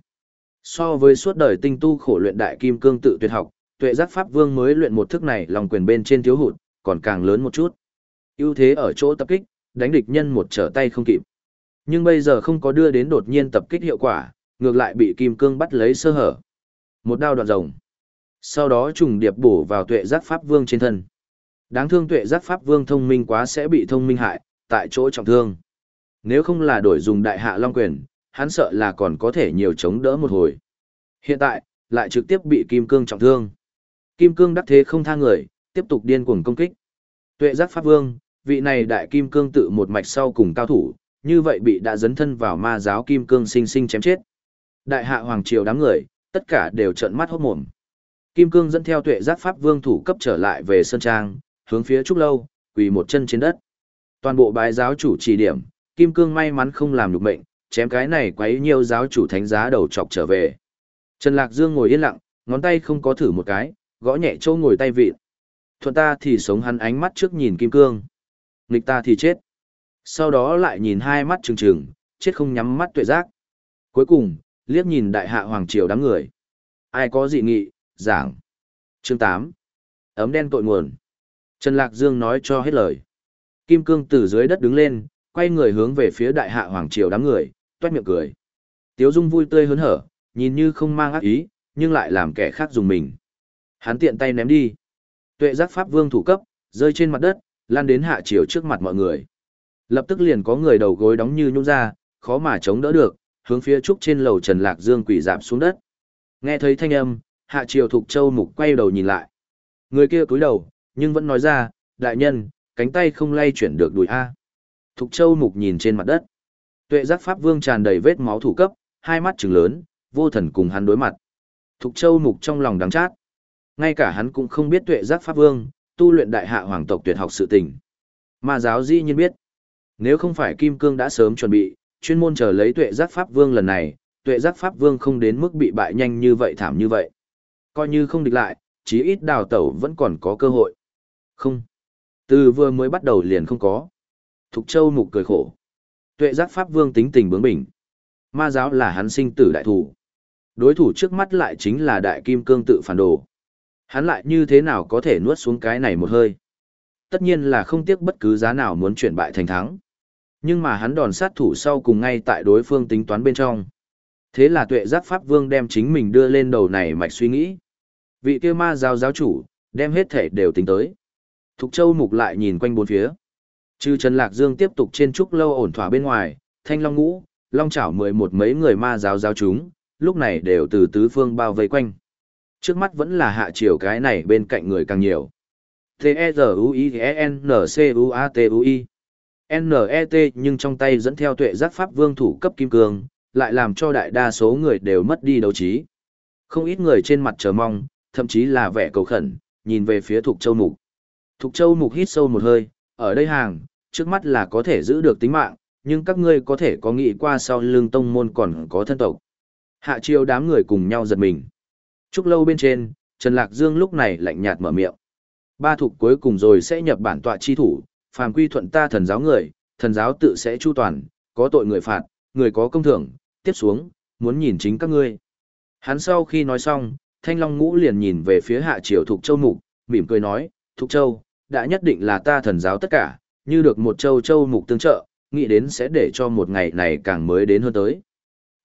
So với suốt đời tinh tu khổ luyện đại kim cương tự tuyệt học, tuệ giác pháp vương mới luyện một thức này lòng quyền bên trên thiếu hụt, còn càng lớn một chút. ưu thế ở chỗ tập kích, đánh địch nhân một trở tay không kịp. Nhưng bây giờ không có đưa đến đột nhiên tập kích hiệu quả, ngược lại bị kim cương bắt lấy sơ hở. Một đao đoạn rồng. Sau đó trùng điệp bổ vào tuệ giác pháp vương trên thân. Đáng thương tuệ giác pháp vương thông minh quá sẽ bị thông minh hại, tại chỗ trọng thương. Nếu không là đổi dùng đại hạ long quyền, hắn sợ là còn có thể nhiều chống đỡ một hồi. Hiện tại, lại trực tiếp bị kim cương trọng thương. Kim cương đắc thế không tha người, tiếp tục điên cuồng công kích. Tuệ giác pháp vương, vị này đại kim cương tự một mạch sau cùng cao thủ, như vậy bị đã dấn thân vào ma giáo kim cương sinh sinh chém chết. Đại hạ hoàng triều đám người, tất cả đều trợn mắt hốt mồm. Kim cương dẫn theo tuệ giác pháp vương thủ cấp trở lại về sơn trang, hướng phía trúc lâu, quỳ một chân trên đất. Toàn bộ bái giáo chủ chỉ điểm, kim cương may mắn không làm được mệnh, chém cái này quấy nhiều giáo chủ thánh giá đầu chọc trở về. Trần Lạc Dương ngồi yên lặng, ngón tay không có thử một cái, gõ nhẹ chỗ ngồi tay vịt. Thuận ta thì sống hắn ánh mắt trước nhìn kim cương. Nghịch ta thì chết. Sau đó lại nhìn hai mắt trừng trừng, chết không nhắm mắt tuệ giác. Cuối cùng, liếc nhìn đại hạ hoàng triều đám người. Ai có dị nghị, giảng. Chương 8. Ấm đen tội nguồn. Trần Lạc Dương nói cho hết lời. Kim cương từ dưới đất đứng lên, quay người hướng về phía đại hạ hoàng triều đám người, toét miệng cười. Tiếu Dung vui tươi hớn hở, nhìn như không mang ác ý, nhưng lại làm kẻ khác dùng mình. Hắn tiện tay ném đi. Tuệ giác pháp vương thủ cấp, rơi trên mặt đất, lan đến hạ triều trước mặt mọi người. Lập tức liền có người đầu gối đóng như nhung ra, khó mà chống đỡ được, hướng phía trúc trên lầu Trần Lạc Dương quỷ dạp xuống đất. Nghe thấy thanh âm, hạ triều thục châu mục quay đầu nhìn lại. Người kia cúi đầu, nhưng vẫn nói ra, đại nhân, cánh tay không lay chuyển được đùi A. Thục châu mục nhìn trên mặt đất. Tuệ giác pháp vương tràn đầy vết máu thủ cấp, hai mắt trừng lớn, vô thần cùng hắn đối mặt. Thục châu mục trong lòng đắng chát. Ngay cả hắn cũng không biết tuệ giác pháp vương, tu luyện đại hạ hoàng tộc tuyệt học sự tình. Mà giáo dĩ nhiên biết. Nếu không phải Kim Cương đã sớm chuẩn bị, chuyên môn chờ lấy tuệ giác pháp vương lần này, tuệ giác pháp vương không đến mức bị bại nhanh như vậy thảm như vậy. Coi như không địch lại, chí ít đào tẩu vẫn còn có cơ hội. Không. Từ vừa mới bắt đầu liền không có. Thục Châu mục cười khổ. Tuệ giác pháp vương tính tình bướng bỉnh. Ma giáo là hắn sinh tử đại thủ. Đối thủ trước mắt lại chính là đại kim cương tự phản đồ. Hắn lại như thế nào có thể nuốt xuống cái này một hơi. Tất nhiên là không tiếc bất cứ giá nào muốn chuyển bại thành thắng. Nhưng mà hắn đòn sát thủ sau cùng ngay tại đối phương tính toán bên trong. Thế là tuệ giác pháp vương đem chính mình đưa lên đầu này mạch suy nghĩ. Vị kia ma giáo giáo chủ, đem hết thể đều tính tới. Thục Châu mục lại nhìn quanh bốn phía. Trừ Trần Lạc Dương tiếp tục trên trúc lâu ổn thỏa bên ngoài, Thanh Long Ngũ, Long Chảo mười một mấy người ma giáo giáo chúng, lúc này đều từ tứ phương bao vây quanh. Trước mắt vẫn là hạ triều cái này bên cạnh người càng nhiều. t e z u i e n c u a t u i N-E-T nhưng trong tay dẫn theo tuệ giác pháp vương thủ cấp kim cương, lại làm cho đại đa số người đều mất đi đấu trí. Không ít người trên mặt chờ mong, thậm chí là vẻ cầu khẩn, nhìn về phía Thục Châu Mục. Thục Châu Mục hít sâu một hơi, ở đây hàng, trước mắt là có thể giữ được tính mạng, nhưng các ngươi có thể có nghĩ qua sau lưng tông môn còn có thân tộc. Hạ chiêu đám người cùng nhau giật mình. Trúc lâu bên trên, Trần Lạc Dương lúc này lạnh nhạt mở miệng. Ba thuộc cuối cùng rồi sẽ nhập bản tọa chi thủ, phàm quy thuận ta thần giáo người, thần giáo tự sẽ chu toàn, có tội người phạt, người có công thưởng, tiếp xuống, muốn nhìn chính các ngươi. Hắn sau khi nói xong, Thanh Long Ngũ liền nhìn về phía hạ triều Thục Châu Mục, mỉm cười nói, Thục Châu, đã nhất định là ta thần giáo tất cả, như được một châu châu mục tương trợ, nghĩ đến sẽ để cho một ngày này càng mới đến hơn tới.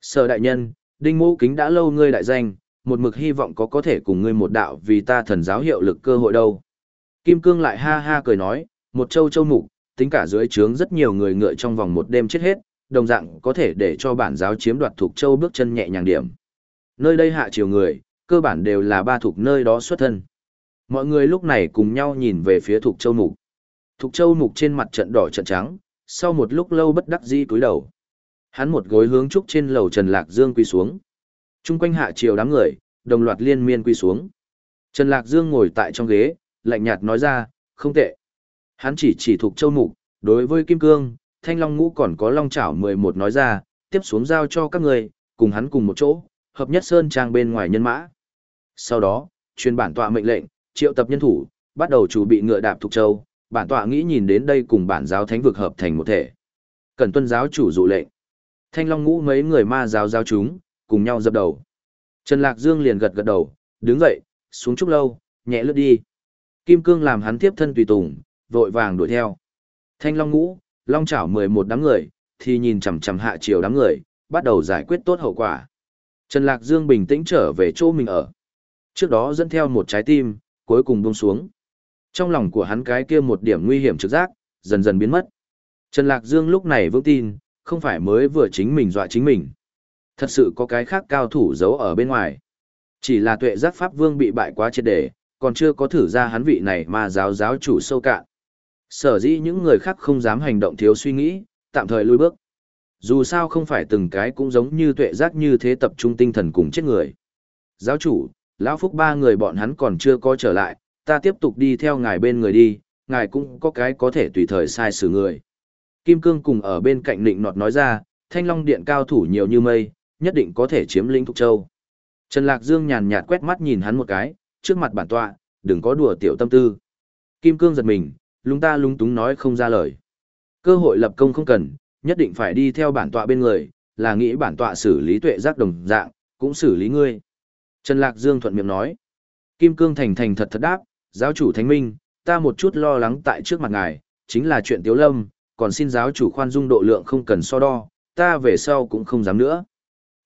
Sở đại nhân, đinh mũ kính đã lâu ngươi đại danh, một mực hy vọng có có thể cùng ngươi một đạo vì ta thần giáo hiệu lực cơ hội đâu. Kim Cương lại ha ha cười nói, một châu châu mục, tính cả dưới trướng rất nhiều người ngựa trong vòng một đêm chết hết, đồng dạng có thể để cho bản giáo chiếm đoạt thuộc châu bước chân nhẹ nhàng điểm. Nơi đây hạ chiều người, cơ bản đều là ba thuộc nơi đó xuất thân. Mọi người lúc này cùng nhau nhìn về phía thuộc châu mục. Thục châu mục trên mặt trận đỏ trận trắng, sau một lúc lâu bất đắc dĩ cúi đầu. Hắn một gối hướng trúc trên lầu Trần Lạc Dương quỳ xuống. Trung quanh hạ triều đám người, đồng loạt liên miên quy xuống. Trần Lạc Dương ngồi tại trong ghế, lạnh nhạt nói ra, không tệ. Hắn chỉ chỉ thuộc châu mục, đối với Kim Cương, Thanh Long Ngũ còn có Long Chảo 11 nói ra, tiếp xuống giao cho các người, cùng hắn cùng một chỗ, hợp nhất sơn trang bên ngoài nhân mã. Sau đó, truyền bản tọa mệnh lệnh, triệu tập nhân thủ, bắt đầu chủ bị ngựa đạp thuộc châu, bản tọa nghĩ nhìn đến đây cùng bản giáo thánh vực hợp thành một thể. Cần tuân giáo chủ dụ lệnh. Thanh Long ngũ mấy người ma giáo giáo chúng, cùng nhau dập đầu. Trần Lạc Dương liền gật gật đầu, đứng dậy, xuống trúc lâu, nhẹ lướt đi. Kim Cương làm hắn tiếp thân tùy tùng, vội vàng đuổi theo. Thanh Long ngũ, Long chảo 11 đám người, thì nhìn chằm chằm hạ chiều đám người, bắt đầu giải quyết tốt hậu quả. Trần Lạc Dương bình tĩnh trở về chỗ mình ở. Trước đó dẫn theo một trái tim, cuối cùng buông xuống. Trong lòng của hắn cái kia một điểm nguy hiểm trực giác, dần dần biến mất. Trần Lạc Dương lúc này vững tin, không phải mới vừa chính mình dọa chính mình. Thật sự có cái khác cao thủ giấu ở bên ngoài. Chỉ là tuệ giác Pháp Vương bị bại quá triệt đề, còn chưa có thử ra hắn vị này mà giáo giáo chủ sâu cạn. Sở dĩ những người khác không dám hành động thiếu suy nghĩ, tạm thời lùi bước. Dù sao không phải từng cái cũng giống như tuệ giác như thế tập trung tinh thần cùng chết người. Giáo chủ, lão Phúc ba người bọn hắn còn chưa có trở lại, ta tiếp tục đi theo ngài bên người đi, ngài cũng có cái có thể tùy thời sai xử người. Kim Cương cùng ở bên cạnh nịnh nọt nói ra, thanh long điện cao thủ nhiều như mây, nhất định có thể chiếm lĩnh Thục Châu. Trần Lạc Dương nhàn nhạt quét mắt nhìn hắn một cái, trước mặt bản tọa, đừng có đùa tiểu tâm tư. Kim Cương giật mình, lúng ta lúng túng nói không ra lời. Cơ hội lập công không cần, nhất định phải đi theo bản tọa bên người, là nghĩ bản tọa xử lý tuệ giác đồng dạng, cũng xử lý ngươi. Trần Lạc Dương thuận miệng nói. Kim Cương thành thành thật thật đáp, giáo chủ thánh minh, ta một chút lo lắng tại trước mặt ngài, chính là chuyện tiếu lâm, còn xin giáo chủ khoan dung độ lượng không cần so đo, ta về sau cũng không dám nữa.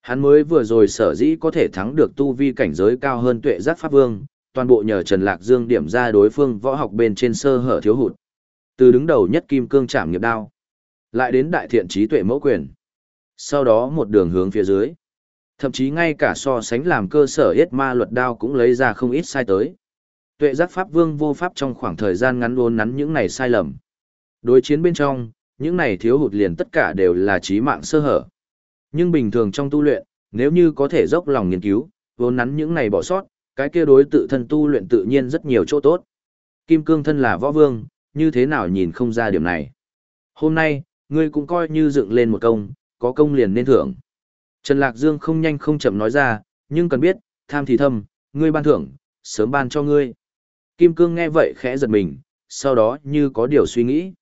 Hắn mới vừa rồi sở dĩ có thể thắng được tu vi cảnh giới cao hơn tuệ giác pháp vương, toàn bộ nhờ Trần Lạc Dương điểm ra đối phương võ học bên trên sơ hở thiếu hụt. Từ đứng đầu nhất kim cương chạm nghiệp đao, lại đến đại thiện trí tuệ mẫu quyền. Sau đó một đường hướng phía dưới. Thậm chí ngay cả so sánh làm cơ sở yết ma luật đao cũng lấy ra không ít sai tới. Tuệ giác pháp vương vô pháp trong khoảng thời gian ngắn uốn nắn những này sai lầm. Đối chiến bên trong, những này thiếu hụt liền tất cả đều là trí mạng sơ hở. Nhưng bình thường trong tu luyện, nếu như có thể dốc lòng nghiên cứu, vốn nắn những này bỏ sót, cái kia đối tự thân tu luyện tự nhiên rất nhiều chỗ tốt. Kim cương thân là võ vương, như thế nào nhìn không ra điểm này. Hôm nay, ngươi cũng coi như dựng lên một công, có công liền nên thưởng. Trần Lạc Dương không nhanh không chậm nói ra, nhưng cần biết, tham thì thâm, ngươi ban thưởng, sớm ban cho ngươi. Kim Cương nghe vậy khẽ giật mình, sau đó như có điều suy nghĩ.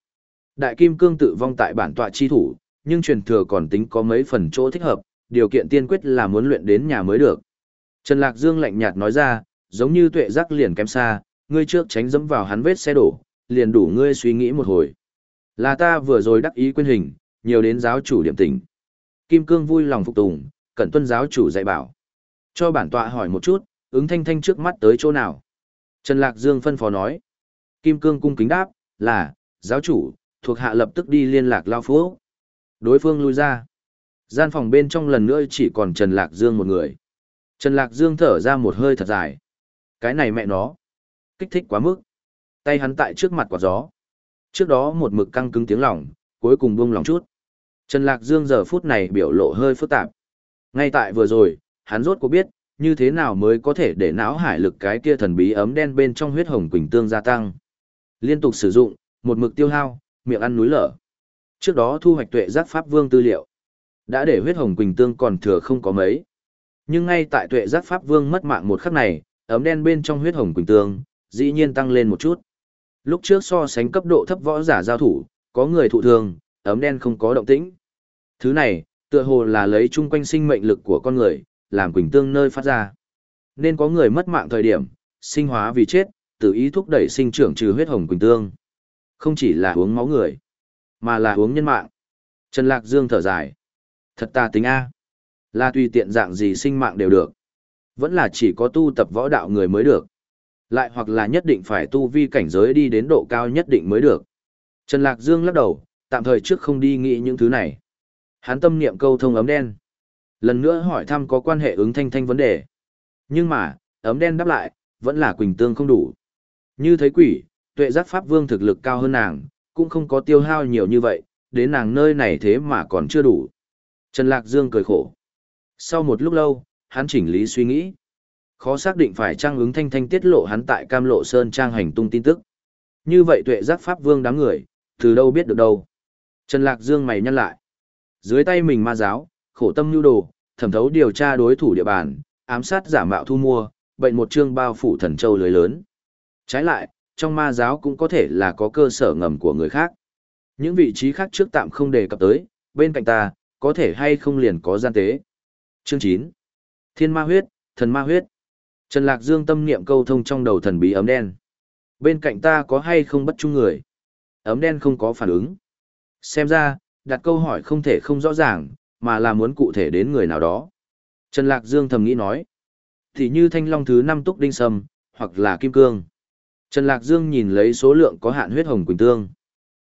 Đại Kim Cương tự vong tại bản tọa chi thủ, nhưng truyền thừa còn tính có mấy phần chỗ thích hợp, điều kiện tiên quyết là muốn luyện đến nhà mới được. Trần Lạc Dương lạnh nhạt nói ra, giống như tuệ giác liền kém xa, ngươi trước tránh dẫm vào hắn vết xe đổ, liền đủ ngươi suy nghĩ một hồi. Là ta vừa rồi đắc ý quên hình, nhiều đến giáo chủ điểm tỉnh Kim Cương vui lòng phục tùng, cẩn tuân giáo chủ dạy bảo. Cho bản tọa hỏi một chút, ứng thanh thanh trước mắt tới chỗ nào. Trần Lạc Dương phân phó nói. Kim Cương cung kính đáp, là, giáo chủ, thuộc hạ lập tức đi liên lạc Lao Phú. Đối phương lui ra. Gian phòng bên trong lần nữa chỉ còn Trần Lạc Dương một người. Trần Lạc Dương thở ra một hơi thật dài. Cái này mẹ nó. Kích thích quá mức. Tay hắn tại trước mặt quả gió. Trước đó một mực căng cứng tiếng lòng, cuối cùng buông lòng chút. Trần Lạc Dương giờ phút này biểu lộ hơi phức tạp. Ngay tại vừa rồi, hắn rốt có biết, như thế nào mới có thể để não hải lực cái kia thần bí ấm đen bên trong huyết hồng quỳnh tương gia tăng. Liên tục sử dụng, một mực tiêu hao, miệng ăn núi lở. Trước đó thu hoạch tuệ giác pháp vương tư liệu, đã để huyết hồng quỳnh tương còn thừa không có mấy. Nhưng ngay tại tuệ giác pháp vương mất mạng một khắc này, ấm đen bên trong huyết hồng quỳnh tương, dĩ nhiên tăng lên một chút. Lúc trước so sánh cấp độ thấp võ giả giao thủ, có người thụ thương, ấm đen không có động tĩnh. Thứ này, tựa hồ là lấy chung quanh sinh mệnh lực của con người, làm quỳnh tương nơi phát ra. Nên có người mất mạng thời điểm, sinh hóa vì chết, tự ý thúc đẩy sinh trưởng trừ huyết hồng quỳnh tương. Không chỉ là uống máu người, mà là uống nhân mạng. Trần Lạc Dương thở dài. Thật ta tính A. Là tùy tiện dạng gì sinh mạng đều được. Vẫn là chỉ có tu tập võ đạo người mới được. Lại hoặc là nhất định phải tu vi cảnh giới đi đến độ cao nhất định mới được. Trần Lạc Dương lắc đầu, tạm thời trước không đi nghĩ những thứ này. Hắn tâm niệm câu thông ấm đen. Lần nữa hỏi thăm có quan hệ ứng thanh thanh vấn đề. Nhưng mà, ấm đen đáp lại, vẫn là Quỳnh Tương không đủ. Như thấy quỷ, tuệ giác Pháp Vương thực lực cao hơn nàng, cũng không có tiêu hao nhiều như vậy, đến nàng nơi này thế mà còn chưa đủ. Trần Lạc Dương cười khổ. Sau một lúc lâu, hắn chỉnh lý suy nghĩ. Khó xác định phải trang ứng thanh thanh tiết lộ hắn tại Cam Lộ Sơn trang hành tung tin tức. Như vậy tuệ giác Pháp Vương đám người, từ đâu biết được đâu. Trần Lạc Dương mày nhăn lại. Dưới tay mình ma giáo, khổ tâm nhu đồ, thẩm thấu điều tra đối thủ địa bàn, ám sát giả mạo thu mua, bệnh một chương bao phủ thần châu lưới lớn. Trái lại, trong ma giáo cũng có thể là có cơ sở ngầm của người khác. Những vị trí khác trước tạm không đề cập tới, bên cạnh ta, có thể hay không liền có gian tế. Chương 9. Thiên ma huyết, thần ma huyết. Trần Lạc Dương tâm niệm câu thông trong đầu thần bí ấm đen. Bên cạnh ta có hay không bất chung người? Ấm đen không có phản ứng. Xem ra, đặt câu hỏi không thể không rõ ràng, mà là muốn cụ thể đến người nào đó. Trần Lạc Dương thầm nghĩ nói. Thì như thanh long thứ năm túc đinh sâm, hoặc là kim cương. Trần Lạc Dương nhìn lấy số lượng có hạn huyết hồng quỳnh tương.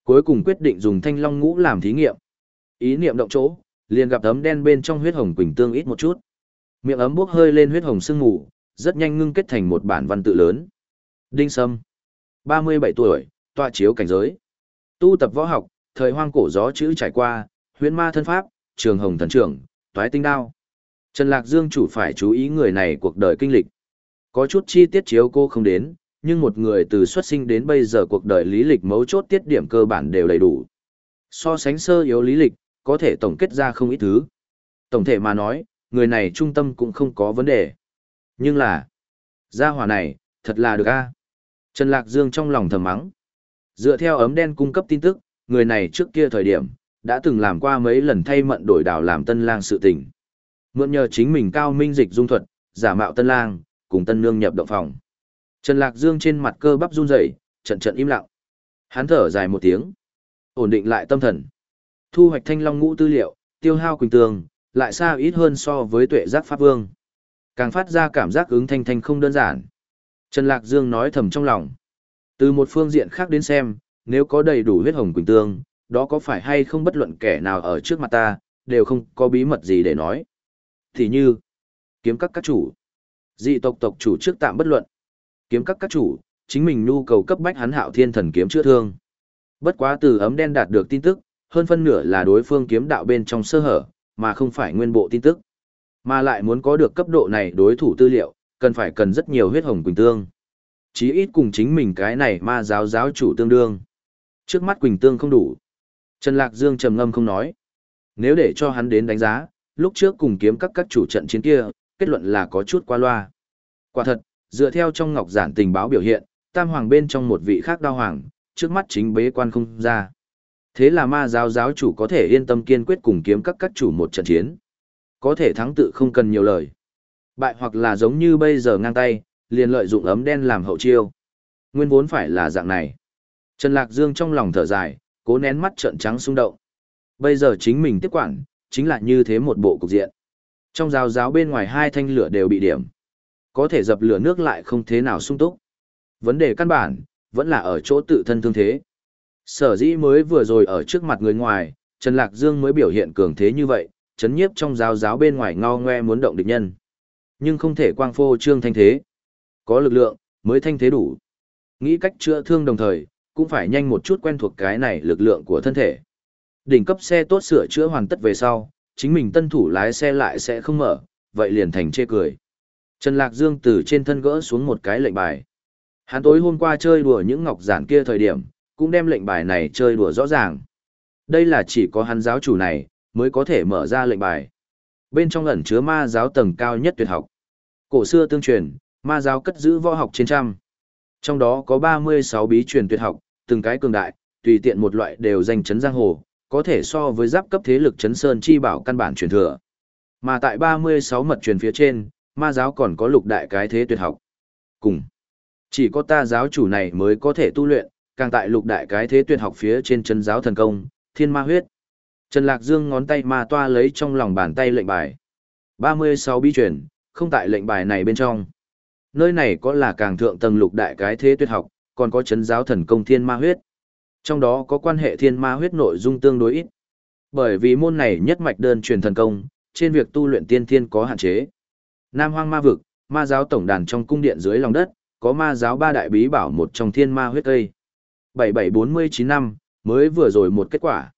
Cuối cùng quyết định dùng thanh long ngũ làm thí nghiệm. Ý niệm động chỗ, liền gặp ấm đen bên trong huyết hồng quỳnh tương ít một chút. Miệng ấm bốc hơi lên huyết hồng sương mù, rất nhanh ngưng kết thành một bản văn tự lớn. Đinh Sâm, 37 tuổi, tọa chiếu cảnh giới. Tu tập võ học, thời hoang cổ gió chữ trải qua, huyễn ma thân pháp, trường hồng thần trưởng, toái tinh đao. Trần Lạc Dương chủ phải chú ý người này cuộc đời kinh lịch. Có chút chi tiết chiếu cô không đến, nhưng một người từ xuất sinh đến bây giờ cuộc đời lý lịch mấu chốt tiết điểm cơ bản đều đầy đủ. So sánh sơ yếu lý lịch, có thể tổng kết ra không ít thứ. Tổng thể mà nói, người này trung tâm cũng không có vấn đề. Nhưng là, gia hỏa này, thật là được a. Trần Lạc Dương trong lòng thầm mắng. Dựa theo ấm đen cung cấp tin tức, người này trước kia thời điểm, đã từng làm qua mấy lần thay mận đổi đảo làm tân lang sự tình. Mượn nhờ chính mình cao minh dịch dung thuật, giả mạo tân lang, cùng tân nương nhập động phòng. Trần Lạc Dương trên mặt cơ bắp run rẩy, trận trận im lặng. Hắn thở dài một tiếng, ổn định lại tâm thần. Thu hoạch thanh long ngũ tư liệu, tiêu hao quỳnh tường, lại xa ít hơn so với tuệ giác pháp vương. Càng phát ra cảm giác ứng thanh thanh không đơn giản. Trần Lạc Dương nói thầm trong lòng. Từ một phương diện khác đến xem, nếu có đầy đủ huyết hồng quỳnh tương, đó có phải hay không bất luận kẻ nào ở trước mặt ta, đều không có bí mật gì để nói. Thì như, kiếm các các chủ, dị tộc tộc chủ trước tạm bất luận, kiếm các các chủ, chính mình nhu cầu cấp bách hắn hạo thiên thần kiếm chữa thương. Bất quá từ ấm đen đạt được tin tức, hơn phân nửa là đối phương kiếm đạo bên trong sơ hở, mà không phải nguyên bộ tin tức. Mà lại muốn có được cấp độ này đối thủ tư liệu, cần phải cần rất nhiều huyết hồng quỳnh tương. Chí ít cùng chính mình cái này ma giáo giáo chủ tương đương. Trước mắt quỳnh tương không đủ. Trần Lạc Dương trầm ngâm không nói. Nếu để cho hắn đến đánh giá, lúc trước cùng kiếm các các chủ trận chiến kia, kết luận là có chút qua loa. Quả thật, dựa theo trong ngọc giản tình báo biểu hiện, tam hoàng bên trong một vị khác đao hoàng, trước mắt chính bế quan không ra. Thế là ma giáo giáo chủ có thể yên tâm kiên quyết cùng kiếm các các chủ một trận chiến. Có thể thắng tự không cần nhiều lời. Bại hoặc là giống như bây giờ ngang tay, liền lợi dụng ấm đen làm hậu chiêu. Nguyên vốn phải là dạng này. Trần Lạc Dương trong lòng thở dài, cố nén mắt trợn trắng xung động. Bây giờ chính mình tiếp quản, chính là như thế một bộ cục diện. Trong rào giáo bên ngoài hai thanh lửa đều bị điểm. Có thể dập lửa nước lại không thế nào sung túc. Vấn đề căn bản, vẫn là ở chỗ tự thân thương thế. Sở dĩ mới vừa rồi ở trước mặt người ngoài, Trần Lạc Dương mới biểu hiện cường thế như vậy, chấn nhiếp trong giáo giáo bên ngoài ngao ngoe muốn động địch nhân. Nhưng không thể quang phô trương thanh thế. Có lực lượng, mới thanh thế đủ. Nghĩ cách chữa thương đồng thời, cũng phải nhanh một chút quen thuộc cái này lực lượng của thân thể. Đỉnh cấp xe tốt sửa chữa hoàn tất về sau, chính mình tân thủ lái xe lại sẽ không mở, vậy liền thành chê cười. Trần Lạc Dương từ trên thân gỡ xuống một cái lệnh bài. Hắn tối hôm qua chơi đùa những ngọc giản kia thời điểm, cũng đem lệnh bài này chơi đùa rõ ràng. Đây là chỉ có hắn giáo chủ này, mới có thể mở ra lệnh bài. Bên trong ẩn chứa ma giáo tầng cao nhất tuyệt học. Cổ xưa tương truyền, ma giáo cất giữ võ học trên trăm. Trong đó có 36 bí truyền tuyệt học, từng cái cường đại, tùy tiện một loại đều danh chấn giang hồ, có thể so với giáp cấp thế lực chấn sơn chi bảo căn bản truyền thừa. Mà tại 36 mật truyền phía trên, ma giáo còn có lục đại cái thế tuyệt học. Cùng. Chỉ có ta giáo chủ này mới có thể tu luyện, càng tại lục đại cái thế tuyệt học phía trên chân giáo thần công, thiên ma huyết. Trần Lạc Dương ngón tay ma toa lấy trong lòng bàn tay lệnh bài. 36 bi truyền, không tại lệnh bài này bên trong. Nơi này có là càng thượng tầng lục đại cái thế tuyệt học, còn có chấn giáo thần công thiên ma huyết. Trong đó có quan hệ thiên ma huyết nội dung tương đối ít. Bởi vì môn này nhất mạch đơn truyền thần công, trên việc tu luyện tiên thiên có hạn chế. Nam hoang ma vực, ma giáo tổng đàn trong cung điện dưới lòng đất, có ma giáo ba đại bí bảo một trong thiên ma huyết cây. 7749 năm, mới vừa rồi một kết quả.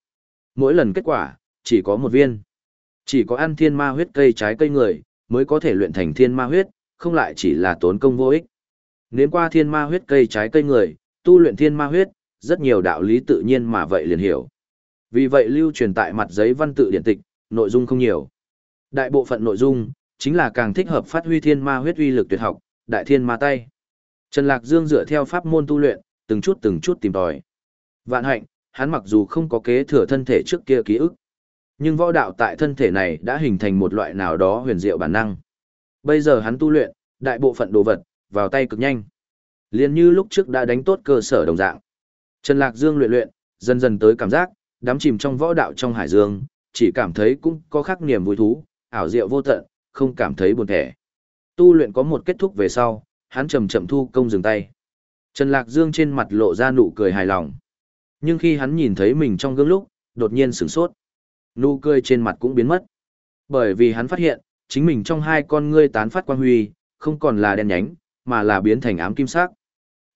Mỗi lần kết quả, chỉ có một viên. Chỉ có ăn thiên ma huyết cây trái cây người, mới có thể luyện thành thiên ma huyết, không lại chỉ là tốn công vô ích. Nếm qua thiên ma huyết cây trái cây người, tu luyện thiên ma huyết, rất nhiều đạo lý tự nhiên mà vậy liền hiểu. Vì vậy lưu truyền tại mặt giấy văn tự điển tịch, nội dung không nhiều. Đại bộ phận nội dung, chính là càng thích hợp phát huy thiên ma huyết uy lực tuyệt học, đại thiên ma tay. Trần Lạc Dương dựa theo pháp môn tu luyện, từng chút từng chút tìm tòi. Vạn hạnh, hắn mặc dù không có kế thừa thân thể trước kia ký ức, nhưng võ đạo tại thân thể này đã hình thành một loại nào đó huyền diệu bản năng. Bây giờ hắn tu luyện, đại bộ phận đồ vật, vào tay cực nhanh. liền như lúc trước đã đánh tốt cơ sở đồng dạng. Trần Lạc Dương luyện luyện, dần dần tới cảm giác, đắm chìm trong võ đạo trong hải dương, chỉ cảm thấy cũng có khắc niềm vui thú, ảo diệu vô tận, không cảm thấy buồn thẻ. Tu luyện có một kết thúc về sau, hắn chậm chậm thu công dừng tay. Trần Lạc Dương trên mặt lộ ra nụ cười hài lòng. Nhưng khi hắn nhìn thấy mình trong gương lúc, đột nhiên sửng sốt. Nụ cười trên mặt cũng biến mất. Bởi vì hắn phát hiện, chính mình trong hai con ngươi tán phát quang huy, không còn là đen nhánh, mà là biến thành ám kim sắc.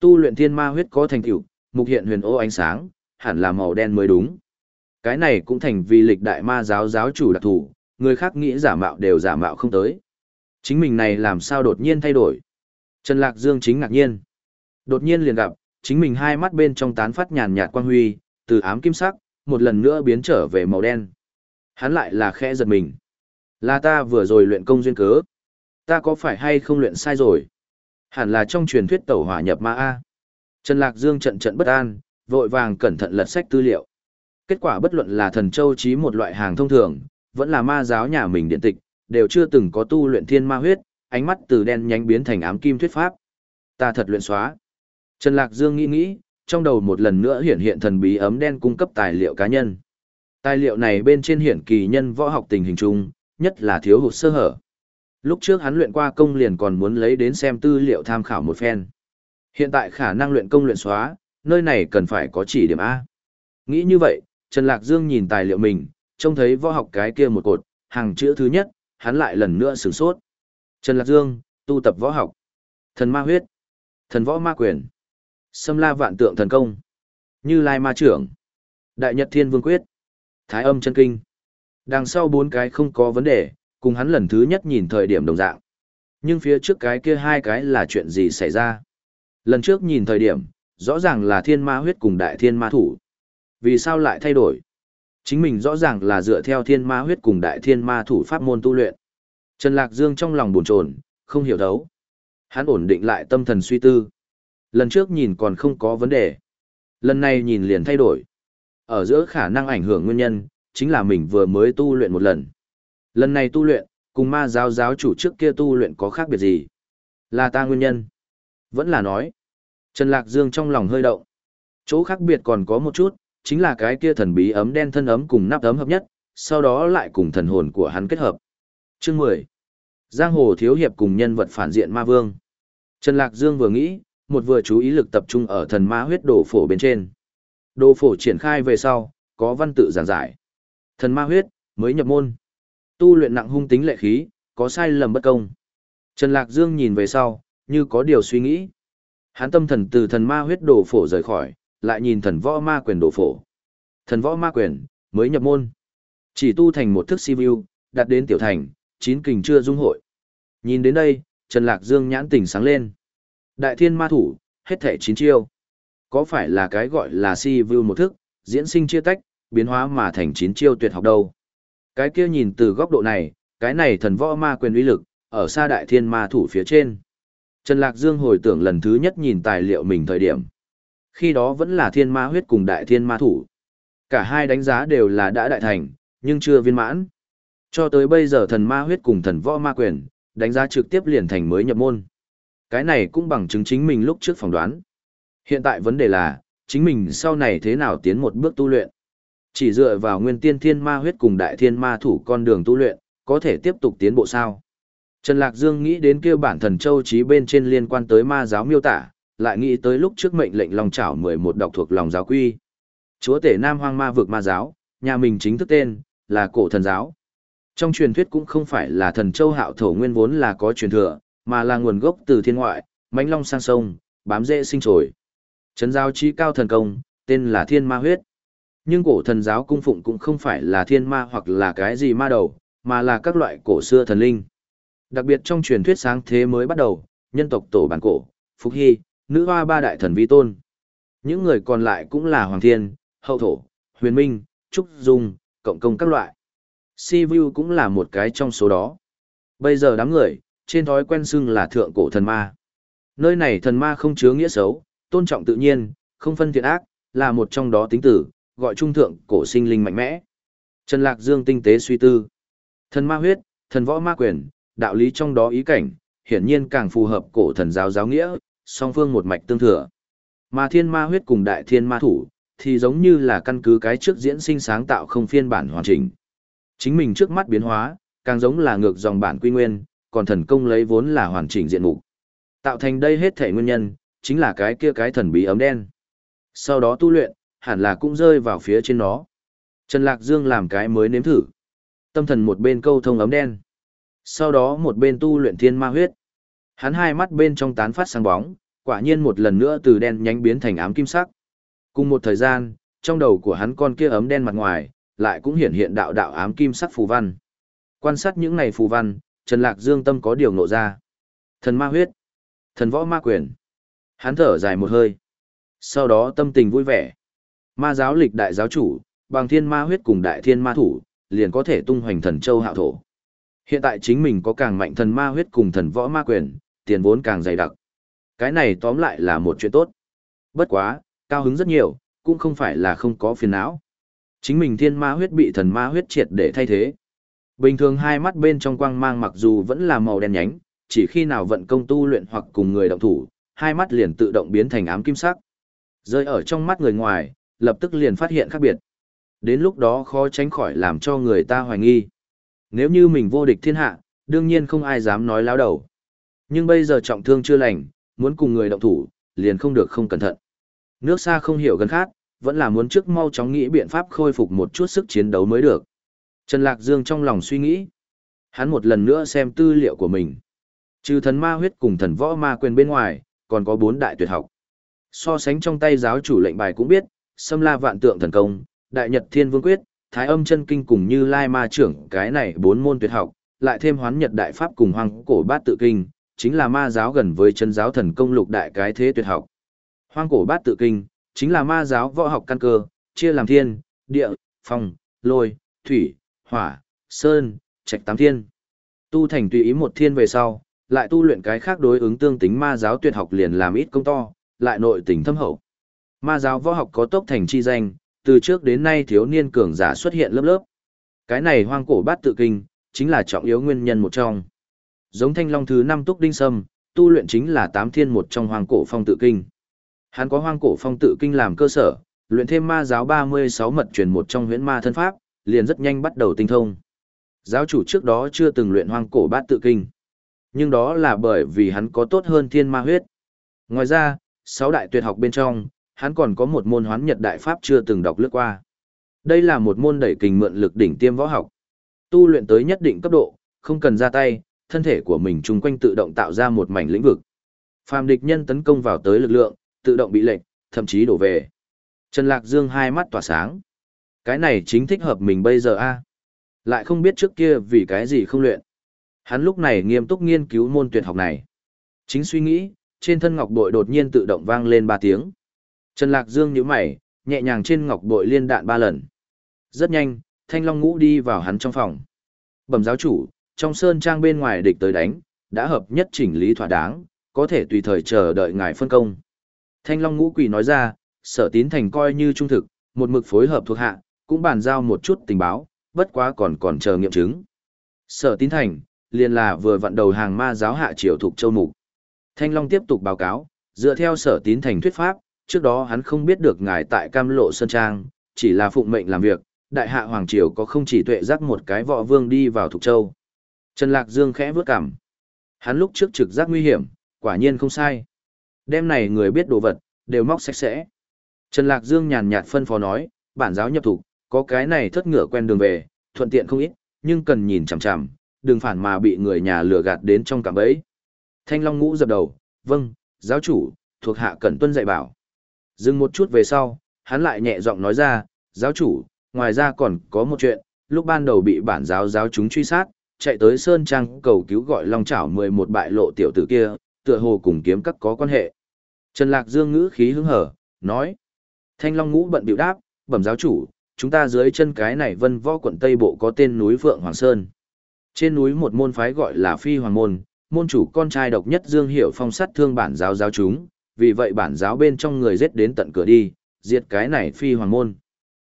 Tu luyện thiên ma huyết có thành tựu, mục hiện huyền ô ánh sáng, hẳn là màu đen mới đúng. Cái này cũng thành vì lịch đại ma giáo giáo chủ đặc thủ, người khác nghĩ giả mạo đều giả mạo không tới. Chính mình này làm sao đột nhiên thay đổi. Trần Lạc Dương chính ngạc nhiên. Đột nhiên liền gặp, chính mình hai mắt bên trong tán phát nhàn nhạt quang huy, từ ám kim sắc, một lần nữa biến trở về màu đen. Hắn lại là khẽ giật mình. Là ta vừa rồi luyện công duyên cớ. Ta có phải hay không luyện sai rồi? Hẳn là trong truyền thuyết tẩu hỏa nhập ma A. Trần Lạc Dương trận trận bất an, vội vàng cẩn thận lật sách tư liệu. Kết quả bất luận là thần châu chí một loại hàng thông thường, vẫn là ma giáo nhà mình điện tịch, đều chưa từng có tu luyện thiên ma huyết, ánh mắt từ đen nhánh biến thành ám kim thuyết pháp. Ta thật luyện xóa. Trần Lạc Dương nghĩ nghĩ, trong đầu một lần nữa hiện hiện thần bí ấm đen cung cấp tài liệu cá nhân. Tài liệu này bên trên hiển kỳ nhân võ học tình hình chung, nhất là thiếu hụt sơ hở. Lúc trước hắn luyện qua công liền còn muốn lấy đến xem tư liệu tham khảo một phen. Hiện tại khả năng luyện công luyện xóa, nơi này cần phải có chỉ điểm A. Nghĩ như vậy, Trần Lạc Dương nhìn tài liệu mình, trông thấy võ học cái kia một cột, hàng chữ thứ nhất, hắn lại lần nữa sửng sốt. Trần Lạc Dương, tu tập võ học. Thần ma huyết. Thần võ ma quyền. Xâm la vạn tượng thần công. Như lai ma trưởng. Đại nhật thiên vương quyết. Thái âm chân kinh. Đằng sau bốn cái không có vấn đề, cùng hắn lần thứ nhất nhìn thời điểm đồng dạng. Nhưng phía trước cái kia hai cái là chuyện gì xảy ra? Lần trước nhìn thời điểm, rõ ràng là thiên ma huyết cùng đại thiên ma thủ. Vì sao lại thay đổi? Chính mình rõ ràng là dựa theo thiên ma huyết cùng đại thiên ma thủ pháp môn tu luyện. Trần Lạc Dương trong lòng buồn chồn, không hiểu thấu. Hắn ổn định lại tâm thần suy tư. Lần trước nhìn còn không có vấn đề. Lần này nhìn liền thay đổi. Ở giữa khả năng ảnh hưởng nguyên nhân, chính là mình vừa mới tu luyện một lần. Lần này tu luyện, cùng ma giáo giáo chủ trước kia tu luyện có khác biệt gì? Là ta nguyên nhân. Vẫn là nói. Trần Lạc Dương trong lòng hơi động. Chỗ khác biệt còn có một chút, chính là cái kia thần bí ấm đen thân ấm cùng nắp ấm hợp nhất, sau đó lại cùng thần hồn của hắn kết hợp. Chương 10. Giang hồ thiếu hiệp cùng nhân vật phản diện ma vương. Trần Lạc Dương vừa nghĩ, một vừa chú ý lực tập trung ở thần ma huyết đồ phổ bên trên. Đồ phổ triển khai về sau, có văn tự giảng giải. Thần ma huyết, mới nhập môn. Tu luyện nặng hung tính lệ khí, có sai lầm bất công. Trần Lạc Dương nhìn về sau, như có điều suy nghĩ. Hắn tâm thần từ thần ma huyết đồ phổ rời khỏi, lại nhìn thần võ ma quyền đổ phổ. Thần võ ma quyền, mới nhập môn. Chỉ tu thành một thức si view, đạt đến tiểu thành, chín kình chưa dung hội. Nhìn đến đây, Trần Lạc Dương nhãn tỉnh sáng lên. Đại thiên ma thủ, hết thể chín chiêu. Có phải là cái gọi là si view một thức, diễn sinh chia tách, biến hóa mà thành chín chiêu tuyệt học đâu? Cái kia nhìn từ góc độ này, cái này thần võ ma quyền uy lực, ở xa đại thiên ma thủ phía trên. Trần Lạc Dương hồi tưởng lần thứ nhất nhìn tài liệu mình thời điểm. Khi đó vẫn là thiên ma huyết cùng đại thiên ma thủ. Cả hai đánh giá đều là đã đại thành, nhưng chưa viên mãn. Cho tới bây giờ thần ma huyết cùng thần võ ma quyền, Đánh giá trực tiếp liền thành mới nhập môn. Cái này cũng bằng chứng chính mình lúc trước phỏng đoán. Hiện tại vấn đề là, chính mình sau này thế nào tiến một bước tu luyện. Chỉ dựa vào nguyên tiên thiên ma huyết cùng đại thiên ma thủ con đường tu luyện, có thể tiếp tục tiến bộ sao. Trần Lạc Dương nghĩ đến kêu bản thần châu trí bên trên liên quan tới ma giáo miêu tả, lại nghĩ tới lúc trước mệnh lệnh lòng chảo 11 đọc thuộc lòng giáo quy. Chúa tể Nam Hoang Ma vực ma giáo, nhà mình chính thức tên, là cổ thần giáo. Trong truyền thuyết cũng không phải là thần châu hạo thổ nguyên vốn là có truyền thừa, mà là nguồn gốc từ thiên ngoại, mãnh long sang sông, bám rễ sinh trồi. Trấn giáo chi cao thần công, tên là thiên ma huyết. Nhưng cổ thần giáo cung phụng cũng không phải là thiên ma hoặc là cái gì ma đầu, mà là các loại cổ xưa thần linh. Đặc biệt trong truyền thuyết sáng thế mới bắt đầu, nhân tộc tổ bản cổ, Phúc Hy, nữ hoa ba đại thần vi tôn. Những người còn lại cũng là Hoàng Thiên, Hậu Thổ, Huyền Minh, Trúc Dung, Cộng Công các loại. Si Vu cũng là một cái trong số đó. Bây giờ đám người, trên thói quen xưng là thượng cổ thần ma. Nơi này thần ma không chứa nghĩa xấu, tôn trọng tự nhiên, không phân thiện ác, là một trong đó tính tử, gọi trung thượng cổ sinh linh mạnh mẽ. Trần Lạc Dương tinh tế suy tư. Thần ma huyết, thần võ ma quyền, đạo lý trong đó ý cảnh, hiển nhiên càng phù hợp cổ thần giáo giáo nghĩa, song phương một mạch tương thừa. Mà thiên ma huyết cùng đại thiên ma thủ, thì giống như là căn cứ cái trước diễn sinh sáng tạo không phiên bản hoàn chỉnh. Chính mình trước mắt biến hóa, càng giống là ngược dòng bản quy nguyên, còn thần công lấy vốn là hoàn chỉnh diện mục. Tạo thành đây hết thể nguyên nhân, chính là cái kia cái thần bí ấm đen. Sau đó tu luyện, hẳn là cũng rơi vào phía trên nó. Trần Lạc Dương làm cái mới nếm thử. Tâm thần một bên câu thông ấm đen. Sau đó một bên tu luyện thiên ma huyết. Hắn hai mắt bên trong tán phát sáng bóng, quả nhiên một lần nữa từ đen nhánh biến thành ám kim sắc. Cùng một thời gian, trong đầu của hắn con kia ấm đen mặt ngoài, lại cũng hiện hiện đạo đạo ám kim sắc phù văn. Quan sát những này phù văn, Trần Lạc Dương tâm có điều ngộ ra. Thần ma huyết, thần võ ma quyền. Hắn thở dài một hơi. Sau đó tâm tình vui vẻ. Ma giáo lịch đại giáo chủ, bằng thiên ma huyết cùng đại thiên ma thủ, liền có thể tung hoành thần châu hạo thổ. Hiện tại chính mình có càng mạnh thần ma huyết cùng thần võ ma quyền, tiền vốn càng dày đặc. Cái này tóm lại là một chuyện tốt. Bất quá, cao hứng rất nhiều, cũng không phải là không có phiền não. Chính mình thiên ma huyết bị thần ma huyết triệt để thay thế. Bình thường hai mắt bên trong quang mang mặc dù vẫn là màu đen nhánh, chỉ khi nào vận công tu luyện hoặc cùng người động thủ, hai mắt liền tự động biến thành ám kim sắc. Rơi ở trong mắt người ngoài, lập tức liền phát hiện khác biệt. Đến lúc đó khó tránh khỏi làm cho người ta hoài nghi. Nếu như mình vô địch thiên hạ, đương nhiên không ai dám nói láo đầu. Nhưng bây giờ trọng thương chưa lành, muốn cùng người động thủ, liền không được không cẩn thận. Nước xa không hiểu gần khát, vẫn là muốn trước mau chóng nghĩ biện pháp khôi phục một chút sức chiến đấu mới được. Trần Lạc Dương trong lòng suy nghĩ. Hắn một lần nữa xem tư liệu của mình. Trừ thần ma huyết cùng thần võ ma quyền bên ngoài, còn có bốn đại tuyệt học. So sánh trong tay giáo chủ lệnh bài cũng biết, xâm la vạn tượng thần công, đại nhật thiên vương quyết, thái âm chân kinh cùng như lai ma trưởng cái này bốn môn tuyệt học, lại thêm hoán nhật đại pháp cùng hoàng cổ bát tự kinh, chính là ma giáo gần với chân giáo thần công lục đại cái thế tuyệt học. Hoang cổ bát tự kinh, chính là ma giáo võ học căn cơ, chia làm thiên, địa, phong, lôi, thủy, hỏa, sơn, trạch tám thiên. Tu thành tùy ý một thiên về sau, lại tu luyện cái khác đối ứng tương tính ma giáo tuyệt học liền làm ít công to, lại nội tình thâm hậu. Ma giáo võ học có tốc thành chi danh, từ trước đến nay thiếu niên cường giả xuất hiện lớp lớp. Cái này hoang cổ bát tự kinh, chính là trọng yếu nguyên nhân một trong. Giống thanh long thứ năm túc đinh sâm, tu luyện chính là tám thiên một trong hoang cổ phong tự kinh. Hắn có hoang cổ phong tự kinh làm cơ sở, luyện thêm ma giáo 36 mật truyền một trong huyễn ma thân pháp, liền rất nhanh bắt đầu tinh thông. Giáo chủ trước đó chưa từng luyện hoang cổ bát tự kinh. Nhưng đó là bởi vì hắn có tốt hơn thiên ma huyết. Ngoài ra, sáu đại tuyệt học bên trong, hắn còn có một môn hoán nhật đại pháp chưa từng đọc lướt qua. Đây là một môn đẩy kình mượn lực đỉnh tiêm võ học. Tu luyện tới nhất định cấp độ, không cần ra tay, thân thể của mình chung quanh tự động tạo ra một mảnh lĩnh vực. Phàm địch nhân tấn công vào tới lực lượng, tự động bị lệnh, thậm chí đổ về. Trần Lạc Dương hai mắt tỏa sáng. Cái này chính thích hợp mình bây giờ a Lại không biết trước kia vì cái gì không luyện. Hắn lúc này nghiêm túc nghiên cứu môn tuyệt học này. Chính suy nghĩ, trên thân ngọc bội đột nhiên tự động vang lên ba tiếng. Trần Lạc Dương nhíu mày, nhẹ nhàng trên ngọc bội liên đạn ba lần. Rất nhanh, Thanh Long Ngũ đi vào hắn trong phòng. Bẩm giáo chủ, trong sơn trang bên ngoài địch tới đánh, đã hợp nhất chỉnh lý thỏa đáng, có thể tùy thời chờ đợi ngài phân công. Thanh Long Ngũ Quỷ nói ra, sở tín thành coi như trung thực, một mực phối hợp thuộc hạ, cũng bàn giao một chút tình báo, bất quá còn còn chờ nghiệm chứng. Sở tín thành, liền là vừa vận đầu hàng ma giáo hạ triều thuộc châu mục. Thanh Long tiếp tục báo cáo, dựa theo sở tín thành thuyết pháp, trước đó hắn không biết được ngài tại Cam Lộ Sơn Trang, chỉ là phụng mệnh làm việc, đại hạ Hoàng Triều có không chỉ tuệ giác một cái võ vương đi vào Thục Châu. Trần Lạc Dương khẽ vướt cằm. Hắn lúc trước trực giác nguy hiểm, quả nhiên không sai. Đêm này người biết đồ vật, đều móc sạch sẽ. Trần Lạc Dương nhàn nhạt phân phó nói, bản giáo nhập thủ, có cái này thất ngựa quen đường về, thuận tiện không ít, nhưng cần nhìn chằm chằm, đừng phản mà bị người nhà lừa gạt đến trong cạm bẫy. Thanh Long ngũ dập đầu, vâng, giáo chủ, thuộc hạ cẩn tuân dạy bảo. Dừng một chút về sau, hắn lại nhẹ giọng nói ra, giáo chủ, ngoài ra còn có một chuyện, lúc ban đầu bị bản giáo giáo chúng truy sát, chạy tới Sơn Trang cầu cứu gọi Long Chảo 11 bại lộ tiểu tử kia, tựa hồ cùng kiếm các có quan hệ. Trần Lạc Dương ngữ khí hứng hở, nói. Thanh Long ngũ bận biểu đáp, bẩm giáo chủ, chúng ta dưới chân cái này vân võ quận Tây Bộ có tên núi Phượng Hoàng Sơn. Trên núi một môn phái gọi là Phi Hoàng Môn, môn chủ con trai độc nhất Dương Hiểu phong sát thương bản giáo giáo chúng, vì vậy bản giáo bên trong người giết đến tận cửa đi, diệt cái này Phi Hoàng Môn.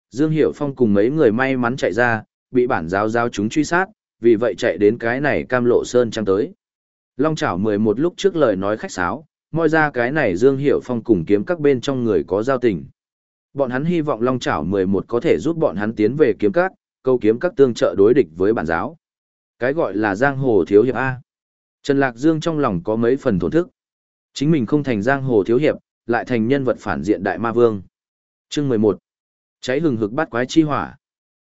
Dương Hiểu Phong cùng mấy người may mắn chạy ra, bị bản giáo giáo chúng truy sát, vì vậy chạy đến cái này cam lộ sơn trăng tới. Long chảo 11 lúc trước lời nói khách sáo, moi ra cái này Dương Hiểu Phong cùng kiếm các bên trong người có giao tình. Bọn hắn hy vọng Long chảo 11 có thể giúp bọn hắn tiến về kiếm các, câu kiếm các tương trợ đối địch với bản giáo. Cái gọi là giang hồ thiếu hiệp A. Trần Lạc Dương trong lòng có mấy phần thổn thức. Chính mình không thành giang hồ thiếu hiệp, lại thành nhân vật phản diện đại ma vương. Chương 11. Cháy hừng hực bắt quái chi hỏa.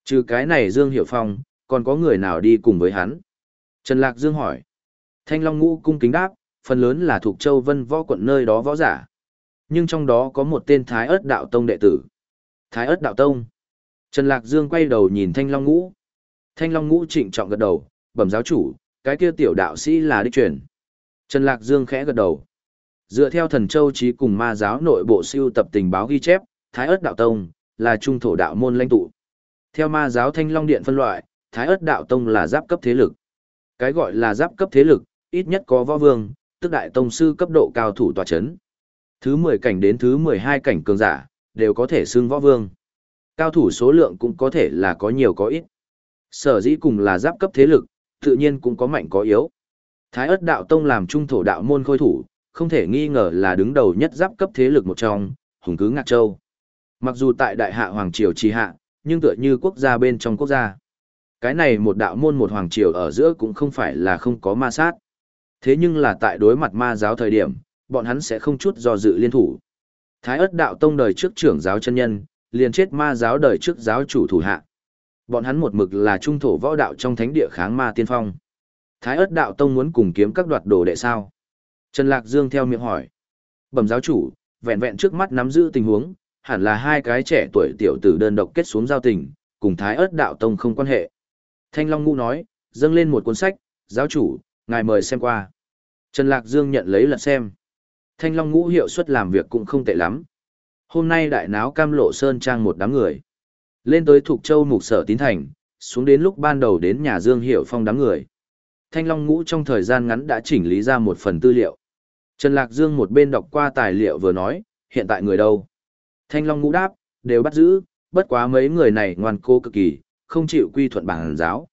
Trừ cái này Dương Hiểu Phong, còn có người nào đi cùng với hắn? Trần Lạc Dương hỏi. Thanh Long Ngũ cung kính đáp, phần lớn là thuộc Châu Vân võ quận nơi đó võ giả. Nhưng trong đó có một tên Thái ớt đạo tông đệ tử. Thái ớt đạo tông. Trần Lạc Dương quay đầu nhìn Thanh Long Ngũ. Thanh Long Ngũ trịnh trọng gật đầu, bẩm giáo chủ, cái kia tiểu đạo sĩ là đích truyền. Trần Lạc Dương khẽ gật đầu. Dựa theo thần châu trí cùng ma giáo nội bộ siêu tập tình báo ghi chép, Thái ớt đạo tông là trung thổ đạo môn lãnh tụ. Theo ma giáo Thanh Long Điện phân loại, Thái ớt đạo tông là giáp cấp thế lực. Cái gọi là giáp cấp thế lực, ít nhất có võ vương, tức đại tông sư cấp độ cao thủ tòa chấn. Thứ 10 cảnh đến thứ 12 cảnh cường giả, đều có thể xưng võ vương. Cao thủ số lượng cũng có thể là có nhiều có ít. Sở dĩ cùng là giáp cấp thế lực, tự nhiên cũng có mạnh có yếu. Thái ớt đạo tông làm trung thổ đạo môn khôi thủ, không thể nghi ngờ là đứng đầu nhất giáp cấp thế lực một trong, hùng cứ Ngạc Châu. Mặc dù tại đại hạ Hoàng Triều trì hạ, nhưng tựa như quốc gia bên trong quốc gia. Cái này một đạo môn một Hoàng Triều ở giữa cũng không phải là không có ma sát. Thế nhưng là tại đối mặt ma giáo thời điểm, bọn hắn sẽ không chút do dự liên thủ. Thái ớt đạo tông đời trước trưởng giáo chân nhân, liền chết ma giáo đời trước giáo chủ thủ hạ. Bọn hắn một mực là trung thổ võ đạo trong thánh địa kháng ma tiên phong. Thái ớt đạo tông muốn cùng kiếm các đoạt đồ đệ sao? Trần Lạc Dương theo miệng hỏi. Bẩm giáo chủ, vẹn vẹn trước mắt nắm giữ tình huống, hẳn là hai cái trẻ tuổi tiểu tử đơn độc kết xuống giao tình, cùng Thái ớt đạo tông không quan hệ. Thanh Long Ngũ nói, dâng lên một cuốn sách, giáo chủ, ngài mời xem qua. Trần Lạc Dương nhận lấy lật xem. Thanh Long Ngũ hiệu suất làm việc cũng không tệ lắm. Hôm nay đại náo cam lộ sơn trang một đám người. Lên tới Thục Châu Mục Sở Tín Thành, xuống đến lúc ban đầu đến nhà Dương Hiệu Phong đám người. Thanh Long Ngũ trong thời gian ngắn đã chỉnh lý ra một phần tư liệu. Trần Lạc Dương một bên đọc qua tài liệu vừa nói, hiện tại người đâu? Thanh Long Ngũ đáp, đều bắt giữ, bất quá mấy người này ngoan cô cực kỳ, không chịu quy thuận bản giáo.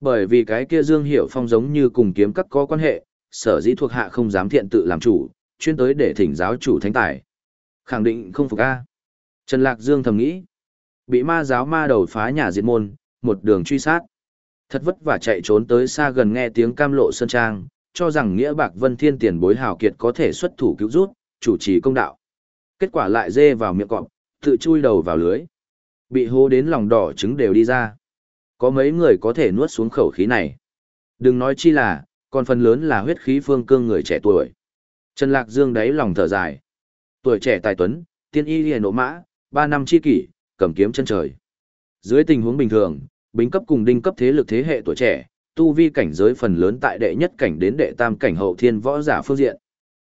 Bởi vì cái kia Dương Hiểu Phong giống như cùng kiếm các có quan hệ, sở dĩ thuộc hạ không dám thiện tự làm chủ, chuyên tới để thỉnh giáo chủ thánh tài. Khẳng định không phục A. Trần Lạc Dương thầm nghĩ. Bị ma giáo ma đầu phá nhà diệt môn, một đường truy sát. Thật vất vả chạy trốn tới xa gần nghe tiếng cam lộ sơn trang, cho rằng nghĩa bạc vân thiên tiền bối hào kiệt có thể xuất thủ cứu rút, chủ trì công đạo. Kết quả lại dê vào miệng cọp, tự chui đầu vào lưới. Bị hô đến lòng đỏ trứng đều đi ra. Có mấy người có thể nuốt xuống khẩu khí này. Đừng nói chi là, còn phần lớn là huyết khí phương cương người trẻ tuổi. Trần Lạc Dương đáy lòng thở dài. Tuổi trẻ tài tuấn, tiên y liền nộ mã, ba năm chi kỷ, cầm kiếm chân trời. Dưới tình huống bình thường, bính cấp cùng đinh cấp thế lực thế hệ tuổi trẻ, tu vi cảnh giới phần lớn tại đệ nhất cảnh đến đệ tam cảnh hậu thiên võ giả phương diện.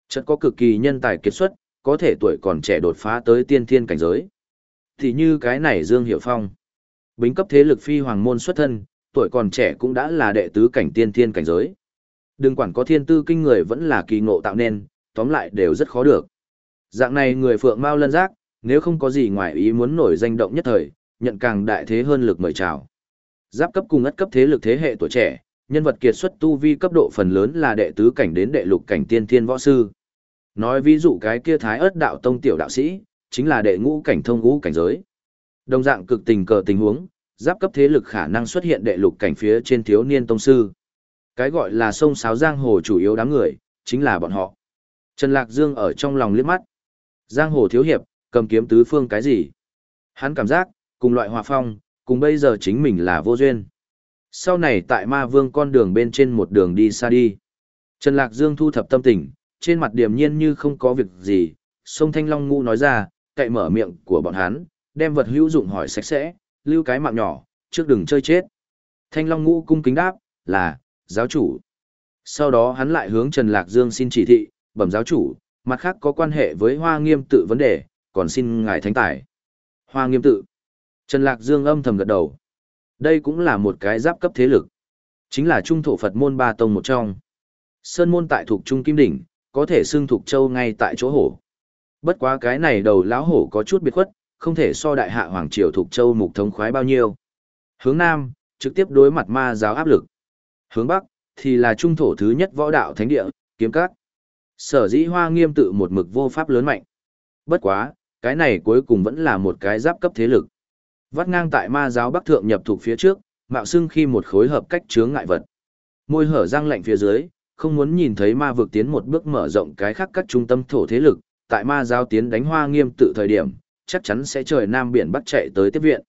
Chất có cực kỳ nhân tài kiệt xuất, có thể tuổi còn trẻ đột phá tới tiên thiên cảnh giới. Thì như cái này Dương Hiểu Phong. Bính cấp thế lực phi hoàng môn xuất thân, tuổi còn trẻ cũng đã là đệ tứ cảnh tiên thiên cảnh giới. Đừng quản có thiên tư kinh người vẫn là kỳ ngộ tạo nên, tóm lại đều rất khó được. Dạng này người phượng mau lân giác, nếu không có gì ngoài ý muốn nổi danh động nhất thời, nhận càng đại thế hơn lực mời chào. Giáp cấp cùng ất cấp thế lực thế hệ tuổi trẻ, nhân vật kiệt xuất tu vi cấp độ phần lớn là đệ tứ cảnh đến đệ lục cảnh tiên thiên võ sư. Nói ví dụ cái kia thái ớt đạo tông tiểu đạo sĩ, chính là đệ ngũ cảnh thông ngũ cảnh giới. Đồng dạng cực tình cờ tình huống, giáp cấp thế lực khả năng xuất hiện đệ lục cảnh phía trên thiếu niên tông sư. Cái gọi là sông sáo giang hồ chủ yếu đám người, chính là bọn họ. Trần Lạc Dương ở trong lòng liếc mắt. Giang hồ thiếu hiệp, cầm kiếm tứ phương cái gì? Hắn cảm giác, cùng loại hòa phong, cùng bây giờ chính mình là vô duyên. Sau này tại ma vương con đường bên trên một đường đi xa đi. Trần Lạc Dương thu thập tâm tình, trên mặt điềm nhiên như không có việc gì, sông Thanh Long Ngũ nói ra, cậy mở miệng của bọn hắn, đem vật hữu dụng hỏi sạch sẽ, lưu cái mạng nhỏ, trước đừng chơi chết. Thanh Long Ngũ cung kính đáp, là, giáo chủ. Sau đó hắn lại hướng Trần Lạc Dương xin chỉ thị, bẩm giáo chủ, mặt khác có quan hệ với hoa nghiêm tự vấn đề, còn xin ngài thánh tài. Hoa nghiêm tự. Trần Lạc Dương âm thầm gật đầu. Đây cũng là một cái giáp cấp thế lực. Chính là trung thổ Phật môn ba tông một trong. Sơn môn tại thuộc trung kim đỉnh, có thể xưng thuộc châu ngay tại chỗ hổ. Bất quá cái này đầu lão hổ có chút biệt khuất, không thể so đại hạ hoàng triều thuộc châu mục thống khoái bao nhiêu. Hướng nam, trực tiếp đối mặt ma giáo áp lực. Hướng bắc, thì là trung thổ thứ nhất võ đạo thánh địa, kiếm cát. Sở dĩ hoa nghiêm tự một mực vô pháp lớn mạnh. Bất quá, cái này cuối cùng vẫn là một cái giáp cấp thế lực. Vắt ngang tại ma giáo bắc thượng nhập thuộc phía trước, mạo xưng khi một khối hợp cách chướng ngại vật. Môi hở răng lạnh phía dưới, không muốn nhìn thấy ma vực tiến một bước mở rộng cái khác các trung tâm thổ thế lực, tại ma giáo tiến đánh hoa nghiêm tự thời điểm, chắc chắn sẽ trời nam biển bắc chạy tới tiếp viện.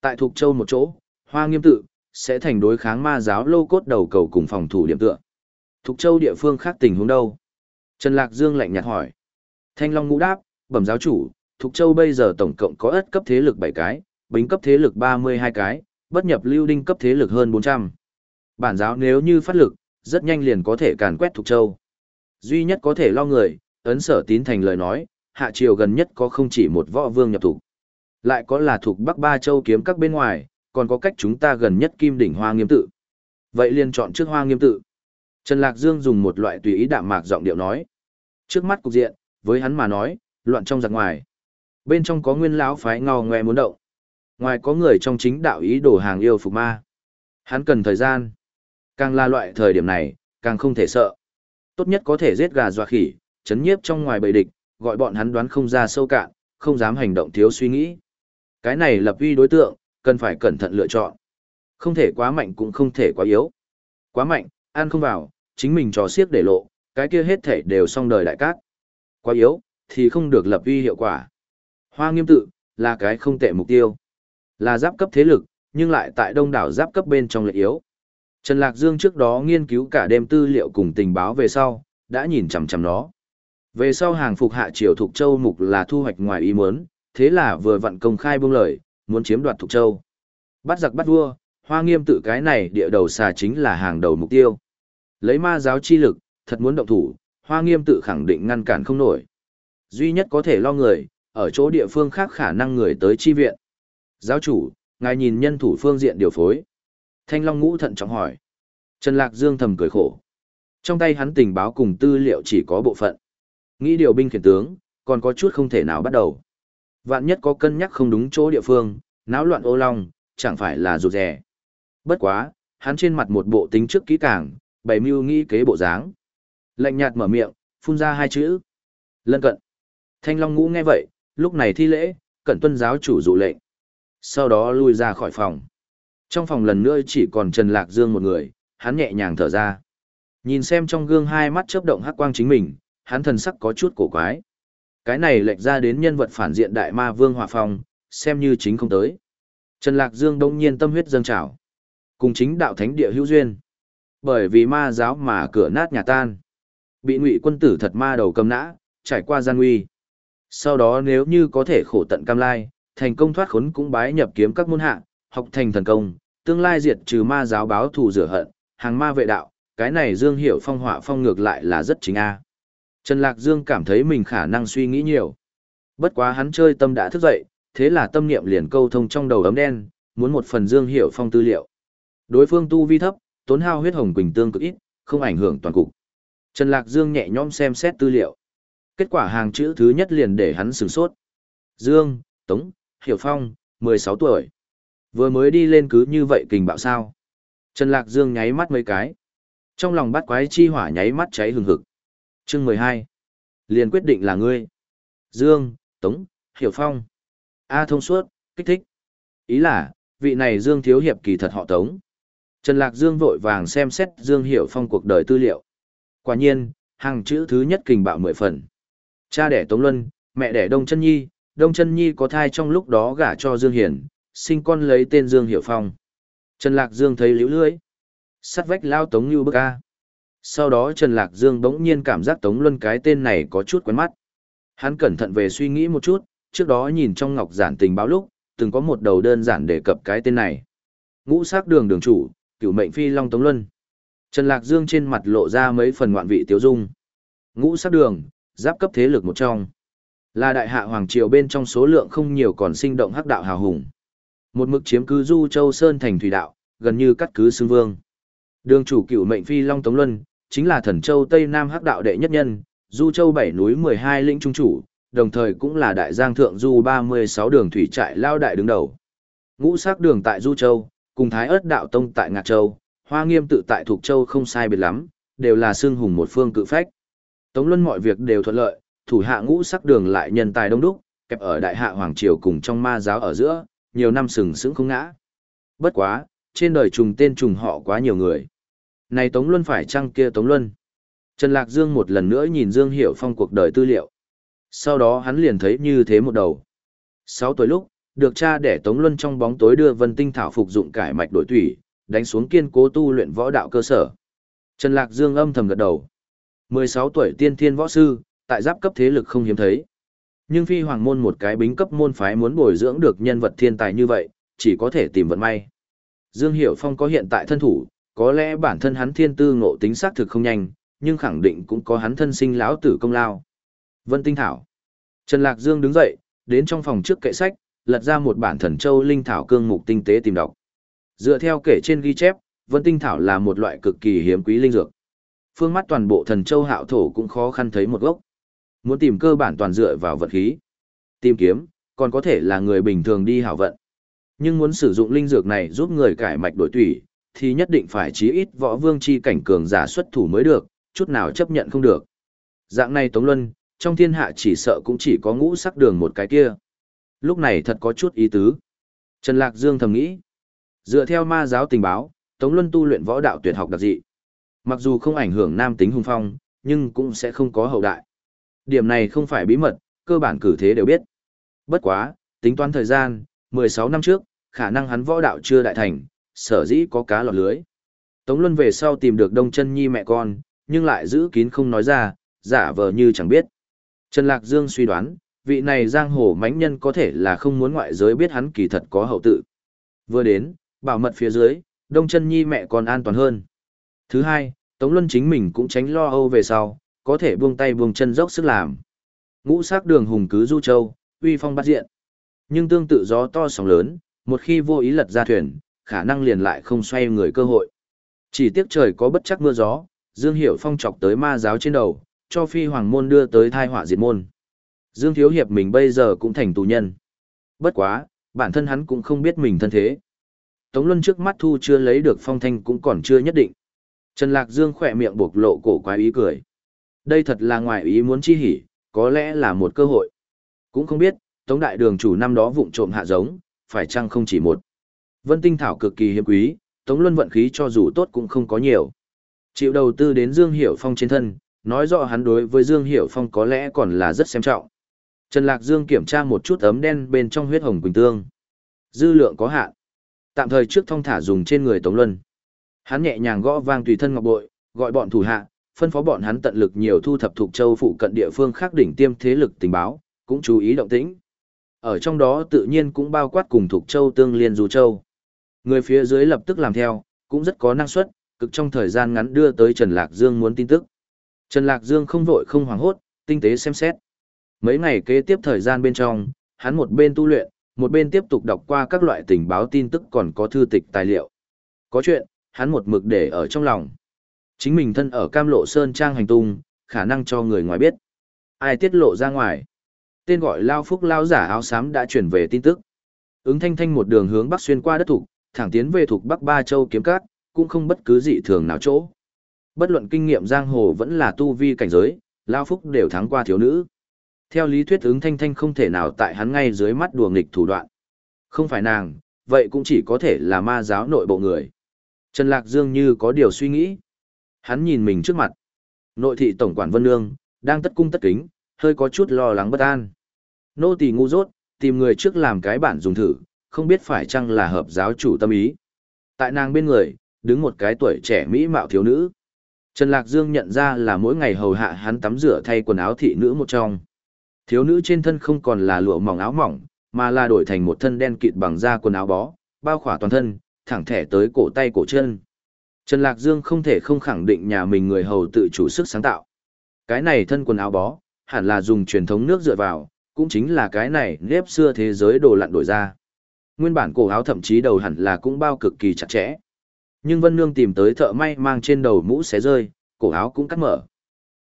Tại Thục châu một chỗ, hoa nghiêm tự, sẽ thành đối kháng ma giáo lô cốt đầu cầu cùng phòng thủ điểm tựa. Thục châu địa phương khác tình huống đâu? Trần Lạc Dương lạnh nhạt hỏi. Thanh Long ngũ đáp, bẩm giáo chủ, Thục châu bây giờ tổng cộng có ất cấp thế lực 7 cái, bính cấp thế lực 32 cái, bất nhập lưu đinh cấp thế lực hơn 400. Bản giáo nếu như phát lực, rất nhanh liền có thể càn quét Thục châu. Duy nhất có thể lo người, ấn sở tín thành lời nói, hạ triều gần nhất có không chỉ một võ vương nhập thủ. Lại có là thuộc Bắc Ba Châu kiếm các bên ngoài, còn có cách chúng ta gần nhất kim đỉnh hoa nghiêm tự. Vậy liền chọn trước hoa nghiêm tự. Trần Lạc Dương dùng một loại tùy ý đạm mạc giọng điệu nói. Trước mắt cục diện, với hắn mà nói, loạn trong giặc ngoài. Bên trong có nguyên lão phái ngò ngoe muốn động. Ngoài có người trong chính đạo ý đồ hàng yêu phục ma. Hắn cần thời gian. Càng là loại thời điểm này, càng không thể sợ. Tốt nhất có thể giết gà dọa khỉ, chấn nhiếp trong ngoài bầy địch, gọi bọn hắn đoán không ra sâu cạn, không dám hành động thiếu suy nghĩ. Cái này lập uy đối tượng, cần phải cẩn thận lựa chọn. Không thể quá mạnh cũng không thể quá yếu. Quá mạnh, ăn không vào, chính mình trò xiếc để lộ, cái kia hết thể đều xong đời đại cát. Quá yếu, thì không được lập uy hiệu quả. Hoa nghiêm tự, là cái không tệ mục tiêu. Là giáp cấp thế lực, nhưng lại tại đông đảo giáp cấp bên trong lợi yếu. Trần Lạc Dương trước đó nghiên cứu cả đêm tư liệu cùng tình báo về sau, đã nhìn chằm chằm nó. Về sau hàng phục hạ triều thuộc châu mục là thu hoạch ngoài ý muốn, thế là vừa vặn công khai buông lời, muốn chiếm đoạt thuộc châu. Bắt giặc bắt vua, hoa nghiêm tự cái này địa đầu xà chính là hàng đầu mục tiêu. Lấy ma giáo chi lực, thật muốn động thủ, hoa nghiêm tự khẳng định ngăn cản không nổi. Duy nhất có thể lo người, ở chỗ địa phương khác khả năng người tới chi viện. Giáo chủ, ngài nhìn nhân thủ phương diện điều phối. Thanh Long ngũ thận trọng hỏi. Trần Lạc Dương thầm cười khổ. Trong tay hắn tình báo cùng tư liệu chỉ có bộ phận. Nghĩ điều binh khiển tướng, còn có chút không thể nào bắt đầu. Vạn nhất có cân nhắc không đúng chỗ địa phương, náo loạn ô long, chẳng phải là rụt rè. Bất quá, hắn trên mặt một bộ tính trước kỹ càng, bày mưu nghĩ kế bộ dáng. Lạnh nhạt mở miệng, phun ra hai chữ. Lân cận. Thanh Long ngũ nghe vậy, lúc này thi lễ, cẩn tuân giáo chủ dụ lệnh. Sau đó lui ra khỏi phòng. Trong phòng lần nữa chỉ còn Trần Lạc Dương một người, hắn nhẹ nhàng thở ra. Nhìn xem trong gương hai mắt chớp động hắc quang chính mình, hắn thần sắc có chút cổ quái. Cái này lệch ra đến nhân vật phản diện đại ma vương Hòa phong, xem như chính không tới. Trần Lạc Dương đông nhiên tâm huyết dâng trào. Cùng chính đạo thánh địa hữu duyên. Bởi vì ma giáo mà cửa nát nhà tan. Bị ngụy quân tử thật ma đầu cầm nã, trải qua gian nguy. Sau đó nếu như có thể khổ tận cam lai, thành công thoát khốn cũng bái nhập kiếm các môn hạ, học thành thần công, tương lai diệt trừ ma giáo báo thù rửa hận, hàng ma vệ đạo, cái này Dương Hiểu Phong họa phong ngược lại là rất chính a. Trần Lạc Dương cảm thấy mình khả năng suy nghĩ nhiều. Bất quá hắn chơi tâm đã thức dậy, thế là tâm niệm liền câu thông trong đầu ấm đen, muốn một phần Dương Hiểu Phong tư liệu. Đối phương tu vi thấp, tốn hao huyết hồng quỳnh tương cực ít, không ảnh hưởng toàn cục. Trần Lạc Dương nhẹ nhõm xem xét tư liệu. Kết quả hàng chữ thứ nhất liền để hắn sửng sốt. Dương, Tống, Hiểu Phong, 16 tuổi. Vừa mới đi lên cứ như vậy kình bạo sao. Trần Lạc Dương nháy mắt mấy cái. Trong lòng bắt quái chi hỏa nháy mắt cháy hừng hực. Chương 12. Liền quyết định là ngươi. Dương, Tống, Hiểu Phong. A thông suốt, kích thích. Ý là, vị này Dương Thiếu Hiệp kỳ thật họ Tống. Trần Lạc Dương vội vàng xem xét Dương Hiểu Phong cuộc đời tư liệu. Quả nhiên, hàng chữ thứ nhất kình bạo mười phần. Cha đẻ Tống Luân, mẹ đẻ Đông Chân Nhi, Đông Chân Nhi có thai trong lúc đó gả cho Dương Hiển, sinh con lấy tên Dương Hiểu Phong. Trần Lạc Dương thấy liễu lưỡi. Sắt vách lao Tống Như bức a. Sau đó Trần Lạc Dương bỗng nhiên cảm giác Tống Luân cái tên này có chút quen mắt. Hắn cẩn thận về suy nghĩ một chút, trước đó nhìn trong ngọc giản tình báo lúc, từng có một đầu đơn giản đề cập cái tên này. Ngũ sắc đường đường chủ, cửu mệnh phi long Tống Luân. Trần Lạc Dương trên mặt lộ ra mấy phần ngoạn vị tiếu dung. Ngũ sắc đường, giáp cấp thế lực một trong. Là đại hạ hoàng triều bên trong số lượng không nhiều còn sinh động hắc đạo hào hùng. Một mực chiếm cứ Du Châu Sơn thành thủy đạo, gần như cắt cứ xương vương. Đường chủ cựu mệnh phi Long Tống Luân, chính là thần châu Tây Nam hắc đạo đệ nhất nhân, Du Châu bảy núi 12 lĩnh trung chủ, đồng thời cũng là đại giang thượng Du 36 đường thủy trại lao đại đứng đầu. Ngũ sắc đường tại Du Châu, cùng Thái ớt đạo tông tại Ngạc Châu, Hoa Nghiêm tự tại Thục Châu không sai biệt lắm, đều là xương hùng một phương cự phách. Tống Luân mọi việc đều thuận lợi, thủ hạ ngũ sắc đường lại nhân tài đông đúc, kẹp ở đại hạ hoàng triều cùng trong ma giáo ở giữa, nhiều năm sừng sững không ngã. Bất quá, trên đời trùng tên trùng họ quá nhiều người. Này Tống Luân phải chăng kia Tống Luân? Trần Lạc Dương một lần nữa nhìn Dương Hiểu Phong cuộc đời tư liệu. Sau đó hắn liền thấy như thế một đầu. Sáu tuổi lúc, được cha đẻ Tống Luân trong bóng tối đưa Vân Tinh Thảo phục dụng cải mạch đổi thủy, đánh xuống kiên cố tu luyện võ đạo cơ sở. Trần Lạc Dương âm thầm gật đầu. 16 tuổi tiên thiên võ sư, tại giáp cấp thế lực không hiếm thấy. Nhưng phi hoàng môn một cái bính cấp môn phái muốn bồi dưỡng được nhân vật thiên tài như vậy, chỉ có thể tìm vận may. Dương Hiểu Phong có hiện tại thân thủ, có lẽ bản thân hắn thiên tư ngộ tính xác thực không nhanh, nhưng khẳng định cũng có hắn thân sinh lão tử công lao. Vân Tinh Thảo. Trần Lạc Dương đứng dậy, đến trong phòng trước kệ sách, lật ra một bản thần châu linh thảo cương mục tinh tế tìm đọc. Dựa theo kể trên ghi chép, Vân Tinh Thảo là một loại cực kỳ hiếm quý linh dược. Phương mắt toàn bộ thần châu hạo thổ cũng khó khăn thấy một gốc. Muốn tìm cơ bản toàn dựa vào vật khí. Tìm kiếm, còn có thể là người bình thường đi hảo vận. Nhưng muốn sử dụng linh dược này giúp người cải mạch đổi tủy, thì nhất định phải chí ít võ vương chi cảnh cường giả xuất thủ mới được, chút nào chấp nhận không được. Dạng này Tống Luân, trong thiên hạ chỉ sợ cũng chỉ có ngũ sắc đường một cái kia. Lúc này thật có chút ý tứ. Trần Lạc Dương thầm nghĩ. Dựa theo ma giáo tình báo, Tống Luân tu luyện võ đạo tuyệt học đặc dị. Mặc dù không ảnh hưởng nam tính hung phong, nhưng cũng sẽ không có hậu đại. Điểm này không phải bí mật, cơ bản cử thế đều biết. Bất quá, tính toán thời gian, 16 năm trước, khả năng hắn võ đạo chưa đại thành, sở dĩ có cá lọt lưới. Tống Luân về sau tìm được Đông Chân Nhi mẹ con, nhưng lại giữ kín không nói ra, giả vờ như chẳng biết. Trần Lạc Dương suy đoán, vị này giang hồ mãnh nhân có thể là không muốn ngoại giới biết hắn kỳ thật có hậu tự. Vừa đến, bảo mật phía dưới, Đông Chân Nhi mẹ con an toàn hơn. Thứ hai, Tống Luân chính mình cũng tránh lo âu về sau, có thể buông tay buông chân dốc sức làm. Ngũ sắc đường hùng cứ du châu, uy phong bắt diện. Nhưng tương tự gió to sóng lớn, một khi vô ý lật ra thuyền, khả năng liền lại không xoay người cơ hội. Chỉ tiếc trời có bất chắc mưa gió, Dương Hiểu Phong chọc tới ma giáo trên đầu, cho phi hoàng môn đưa tới thai họa diệt môn. Dương Thiếu Hiệp mình bây giờ cũng thành tù nhân. Bất quá, bản thân hắn cũng không biết mình thân thế. Tống Luân trước mắt thu chưa lấy được phong thanh cũng còn chưa nhất định. Trần Lạc Dương khỏe miệng buộc lộ cổ quái ý cười. Đây thật là ngoài ý muốn chi hỉ, có lẽ là một cơ hội. Cũng không biết, Tống Đại Đường chủ năm đó vụng trộm hạ giống, phải chăng không chỉ một. Vân Tinh Thảo cực kỳ hiếm quý, Tống Luân vận khí cho dù tốt cũng không có nhiều. Chịu đầu tư đến Dương Hiểu Phong trên thân, nói rõ hắn đối với Dương Hiểu Phong có lẽ còn là rất xem trọng. Trần Lạc Dương kiểm tra một chút ấm đen bên trong huyết hồng quỳnh tương. Dư lượng có hạn. Tạm thời trước thông thả dùng trên người Tống Luân. Hắn nhẹ nhàng gõ vang tùy thân ngọc bội, gọi bọn thủ hạ, phân phó bọn hắn tận lực nhiều thu thập thuộc châu phụ cận địa phương khác đỉnh tiêm thế lực tình báo, cũng chú ý động tĩnh. Ở trong đó tự nhiên cũng bao quát cùng thuộc châu tương liên du châu. Người phía dưới lập tức làm theo, cũng rất có năng suất, cực trong thời gian ngắn đưa tới Trần Lạc Dương muốn tin tức. Trần Lạc Dương không vội không hoảng hốt, tinh tế xem xét. Mấy ngày kế tiếp thời gian bên trong, hắn một bên tu luyện, một bên tiếp tục đọc qua các loại tình báo tin tức còn có thư tịch tài liệu. Có chuyện, hắn một mực để ở trong lòng. Chính mình thân ở Cam Lộ Sơn Trang hành tung, khả năng cho người ngoài biết. Ai tiết lộ ra ngoài. Tên gọi Lao Phúc Lao giả áo xám đã chuyển về tin tức. Ứng thanh thanh một đường hướng bắc xuyên qua đất thủ, thẳng tiến về thuộc bắc Ba Châu kiếm cát, cũng không bất cứ dị thường nào chỗ. Bất luận kinh nghiệm giang hồ vẫn là tu vi cảnh giới, Lao Phúc đều thắng qua thiếu nữ. Theo lý thuyết ứng thanh thanh không thể nào tại hắn ngay dưới mắt đùa nghịch thủ đoạn. Không phải nàng, vậy cũng chỉ có thể là ma giáo nội bộ người. Trần Lạc Dương như có điều suy nghĩ. Hắn nhìn mình trước mặt. Nội thị tổng quản Vân Nương, đang tất cung tất kính, hơi có chút lo lắng bất an. Nô tỳ ngu dốt, tìm người trước làm cái bản dùng thử, không biết phải chăng là hợp giáo chủ tâm ý. Tại nàng bên người, đứng một cái tuổi trẻ mỹ mạo thiếu nữ. Trần Lạc Dương nhận ra là mỗi ngày hầu hạ hắn tắm rửa thay quần áo thị nữ một trong. Thiếu nữ trên thân không còn là lụa mỏng áo mỏng, mà là đổi thành một thân đen kịt bằng da quần áo bó, bao khỏa toàn thân, thẳng thẻ tới cổ tay cổ chân. Trần Lạc Dương không thể không khẳng định nhà mình người hầu tự chủ sức sáng tạo. Cái này thân quần áo bó, hẳn là dùng truyền thống nước dựa vào, cũng chính là cái này nếp xưa thế giới đồ lặn đổi ra. Nguyên bản cổ áo thậm chí đầu hẳn là cũng bao cực kỳ chặt chẽ. Nhưng Vân Nương tìm tới thợ may mang trên đầu mũ xé rơi, cổ áo cũng cắt mở.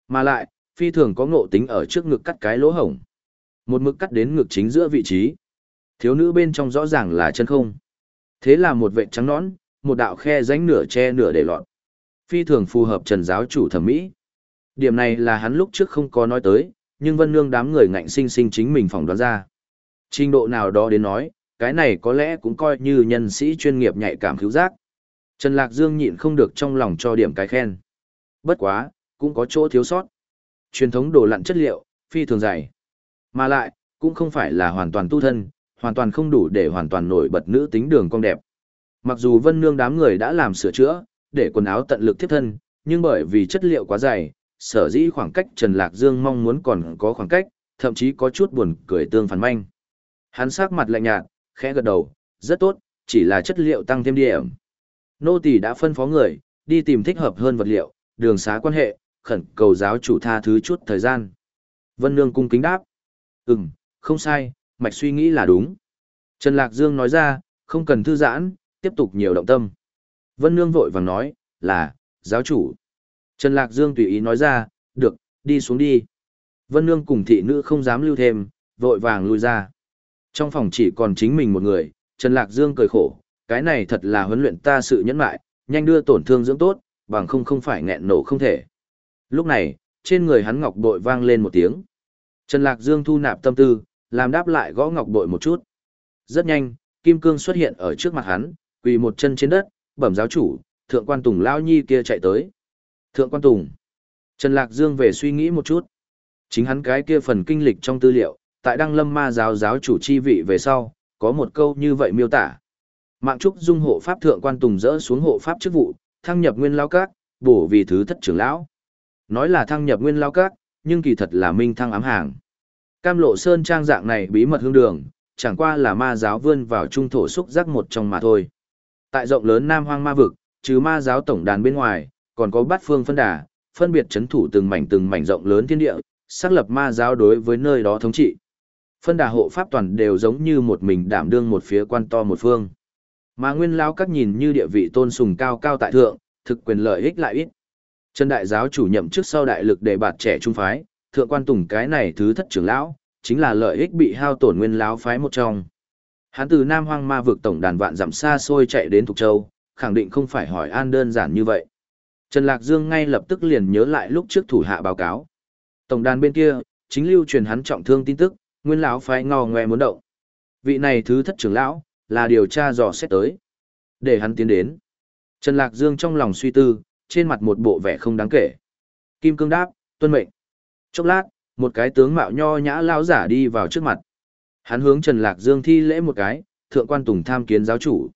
Mà lại, phi thường có ngộ tính ở trước ngực cắt cái lỗ hổng. Một mực cắt đến ngực chính giữa vị trí. Thiếu nữ bên trong rõ ràng là chân không. Thế là một vệ trắng nõn, một đạo khe rãnh nửa che nửa để lọt. Phi thường phù hợp trần giáo chủ thẩm mỹ. Điểm này là hắn lúc trước không có nói tới, nhưng vân nương đám người ngạnh sinh sinh chính mình phỏng đoán ra. Trình độ nào đó đến nói, cái này có lẽ cũng coi như nhân sĩ chuyên nghiệp nhạy cảm cứu giác. Trần Lạc Dương nhịn không được trong lòng cho điểm cái khen. Bất quá, cũng có chỗ thiếu sót. Truyền thống đồ lặn chất liệu, phi thường dày. Mà lại, cũng không phải là hoàn toàn tu thân, hoàn toàn không đủ để hoàn toàn nổi bật nữ tính đường cong đẹp. Mặc dù vân nương đám người đã làm sửa chữa, để quần áo tận lực tiếp thân, nhưng bởi vì chất liệu quá dày, sở dĩ khoảng cách Trần Lạc Dương mong muốn còn có khoảng cách, thậm chí có chút buồn cười tương phản manh. Hắn sắc mặt lạnh nhạt, khẽ gật đầu, rất tốt, chỉ là chất liệu tăng thêm điểm. Nô tỳ đã phân phó người, đi tìm thích hợp hơn vật liệu, đường xá quan hệ, khẩn cầu giáo chủ tha thứ chút thời gian. Vân Nương cung kính đáp. Ừm, không sai, mạch suy nghĩ là đúng. Trần Lạc Dương nói ra, không cần thư giãn, tiếp tục nhiều động tâm. Vân Nương vội vàng nói, là, giáo chủ. Trần Lạc Dương tùy ý nói ra, được, đi xuống đi. Vân Nương cùng thị nữ không dám lưu thêm, vội vàng lui ra. Trong phòng chỉ còn chính mình một người, Trần Lạc Dương cười khổ, cái này thật là huấn luyện ta sự nhẫn mại, nhanh đưa tổn thương dưỡng tốt, bằng không không phải nghẹn nổ không thể. Lúc này, trên người hắn ngọc bội vang lên một tiếng. Trần Lạc Dương thu nạp tâm tư, làm đáp lại gõ ngọc bội một chút. Rất nhanh, kim cương xuất hiện ở trước mặt hắn, quỳ một chân trên đất, bẩm giáo chủ, thượng quan Tùng lao nhi kia chạy tới. Thượng quan Tùng. Trần Lạc Dương về suy nghĩ một chút. Chính hắn cái kia phần kinh lịch trong tư liệu, tại Đăng Lâm Ma giáo giáo chủ chi vị về sau, có một câu như vậy miêu tả. Mạng trúc dung hộ pháp thượng quan Tùng dỡ xuống hộ pháp chức vụ, thăng nhập nguyên lao các, bổ vì thứ thất trưởng lão. Nói là thăng nhập nguyên lao các, nhưng kỳ thật là minh thăng ám hàng. Cam lộ sơn trang dạng này bí mật hương đường, chẳng qua là ma giáo vươn vào trung thổ xúc giác một trong mà thôi. Tại rộng lớn Nam Hoang Ma vực, trừ ma giáo tổng đàn bên ngoài, còn có bát phương phân đà, phân biệt chấn thủ từng mảnh từng mảnh rộng lớn thiên địa, xác lập ma giáo đối với nơi đó thống trị. Phân đà hộ pháp toàn đều giống như một mình đảm đương một phía quan to một phương. Mà nguyên lao các nhìn như địa vị tôn sùng cao cao tại thượng, thực quyền lợi ích lại ít. Trần đại giáo chủ nhậm trước sau đại lực để bạt trẻ trung phái, thượng quan tùng cái này thứ thất trưởng lão, chính là lợi ích bị hao tổn nguyên lão phái một trong. Hắn từ Nam Hoang Ma vực tổng đàn vạn dặm xa xôi chạy đến Thục Châu, khẳng định không phải hỏi an đơn giản như vậy. Trần Lạc Dương ngay lập tức liền nhớ lại lúc trước thủ hạ báo cáo. Tổng đàn bên kia, chính lưu truyền hắn trọng thương tin tức, nguyên lão phái ngò ngoe muốn động. Vị này thứ thất trưởng lão, là điều tra dò xét tới. Để hắn tiến đến. Trần Lạc Dương trong lòng suy tư, trên mặt một bộ vẻ không đáng kể. Kim cương đáp, tuân mệnh. Chốc lát, một cái tướng mạo nho nhã lão giả đi vào trước mặt. Hắn hướng Trần Lạc Dương thi lễ một cái, thượng quan tùng tham kiến giáo chủ.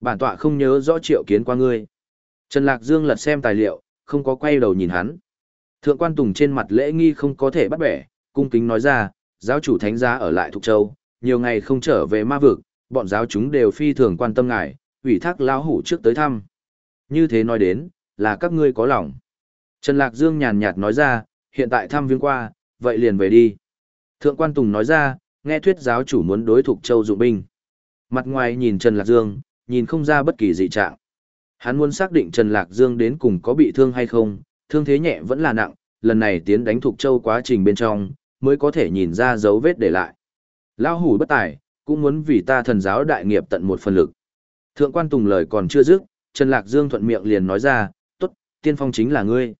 Bản tọa không nhớ rõ triệu kiến qua ngươi. Trần Lạc Dương lật xem tài liệu, không có quay đầu nhìn hắn. Thượng quan tùng trên mặt lễ nghi không có thể bắt bẻ, cung kính nói ra, giáo chủ thánh giá ở lại Thục Châu, nhiều ngày không trở về ma vực, bọn giáo chúng đều phi thường quan tâm ngài, ủy thác lão hủ trước tới thăm. Như thế nói đến, là các ngươi có lòng. Trần Lạc Dương nhàn nhạt nói ra, hiện tại thăm viếng qua, vậy liền về đi. Thượng quan Tùng nói ra, nghe thuyết giáo chủ muốn đối Thục Châu dụng binh. Mặt ngoài nhìn Trần Lạc Dương, nhìn không ra bất kỳ dị trạng. Hắn muốn xác định Trần Lạc Dương đến cùng có bị thương hay không, thương thế nhẹ vẫn là nặng, lần này tiến đánh Thục Châu quá trình bên trong, mới có thể nhìn ra dấu vết để lại. Lao hủ bất tài, cũng muốn vì ta thần giáo đại nghiệp tận một phần lực. Thượng quan Tùng lời còn chưa dứt, Trần Lạc Dương thuận miệng liền nói ra, tốt, tiên phong chính là ngươi.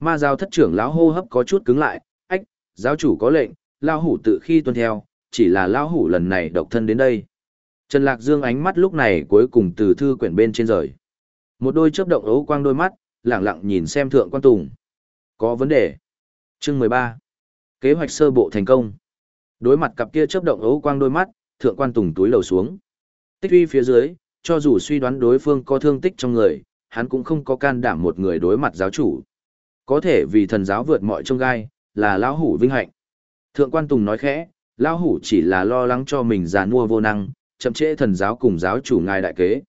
Ma giáo thất trưởng lão hô hấp có chút cứng lại, ách, giáo chủ có lệnh, lao hủ tự khi tuân theo, chỉ là lao hủ lần này độc thân đến đây. Trần Lạc Dương ánh mắt lúc này cuối cùng từ thư quyển bên trên rời. Một đôi chớp động ấu quang đôi mắt, lẳng lặng nhìn xem thượng quan tùng. Có vấn đề. Chương 13. Kế hoạch sơ bộ thành công. Đối mặt cặp kia chớp động ấu quang đôi mắt, thượng quan tùng túi lầu xuống. Tích uy phía dưới, cho dù suy đoán đối phương có thương tích trong người, hắn cũng không có can đảm một người đối mặt giáo chủ. Có thể vì thần giáo vượt mọi trông gai, là lão hủ vinh hạnh. Thượng quan Tùng nói khẽ, lão hủ chỉ là lo lắng cho mình già nua vô năng, chậm trễ thần giáo cùng giáo chủ ngài đại kế.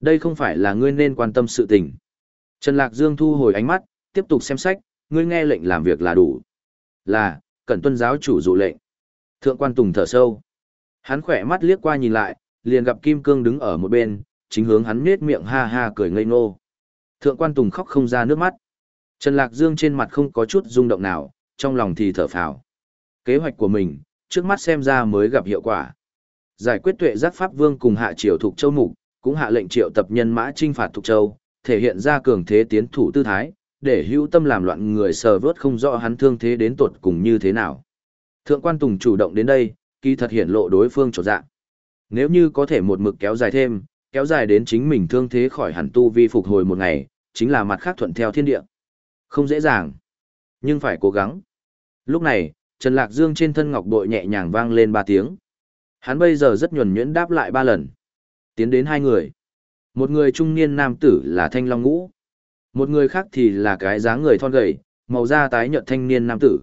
Đây không phải là ngươi nên quan tâm sự tình. Trần Lạc Dương thu hồi ánh mắt, tiếp tục xem sách, ngươi nghe lệnh làm việc là đủ. Là, cẩn tuân giáo chủ dụ lệnh. Thượng quan Tùng thở sâu. Hắn khỏe mắt liếc qua nhìn lại, liền gặp Kim Cương đứng ở một bên, chính hướng hắn nết miệng ha ha cười ngây ngô. Thượng quan Tùng khóc không ra nước mắt. Trần Lạc Dương trên mặt không có chút rung động nào, trong lòng thì thở phào. Kế hoạch của mình, trước mắt xem ra mới gặp hiệu quả. Giải quyết tuệ giác Pháp Vương cùng hạ triều Thục châu mục, cũng hạ lệnh triệu tập nhân mã trinh phạt Thục châu, thể hiện ra cường thế tiến thủ tư thái, để hữu tâm làm loạn người sờ vớt không rõ hắn thương thế đến tột cùng như thế nào. Thượng quan Tùng chủ động đến đây, kỳ thật hiện lộ đối phương trột dạng. Nếu như có thể một mực kéo dài thêm, kéo dài đến chính mình thương thế khỏi hẳn tu vi phục hồi một ngày, chính là mặt khác thuận theo thiên địa. Không dễ dàng, nhưng phải cố gắng. Lúc này, Trần Lạc Dương trên thân ngọc bội nhẹ nhàng vang lên ba tiếng. Hắn bây giờ rất nhuần nhuyễn đáp lại ba lần. Tiến đến hai người. Một người trung niên nam tử là Thanh Long Ngũ. Một người khác thì là cái dáng người thon gầy, màu da tái nhợt thanh niên nam tử.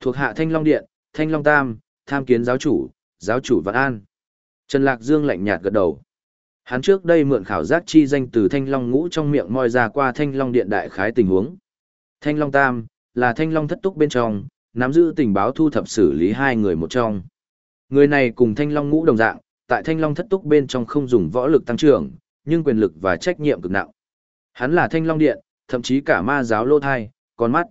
Thuộc hạ Thanh Long Điện, Thanh Long Tam, tham kiến giáo chủ, giáo chủ Vạn An. Trần Lạc Dương lạnh nhạt gật đầu. Hắn trước đây mượn khảo giác chi danh từ Thanh Long Ngũ trong miệng moi ra qua Thanh Long Điện đại khái tình huống. Thanh Long Tam, là Thanh Long thất túc bên trong, nắm giữ tình báo thu thập xử lý hai người một trong. Người này cùng Thanh Long Ngũ đồng dạng, tại Thanh Long thất túc bên trong không dùng võ lực tăng trưởng, nhưng quyền lực và trách nhiệm cực nặng. Hắn là Thanh Long Điện, thậm chí cả ma giáo lô thai, con mắt.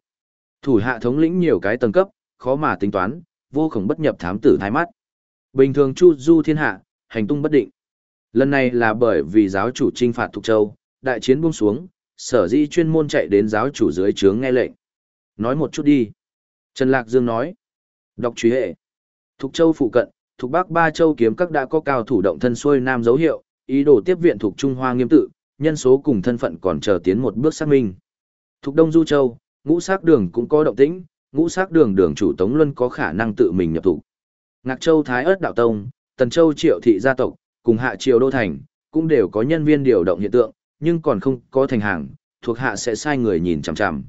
Thủ hạ thống lĩnh nhiều cái tầng cấp, khó mà tính toán, vô khổng bất nhập thám tử thái mắt. Bình thường chu du thiên hạ, hành tung bất định. Lần này là bởi vì giáo chủ trinh phạt Thục Châu, đại chiến buông xuống, sở dĩ chuyên môn chạy đến giáo chủ dưới trướng nghe lệnh. Nói một chút đi. Trần Lạc Dương nói. Đọc truy hệ. Thục Châu phụ cận, Thục Bắc Ba Châu kiếm các đã có cao thủ động thân xuôi nam dấu hiệu, ý đồ tiếp viện Thục Trung Hoa nghiêm tự, nhân số cùng thân phận còn chờ tiến một bước xác minh. Thục Đông Du Châu, ngũ sắc đường cũng có động tĩnh, ngũ sắc đường đường chủ Tống Luân có khả năng tự mình nhập thủ. Ngạc Châu Thái ớt đạo tông, Tần Châu Triệu thị gia tộc, cùng hạ triều đô thành, cũng đều có nhân viên điều động hiện tượng, nhưng còn không có thành hàng, thuộc hạ sẽ sai người nhìn chằm chằm.